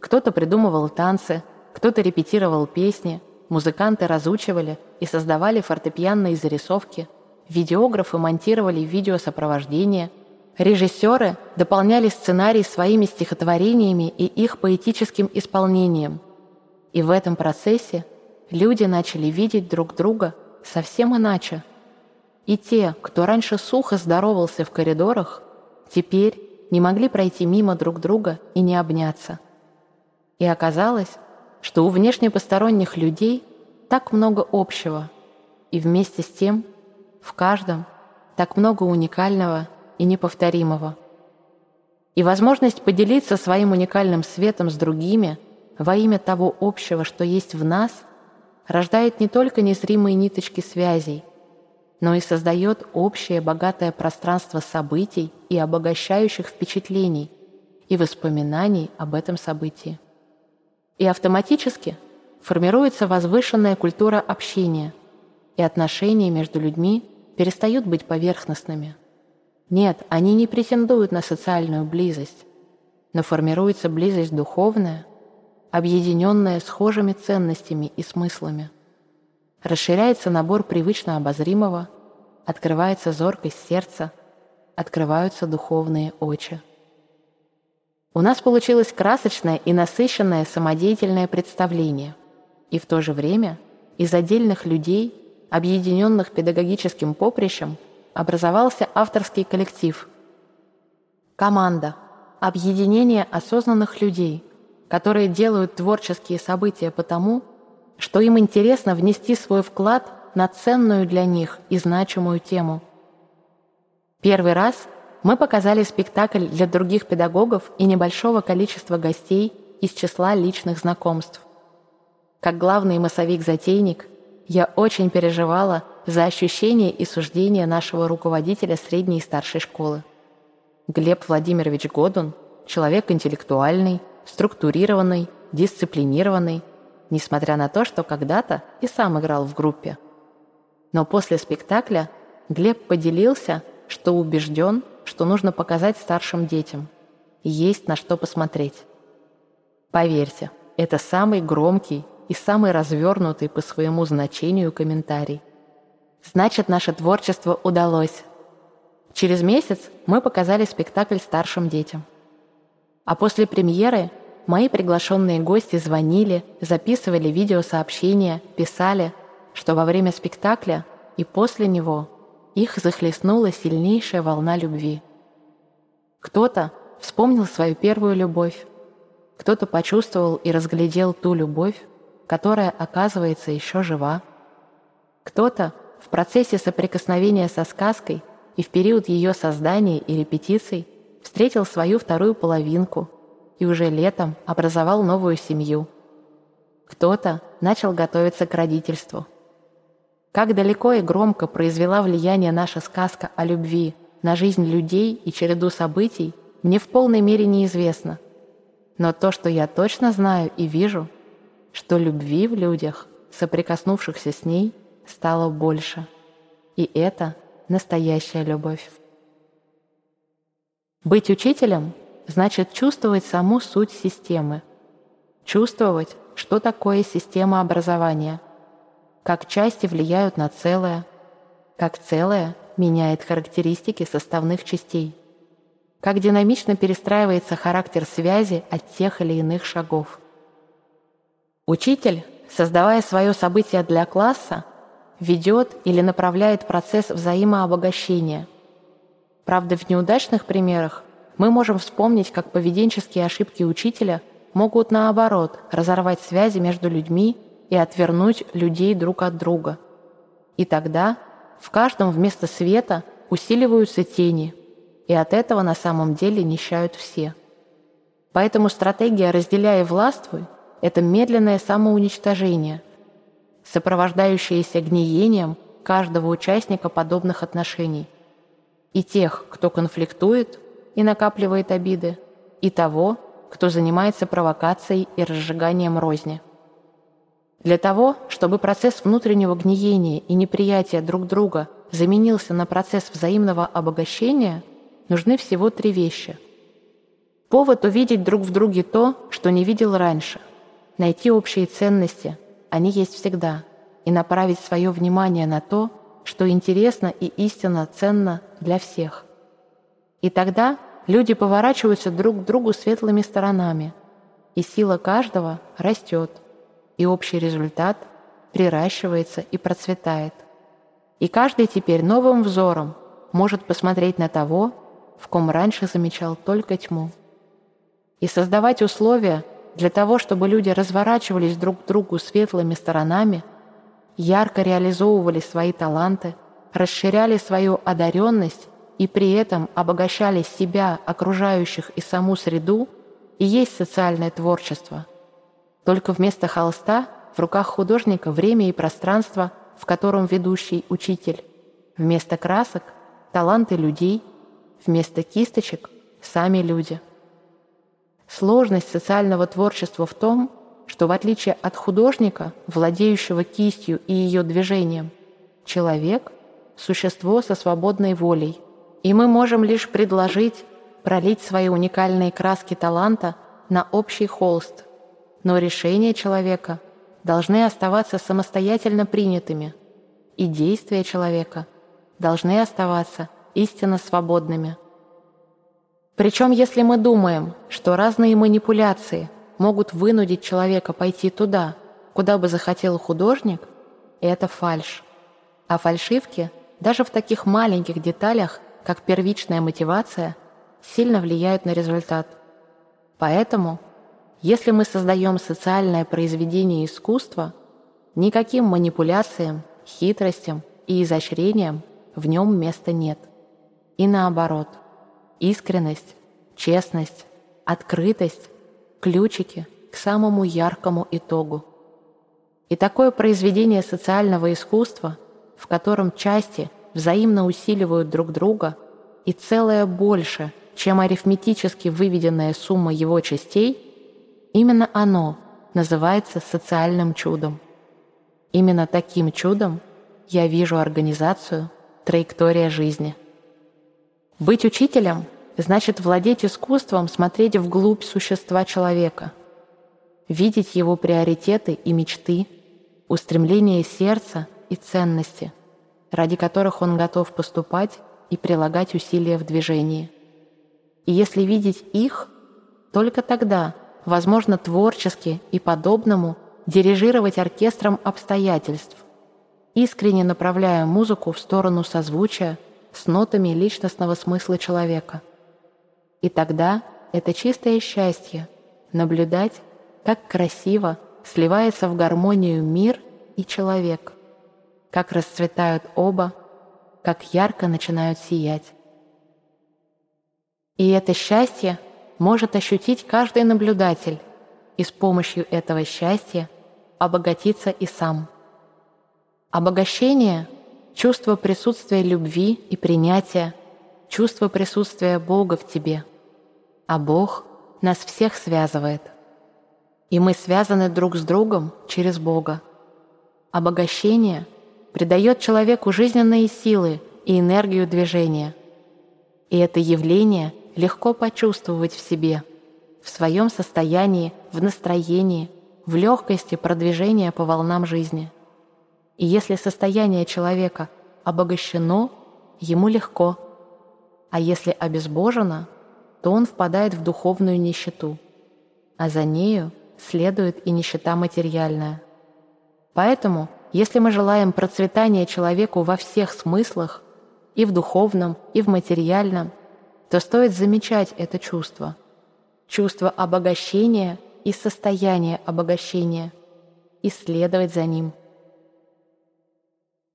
Кто-то придумывал танцы, кто-то репетировал песни, музыканты разучивали и создавали фортепианные зарисовки, видеографы монтировали видеосопровождение – Режиссеры дополняли сценарий своими стихотворениями и их поэтическим исполнением. И в этом процессе люди начали видеть друг друга совсем иначе. И те, кто раньше сухо здоровался в коридорах, теперь не могли пройти мимо друг друга и не обняться. И оказалось, что у внешне посторонних людей так много общего, и вместе с тем в каждом так много уникального и неповторимого. И возможность поделиться своим уникальным светом с другими во имя того общего, что есть в нас, рождает не только незримые ниточки связей, но и создает общее богатое пространство событий и обогащающих впечатлений и воспоминаний об этом событии. И автоматически формируется возвышенная культура общения, и отношения между людьми перестают быть поверхностными – нет, они не претендуют на социальную близость, но формируется близость духовная, объединенная схожими ценностями и смыслами. Расширяется набор привычно обозримого, открывается зоркость сердца, открываются духовные очи. У нас получилось красочное и насыщенное самодеятельное представление, и в то же время из отдельных людей, объединенных педагогическим поприщем, образовался авторский коллектив. Команда – объединение осознанных людей, которые делают творческие события потому, что им интересно внести свой вклад на ценную для них и значимую тему. Первый раз мы показали спектакль для других педагогов и небольшого количества гостей из числа личных знакомств. Как главный массовик-затейник, я очень переживала за ощущения и суждения нашего руководителя средней и старшей школы. Глеб Владимирович Годун – человек интеллектуальный, структурированный, дисциплинированный, несмотря на то, что когда-то и сам играл в группе. Но после спектакля Глеб поделился, что убежден, что нужно показать старшим детям. Есть на что посмотреть. Поверьте, это самый громкий и самый развернутый по своему значению комментарий. Значит, наше творчество удалось. Через месяц мы показали спектакль старшим детям. А после премьеры мои приглашенные гости звонили, записывали видеосообщения, писали, что во время спектакля и после него их захлестнула сильнейшая волна любви. Кто-то вспомнил свою первую любовь, кто-то почувствовал и разглядел ту любовь, которая, оказывается, еще жива. Кто-то в процессе соприкосновения со сказкой и в период ее создания и репетиций встретил свою вторую половинку и уже летом образовал новую семью. Кто-то начал готовиться к родительству. Как далеко и громко произвела влияние наша сказка о любви на жизнь людей и череду событий, мне в полной мере неизвестно. Но то, что я точно знаю и вижу, что любви в людях, соприкоснувшихся с ней, стало больше. И это настоящая любовь. Быть учителем значит чувствовать саму суть системы, чувствовать, что такое система образования, как части влияют на целое, как целое меняет характеристики составных частей, как динамично перестраивается характер связи от тех или иных шагов – Учитель, создавая свое событие для класса, ведет или направляет процесс взаимообогащения. Правда, в неудачных примерах мы можем вспомнить, как поведенческие ошибки учителя могут, наоборот, разорвать связи между людьми и отвернуть людей друг от друга. И тогда в каждом вместо света усиливаются тени, и от этого на самом деле нищают все. Поэтому стратегия «разделяй и властвуй» это медленное самоуничтожение, сопровождающееся гниением каждого участника подобных отношений. И тех, кто конфликтует и накапливает обиды, и того, кто занимается провокацией и разжиганием розни. Для того, чтобы процесс внутреннего гниения и неприятия друг друга заменился на процесс взаимного обогащения, нужны всего три вещи. Повод увидеть друг в друге то, что не видел раньше – найти общие ценности, они есть всегда, и направить свое внимание на то, что интересно и истинно ценно для всех. И тогда люди поворачиваются друг к другу светлыми сторонами, и сила каждого растет, и общий результат приращивается и процветает. И каждый теперь новым взором может посмотреть на того, в ком раньше замечал только тьму. И создавать условия, для того, чтобы люди разворачивались друг к другу светлыми сторонами, ярко реализовывали свои таланты, расширяли свою одаренность и при этом обогащали себя, окружающих и саму среду, и есть социальное творчество. Только вместо холста в руках художника время и пространство, в котором ведущий учитель. Вместо красок – таланты людей, вместо кисточек – сами люди – Сложность социального творчества в том, что в отличие от художника, владеющего кистью и ее движением, человек – существо со свободной волей, и мы можем лишь предложить пролить свои уникальные краски таланта на общий холст, но решения человека должны оставаться самостоятельно принятыми, и действия человека должны оставаться истинно свободными – причем, если мы думаем, что разные манипуляции могут вынудить человека пойти туда, куда бы захотел художник, это фальшь. А фальшивки, даже в таких маленьких деталях, как первичная мотивация, сильно влияют на результат. Поэтому, если мы создаем социальное произведение искусства, никаким манипуляциям, хитростям и изощрениям в нем места нет. И наоборот – Искренность, честность, открытость – ключики, к самому яркому итогу. И такое произведение социального искусства, в котором части взаимно усиливают друг друга и целое больше, чем арифметически выведенная сумма его частей, именно оно называется социальным чудом. Именно таким чудом я вижу организацию «Траектория жизни». Быть учителем значит владеть искусством смотреть вглубь существа человека, видеть его приоритеты и мечты, устремления сердца и ценности, ради которых он готов поступать и прилагать усилия в движении. И если видеть их, только тогда возможно творчески и подобному дирижировать оркестром обстоятельств, искренне направляя музыку в сторону созвучия с нотами личностного смысла человека. И тогда это чистое счастье — наблюдать, как красиво сливается в гармонию мир и человек, как расцветают оба, как ярко начинают сиять. И это счастье может ощутить каждый наблюдатель, и с помощью этого счастья обогатиться и сам. Обогащение — чувство присутствия любви и принятия, чувство присутствия Бога в тебе. А Бог нас всех связывает. И мы связаны друг с другом через Бога. Обогащение придает человеку жизненные силы и энергию движения. И это явление легко почувствовать в себе, в своем состоянии, в настроении, в легкости продвижения по волнам жизни. И если состояние человека обогащено, ему легко, а если обезбожено, то он впадает в духовную нищету, а за нею следует и нищета материальная. Поэтому, если мы желаем процветания человеку во всех смыслах, и в духовном, и в материальном, то стоит замечать это чувство. Чувство обогащения и состояние обогащения, и следовать за ним.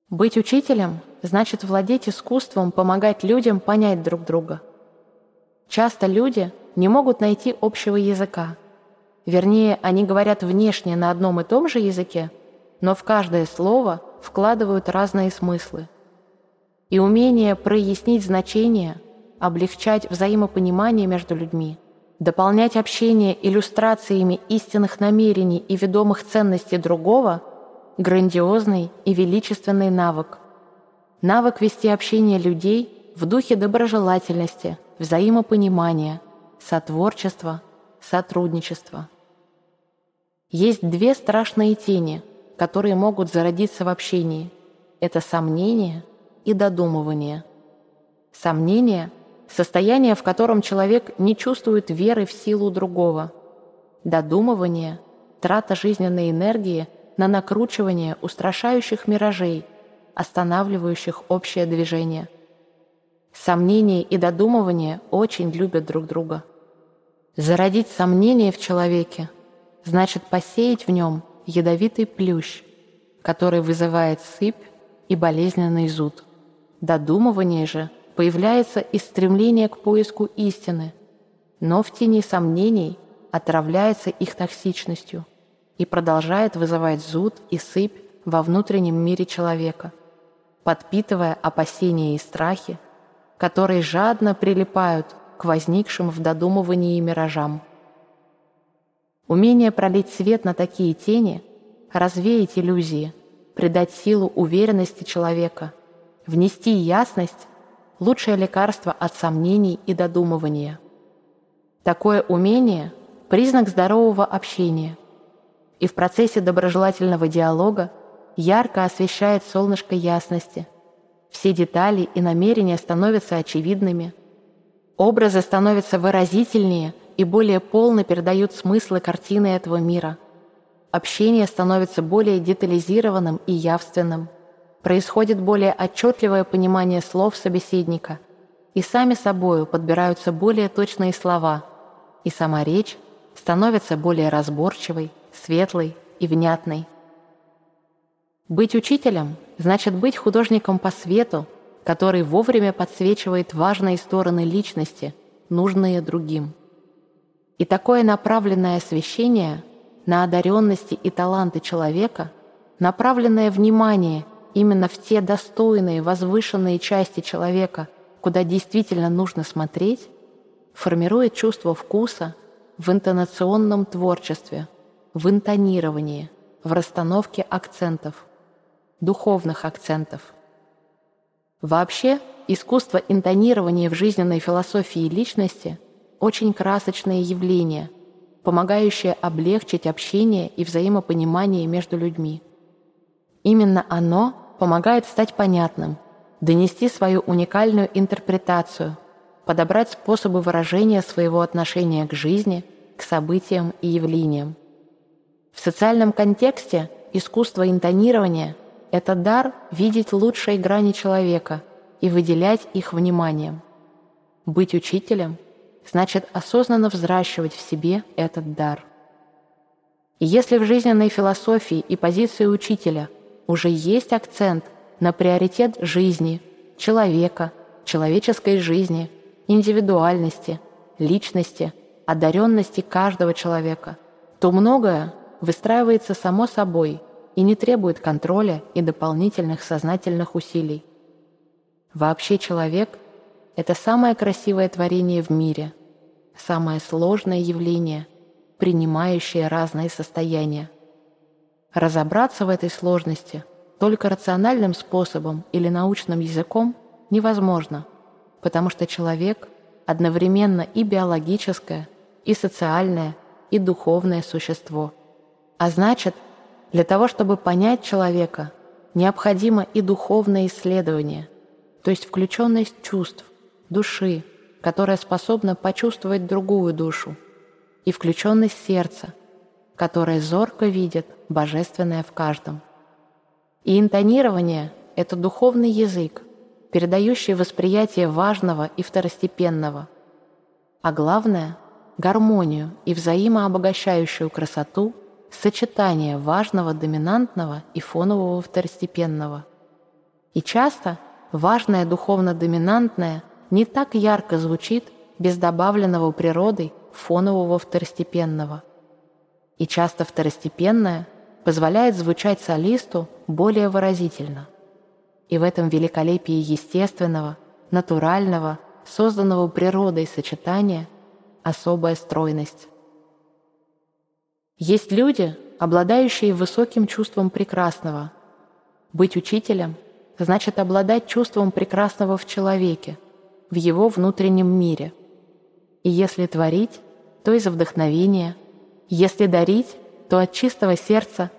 Быть учителем значит владеть искусством помогать людям понять друг друга. Часто люди не могут найти общего языка. Вернее, они говорят внешне на одном и том же языке, но в каждое слово вкладывают разные смыслы. И умение прояснить значение, облегчать взаимопонимание между людьми – дополнять общение иллюстрациями истинных намерений и ведомых ценностей другого – грандиозный и величественный навык. Навык вести общение людей в духе доброжелательности, взаимопонимания, сотворчества, сотрудничества. Есть две страшные тени, которые могут зародиться в общении. Это сомнение и додумывание. Сомнение – состояние, в котором человек не чувствует веры в силу другого, додумывание, трата жизненной энергии на накручивание устрашающих миражей, останавливающих общее движение. Сомнение и додумывание очень любят друг друга. Зародить сомнение в человеке значит посеять в нем ядовитый плющ, который вызывает сыпь и болезненный зуд. Додумывание же – появляется и стремление к поиску истины, но в тени сомнений отравляется их токсичностью и продолжает вызывать зуд и сыпь во внутреннем мире человека, подпитывая опасения и страхи, которые жадно прилипают к возникшим в додумывании миражам. Умение пролить свет на такие тени, развеять иллюзии, придать силу уверенности человека, внести ясность лучшее лекарство от сомнений и додумывания. Такое умение – признак здорового общения, и в процессе доброжелательного диалога ярко освещает солнышко ясности. Все детали и намерения становятся очевидными. Образы становятся выразительнее и более полно передают смыслы картины этого мира. Общение становится более детализированным и явственным – происходит более отчетливое понимание слов собеседника, и сами собою подбираются более точные слова, и сама речь становится более разборчивой, светлой и внятной. Быть учителем значит быть художником по свету, который вовремя подсвечивает важные стороны личности, нужные другим. И такое направленное освещение на одаренности и таланты человека, направленное внимание именно в те достойные, возвышенные части человека, куда действительно нужно смотреть, формирует чувство вкуса в интонационном творчестве, в интонировании, в расстановке акцентов, духовных акцентов. Вообще, искусство интонирования в жизненной философии личности – очень красочное явление, помогающее облегчить общение и взаимопонимание между людьми. Именно оно помогает стать понятным, донести свою уникальную интерпретацию, подобрать способы выражения своего отношения к жизни, к событиям и явлениям. В социальном контексте искусство интонирования – это дар видеть лучшие грани человека и выделять их вниманием. Быть учителем значит осознанно взращивать в себе этот дар. И если в жизненной философии и позиции учителя уже есть акцент на приоритет жизни, человека, человеческой жизни, индивидуальности, личности, одаренности каждого человека, то многое выстраивается само собой и не требует контроля и дополнительных сознательных усилий. Вообще человек — это самое красивое творение в мире, самое сложное явление, принимающее разные состояния. Разобраться в этой сложности только рациональным способом или научным языком невозможно, потому что человек одновременно и биологическое, и социальное, и духовное существо. А значит, для того, чтобы понять человека, необходимо и духовное исследование, то есть включенность чувств, души, которая способна почувствовать другую душу, и включенность сердца, которое зорко видит божественное в каждом. И интонирование — это духовный язык, передающий восприятие важного и второстепенного, а главное — гармонию и взаимообогащающую красоту сочетание важного доминантного и фонового второстепенного. И часто важное духовно-доминантное не так ярко звучит без добавленного природой фонового второстепенного. И часто второстепенное позволяет звучать солисту более выразительно. И в этом великолепии естественного, натурального, созданного природой сочетания особая стройность. Есть люди, обладающие высоким чувством прекрасного. Быть учителем значит обладать чувством прекрасного в человеке – в его внутреннем мире. И если творить, то из вдохновения, если дарить, то от чистого сердца,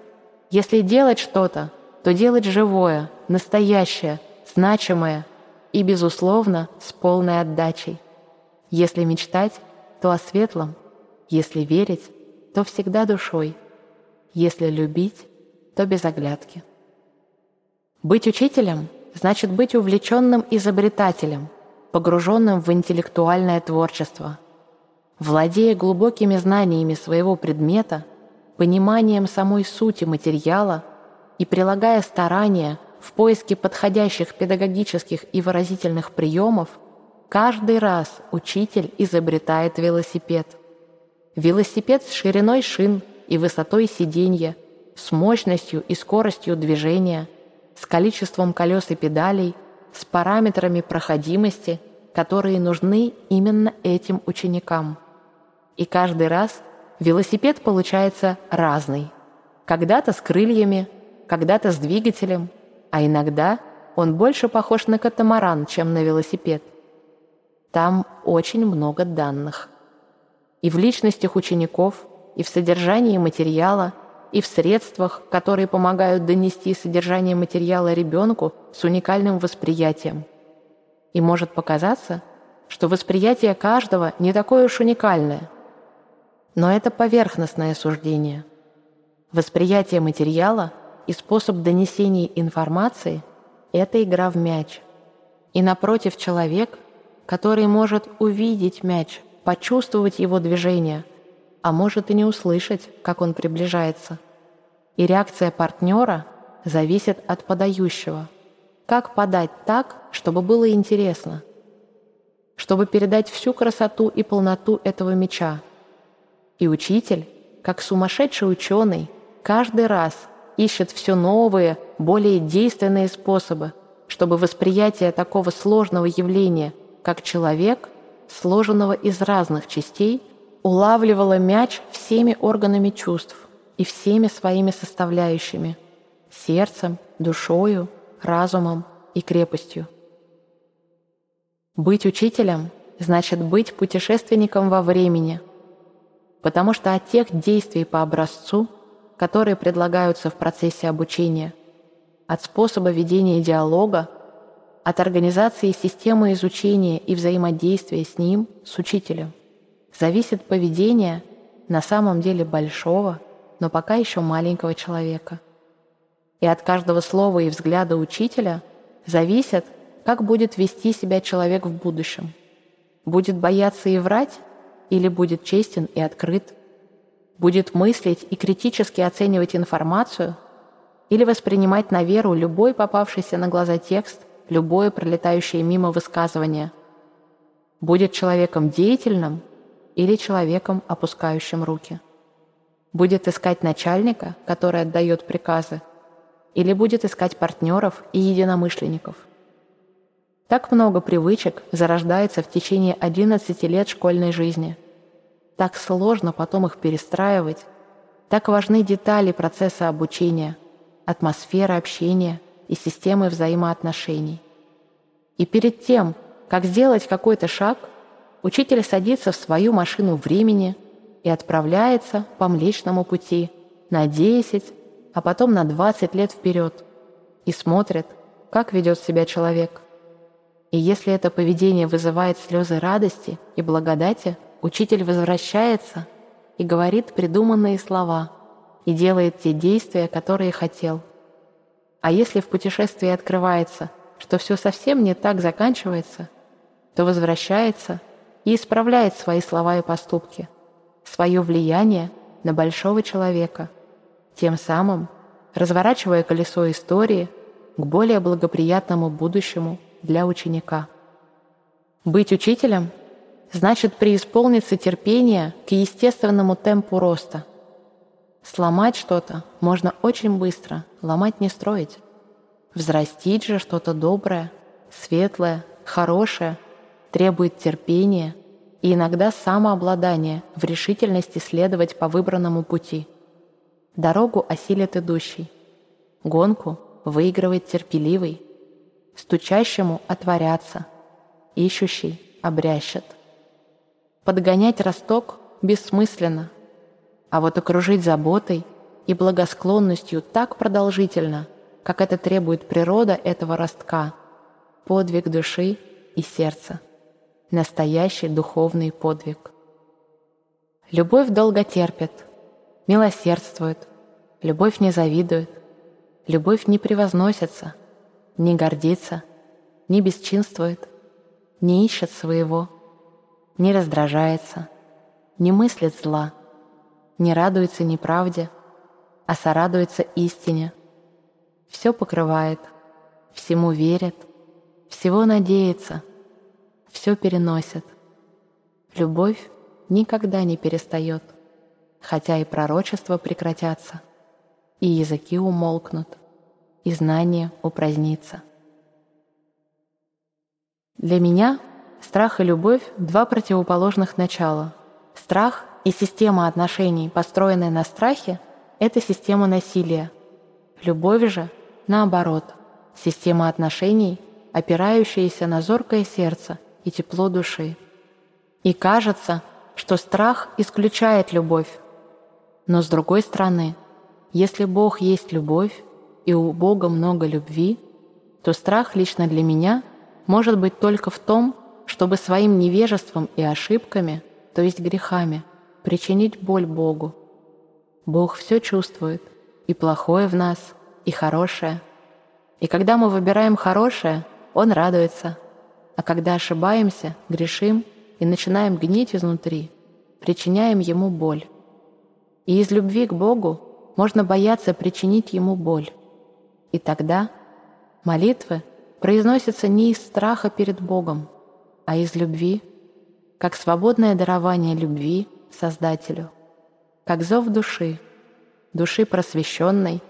если делать что-то, то делать живое, настоящее, значимое и, безусловно, с полной отдачей. Если мечтать, то о светлом, если верить, то всегда душой, если любить, то без оглядки. Быть учителем значит быть увлеченным изобретателем – погруженным в интеллектуальное творчество. Владея глубокими знаниями своего предмета, пониманием самой сути материала и прилагая старания в поиске подходящих педагогических и выразительных приемов, каждый раз учитель изобретает велосипед. Велосипед с шириной шин и высотой сиденья, с мощностью и скоростью движения, с количеством колес и педалей – с параметрами проходимости, которые нужны именно этим ученикам. И каждый раз велосипед получается разный. Когда-то с крыльями, когда-то с двигателем, а иногда он больше похож на катамаран, чем на велосипед. Там очень много данных. И в личностях учеников, и в содержании материала – и в средствах, которые помогают донести содержание материала ребенку с уникальным восприятием. И может показаться, что восприятие каждого не такое уж уникальное. Но это поверхностное суждение. Восприятие материала и способ донесения информации – это игра в мяч. И напротив человек, который может увидеть мяч, почувствовать его движение – а может и не услышать, как он приближается. И реакция партнера зависит от подающего. Как подать так, чтобы было интересно? Чтобы передать всю красоту и полноту этого меча. И учитель как сумасшедший ученый, каждый раз ищет все новые, более действенные способы, чтобы восприятие такого сложного явления, как человек, сложенного из разных частей, улавливало мяч всеми органами чувств и всеми своими составляющими – сердцем, душою, разумом и крепостью. Быть учителем значит быть путешественником во времени, потому что от тех действий по образцу, которые предлагаются в процессе обучения, от способа ведения диалога, от организации системы изучения и взаимодействия с ним, с учителем, зависит поведение на самом деле большого, но пока еще маленького человека. И от каждого слова и взгляда учителя зависит, как будет вести себя человек в будущем. Будет бояться и врать, или будет честен и открыт? Будет мыслить и критически оценивать информацию, или воспринимать на веру любой попавшийся на глаза текст, любое пролетающее мимо высказывание? Будет человеком деятельным или человеком, опускающим руки? Будет искать начальника, который отдает приказы, или будет искать партнеров и единомышленников? Так много привычек зарождается в течение 11 лет школьной жизни. Так сложно потом их перестраивать. Так важны детали процесса обучения, атмосфера общения и системы взаимоотношений. И перед тем, как сделать какой-то шаг, учитель садится в свою машину времени и отправляется по Млечному пути на 10, а потом на 20 лет вперед и смотрит, как ведет себя человек – и если это поведение вызывает слезы радости и благодати, учитель возвращается и говорит придуманные слова и делает те действия, которые хотел. А если в путешествии открывается, что все совсем не так заканчивается, то возвращается и исправляет свои слова и поступки, свое влияние на большого человека, тем самым разворачивая колесо истории к более благоприятному будущему – для ученика. Быть учителем значит преисполниться терпения к естественному темпу роста. Сломать что-то можно очень быстро, ломать не строить. Взрастить же что-то доброе, светлое, хорошее требует терпения и иногда самообладания в решительности следовать по выбранному пути. Дорогу осилит идущий. Гонку выигрывает терпеливый – стучащему отворяться, ищущий обрящет. Подгонять росток бессмысленно, а вот окружить заботой и благосклонностью так продолжительно, как это требует природа этого ростка, подвиг души и сердца, настоящий духовный подвиг. Любовь долго терпит, милосердствует, любовь не завидует, любовь не превозносится, не гордится, не бесчинствует, не ищет своего, не раздражается, не мыслит зла, не радуется неправде, а сорадуется истине. Все покрывает, всему верит, всего надеется, все переносит. Любовь никогда не перестает, хотя и пророчества прекратятся, и языки умолкнут и знание упразднится. Для меня страх и любовь — два противоположных начала. Страх и система отношений, построенная на страхе, — это система насилия. Любовь же, наоборот, система отношений, опирающаяся на зоркое сердце и тепло души. И кажется, что страх исключает любовь. Но с другой стороны, если Бог есть любовь, и у Бога много любви, то страх лично для меня может быть только в том, чтобы своим невежеством и ошибками, то есть грехами, причинить боль Богу. Бог все чувствует, и плохое в нас, и хорошее. И когда мы выбираем хорошее, Он радуется, а когда ошибаемся, грешим и начинаем гнить изнутри, причиняем Ему боль. И из любви к Богу можно бояться причинить Ему боль. И тогда молитвы произносятся не из страха перед Богом, а из любви, как свободное дарование любви Создателю. как зов души, души просвещенной,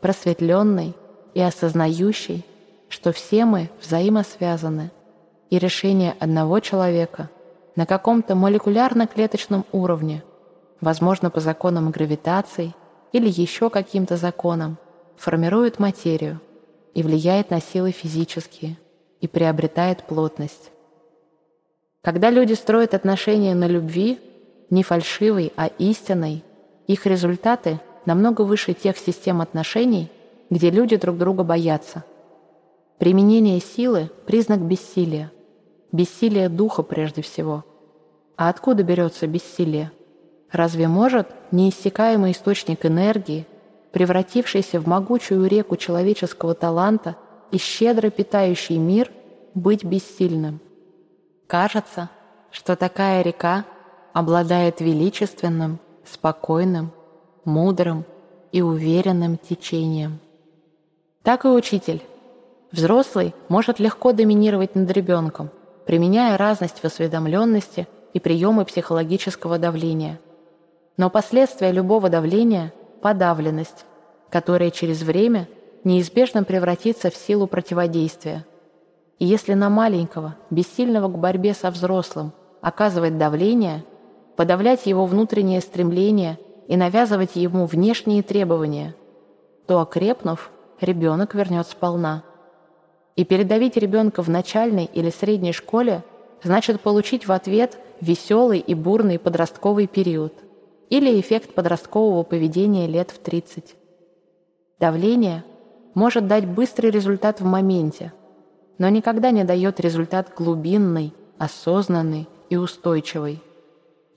просветленной и осознающей, что все мы взаимосвязаны, и решение одного человека на каком-то молекулярно-клеточном уровне, возможно, по законам гравитации или еще каким-то законам, формирует материю и влияет на силы физические и приобретает плотность. Когда люди строят отношения на любви, не фальшивой, а истинной, их результаты намного выше тех систем отношений, где люди друг друга боятся. Применение силы – признак бессилия. Бессилие духа прежде всего. А откуда берется бессилие? Разве может неиссякаемый источник энергии, превратившийся в могучую реку человеческого таланта и щедро питающий мир, быть бессильным? Кажется, что такая река обладает величественным, спокойным, мудрым и уверенным течением. Так и учитель. Взрослый может легко доминировать над ребенком, применяя разность в осведомленности и приемы психологического давления. Но последствия любого давления – подавленность, которая через время неизбежно превратится в силу противодействия. И если на маленького, бессильного к борьбе со взрослым, оказывать давление, подавлять его внутреннее стремление и навязывать ему внешние требования, то, окрепнув, ребенок вернет сполна. И передавить ребенка в начальной или средней школе значит получить в ответ веселый и бурный подростковый период или эффект подросткового поведения лет в 30. Давление может дать быстрый результат в моменте, но никогда не дает результат глубинный, осознанный и устойчивый.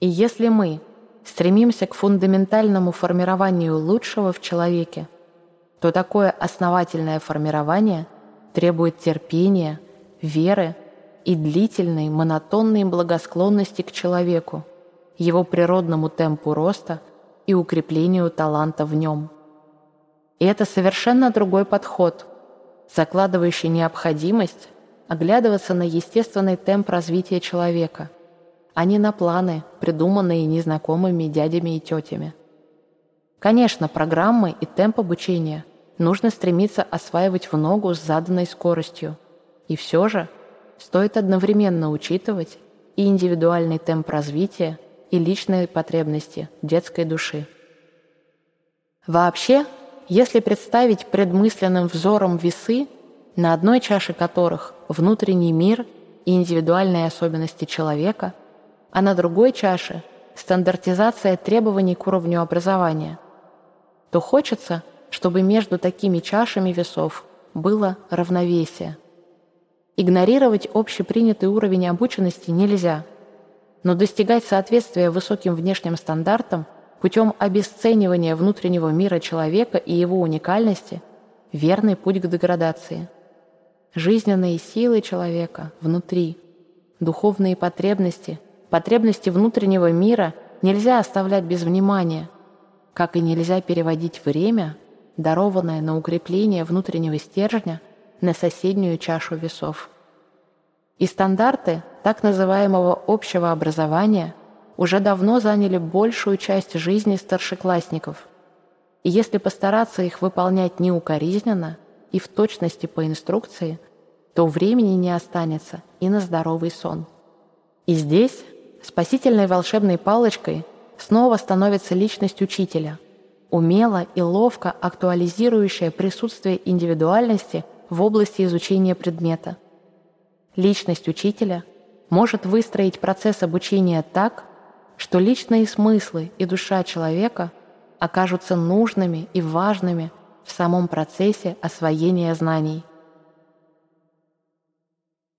И если мы стремимся к фундаментальному формированию лучшего в человеке, то такое основательное формирование требует терпения, веры и длительной монотонной благосклонности к человеку, его природному темпу роста и укреплению таланта в нем. И это совершенно другой подход, закладывающий необходимость оглядываться на естественный темп развития человека, а не на планы, придуманные незнакомыми дядями и тетями. Конечно, программы и темп обучения – нужно стремиться осваивать в ногу с заданной скоростью. И все же стоит одновременно учитывать и индивидуальный темп развития, и личные потребности детской души. Вообще, если представить предмысленным взором весы, на одной чаше которых внутренний мир и индивидуальные особенности человека, а на другой чаше – стандартизация требований к уровню образования, то хочется – чтобы между такими чашами весов было равновесие. Игнорировать общепринятый уровень обученности нельзя, но достигать соответствия высоким внешним стандартам путем обесценивания внутреннего мира человека и его уникальности – верный путь к деградации. Жизненные силы человека внутри, духовные потребности, потребности внутреннего мира нельзя оставлять без внимания, как и нельзя переводить время дарованное на укрепление внутреннего стержня на соседнюю чашу весов. И стандарты так называемого общего образования уже давно заняли большую часть жизни старшеклассников. И если постараться их выполнять неукоризненно и в точности по инструкции, то времени не останется и на здоровый сон. И здесь спасительной волшебной палочкой снова становится личность учителя – умело и ловко актуализирующая присутствие индивидуальности в области изучения предмета. Личность учителя может выстроить процесс обучения так, что личные смыслы и душа человека окажутся нужными и важными в самом процессе освоения знаний –